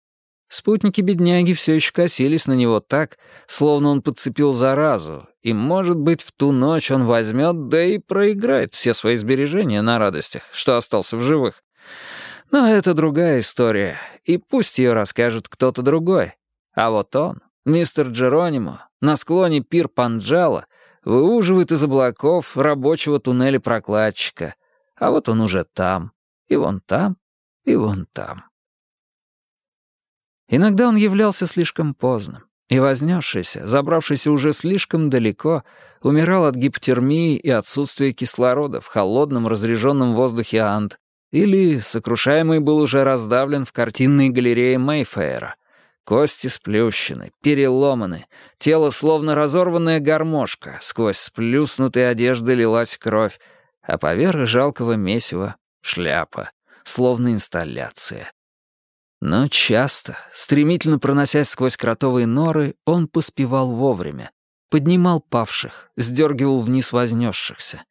Спутники бедняги все еще косились на него так, словно он подцепил заразу, и, может быть, в ту ночь он возьмет, да и проиграет все свои сбережения на радостях, что остался в живых. Но это другая история, и пусть ее расскажет кто-то другой. А вот он, мистер Джеронимо, на склоне пир Панджала, выуживает из облаков рабочего туннеля прокладчика. А вот он уже там, и вон там, и вон там. Иногда он являлся слишком поздно, и вознесшийся, забравшийся уже слишком далеко, умирал от гипотермии и отсутствия кислорода в холодном разреженном воздухе Анд, или, сокрушаемый был уже раздавлен в картинной галерее Мейфейра. Кости сплющены, переломаны, тело словно разорванная гармошка, сквозь сплюснутые одежды лилась кровь, а поверх жалкого месива — шляпа, словно инсталляция. Но часто, стремительно проносясь сквозь кротовые норы, он поспевал вовремя, поднимал павших, сдергивал вниз вознесшихся.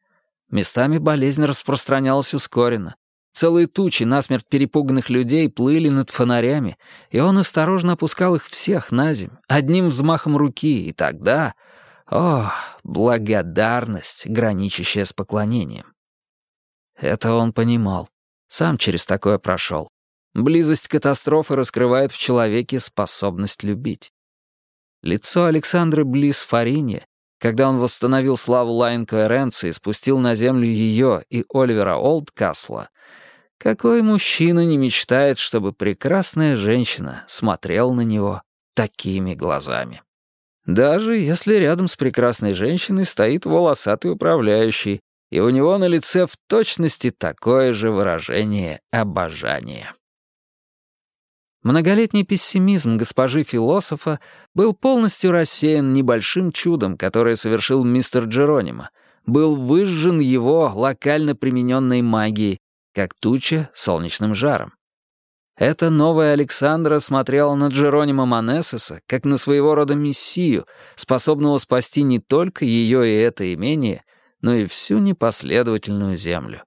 Местами болезнь распространялась ускоренно. Целые тучи насмерть перепуганных людей плыли над фонарями, и он осторожно опускал их всех на земь, одним взмахом руки, и тогда... О, благодарность, граничащая с поклонением. Это он понимал. Сам через такое прошел. Близость катастрофы раскрывает в человеке способность любить. Лицо Александры Близ Фарини, когда он восстановил славу Лайн Коэренции и спустил на землю ее и Оливера Олдкасла, какой мужчина не мечтает, чтобы прекрасная женщина смотрела на него такими глазами? Даже если рядом с прекрасной женщиной стоит волосатый управляющий, и у него на лице в точности такое же выражение обожания. Многолетний пессимизм госпожи философа был полностью рассеян небольшим чудом, которое совершил мистер Джеронимо, был выжжен его локально примененной магией, как туча солнечным жаром. Эта новая Александра смотрела на Джеронима Манесоса как на своего рода мессию, способного спасти не только ее и это имение, но и всю непоследовательную землю.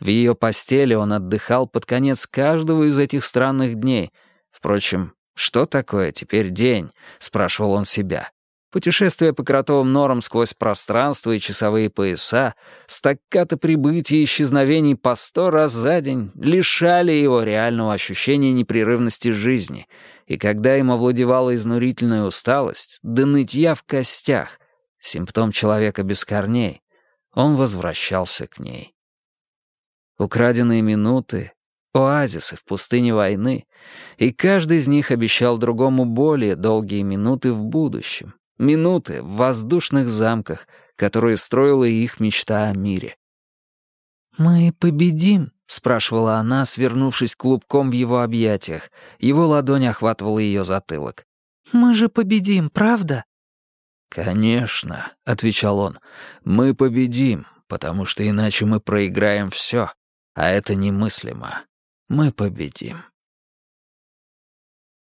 В ее постели он отдыхал под конец каждого из этих странных дней. Впрочем, что такое теперь день? Спрашивал он себя. Путешествия по кротовым норам сквозь пространство и часовые пояса, стаккато прибытия и исчезновений по сто раз за день лишали его реального ощущения непрерывности жизни, и когда им овладевала изнурительная усталость, да нытья в костях, симптом человека без корней, он возвращался к ней. Украденные минуты, оазисы в пустыне войны, и каждый из них обещал другому более долгие минуты в будущем, минуты в воздушных замках, которые строила их мечта о мире. «Мы победим?» — спрашивала она, свернувшись клубком в его объятиях. Его ладонь охватывала ее затылок. «Мы же победим, правда?» «Конечно», — отвечал он, — «мы победим, потому что иначе мы проиграем все. А это немыслимо. Мы победим.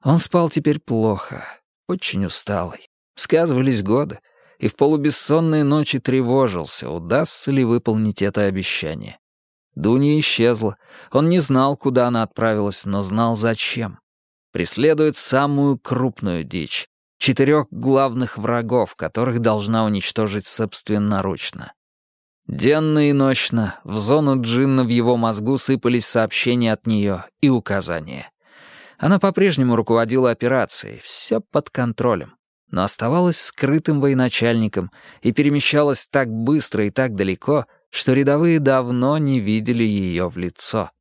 Он спал теперь плохо, очень усталый. Сказывались годы, и в полубессонные ночи тревожился, удастся ли выполнить это обещание. Дуня исчезла. Он не знал, куда она отправилась, но знал, зачем. Преследует самую крупную дичь. Четырех главных врагов, которых должна уничтожить собственноручно. Денно и ночно в зону джинна в его мозгу сыпались сообщения от нее и указания. Она по-прежнему руководила операцией, все под контролем, но оставалась скрытым военачальником и перемещалась так быстро и так далеко, что рядовые давно не видели ее в лицо.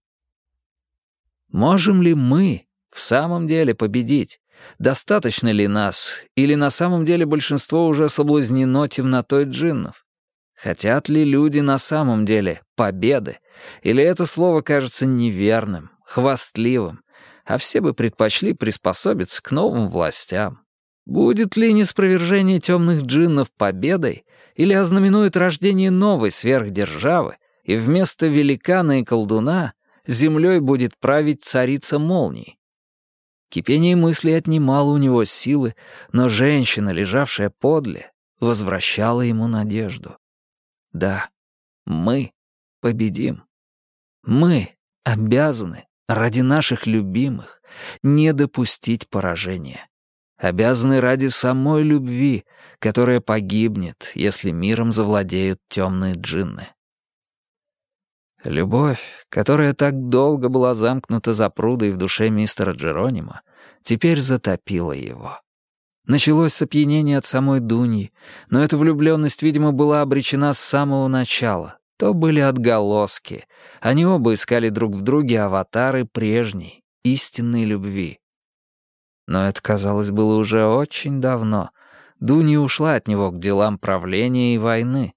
Можем ли мы в самом деле победить? Достаточно ли нас? Или на самом деле большинство уже соблазнено темнотой джиннов? Хотят ли люди на самом деле победы? Или это слово кажется неверным, хвастливым, а все бы предпочли приспособиться к новым властям? Будет ли неспровержение темных джиннов победой или ознаменует рождение новой сверхдержавы, и вместо великана и колдуна землей будет править царица молний? Кипение мыслей отнимало у него силы, но женщина, лежавшая подле, возвращала ему надежду. Да, мы победим. Мы обязаны ради наших любимых, не допустить поражения. Обязаны ради самой любви, которая погибнет, если миром завладеют темные джинны. Любовь, которая так долго была замкнута за прудой в душе мистера Джеронима, теперь затопила его. Началось с опьянения от самой Дуньи, но эта влюбленность, видимо, была обречена с самого начала. То были отголоски. Они оба искали друг в друге аватары прежней, истинной любви. Но это, казалось, было уже очень давно. Дуня ушла от него к делам правления и войны.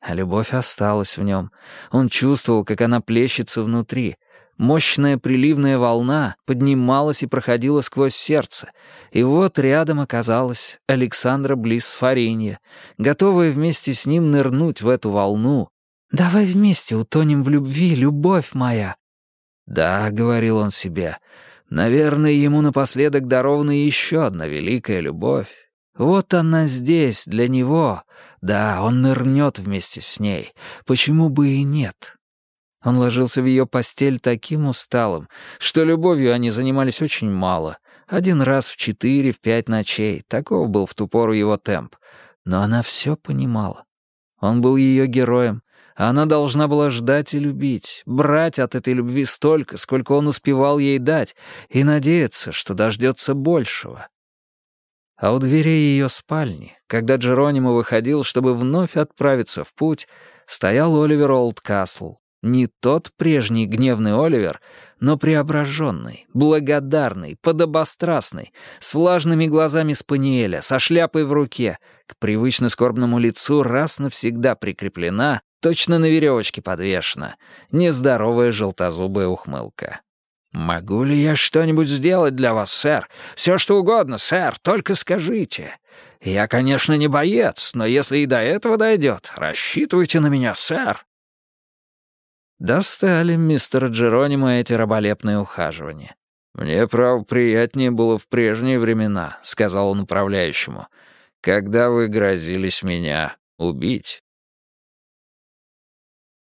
А любовь осталась в нем. Он чувствовал, как она плещется внутри, Мощная приливная волна поднималась и проходила сквозь сердце, и вот рядом оказалась Александра Близ Фаринья, готовая вместе с ним нырнуть в эту волну. «Давай вместе утонем в любви, любовь моя». «Да», — говорил он себе, — «наверное, ему напоследок дарована еще одна великая любовь. Вот она здесь, для него. Да, он нырнет вместе с ней. Почему бы и нет?» Он ложился в ее постель таким усталым, что любовью они занимались очень мало. Один раз в четыре, в пять ночей. Таков был в ту пору его темп. Но она все понимала. Он был ее героем, она должна была ждать и любить, брать от этой любви столько, сколько он успевал ей дать, и надеяться, что дождется большего. А у дверей ее спальни, когда Джеронимо выходил, чтобы вновь отправиться в путь, стоял Оливер Олдкасл, не тот прежний гневный Оливер, но преображенный, благодарный, подобострастный, с влажными глазами спаниеля, со шляпой в руке, к привычно скорбному лицу раз навсегда прикреплена, точно на веревочке подвешена, нездоровая желтозубая ухмылка. «Могу ли я что-нибудь сделать для вас, сэр? Все что угодно, сэр, только скажите. Я, конечно, не боец, но если и до этого дойдет, рассчитывайте на меня, сэр». Достали мистера Джеронимо эти раболепные ухаживания. «Мне, право, приятнее было в прежние времена», — сказал он управляющему, «когда вы грозились меня убить».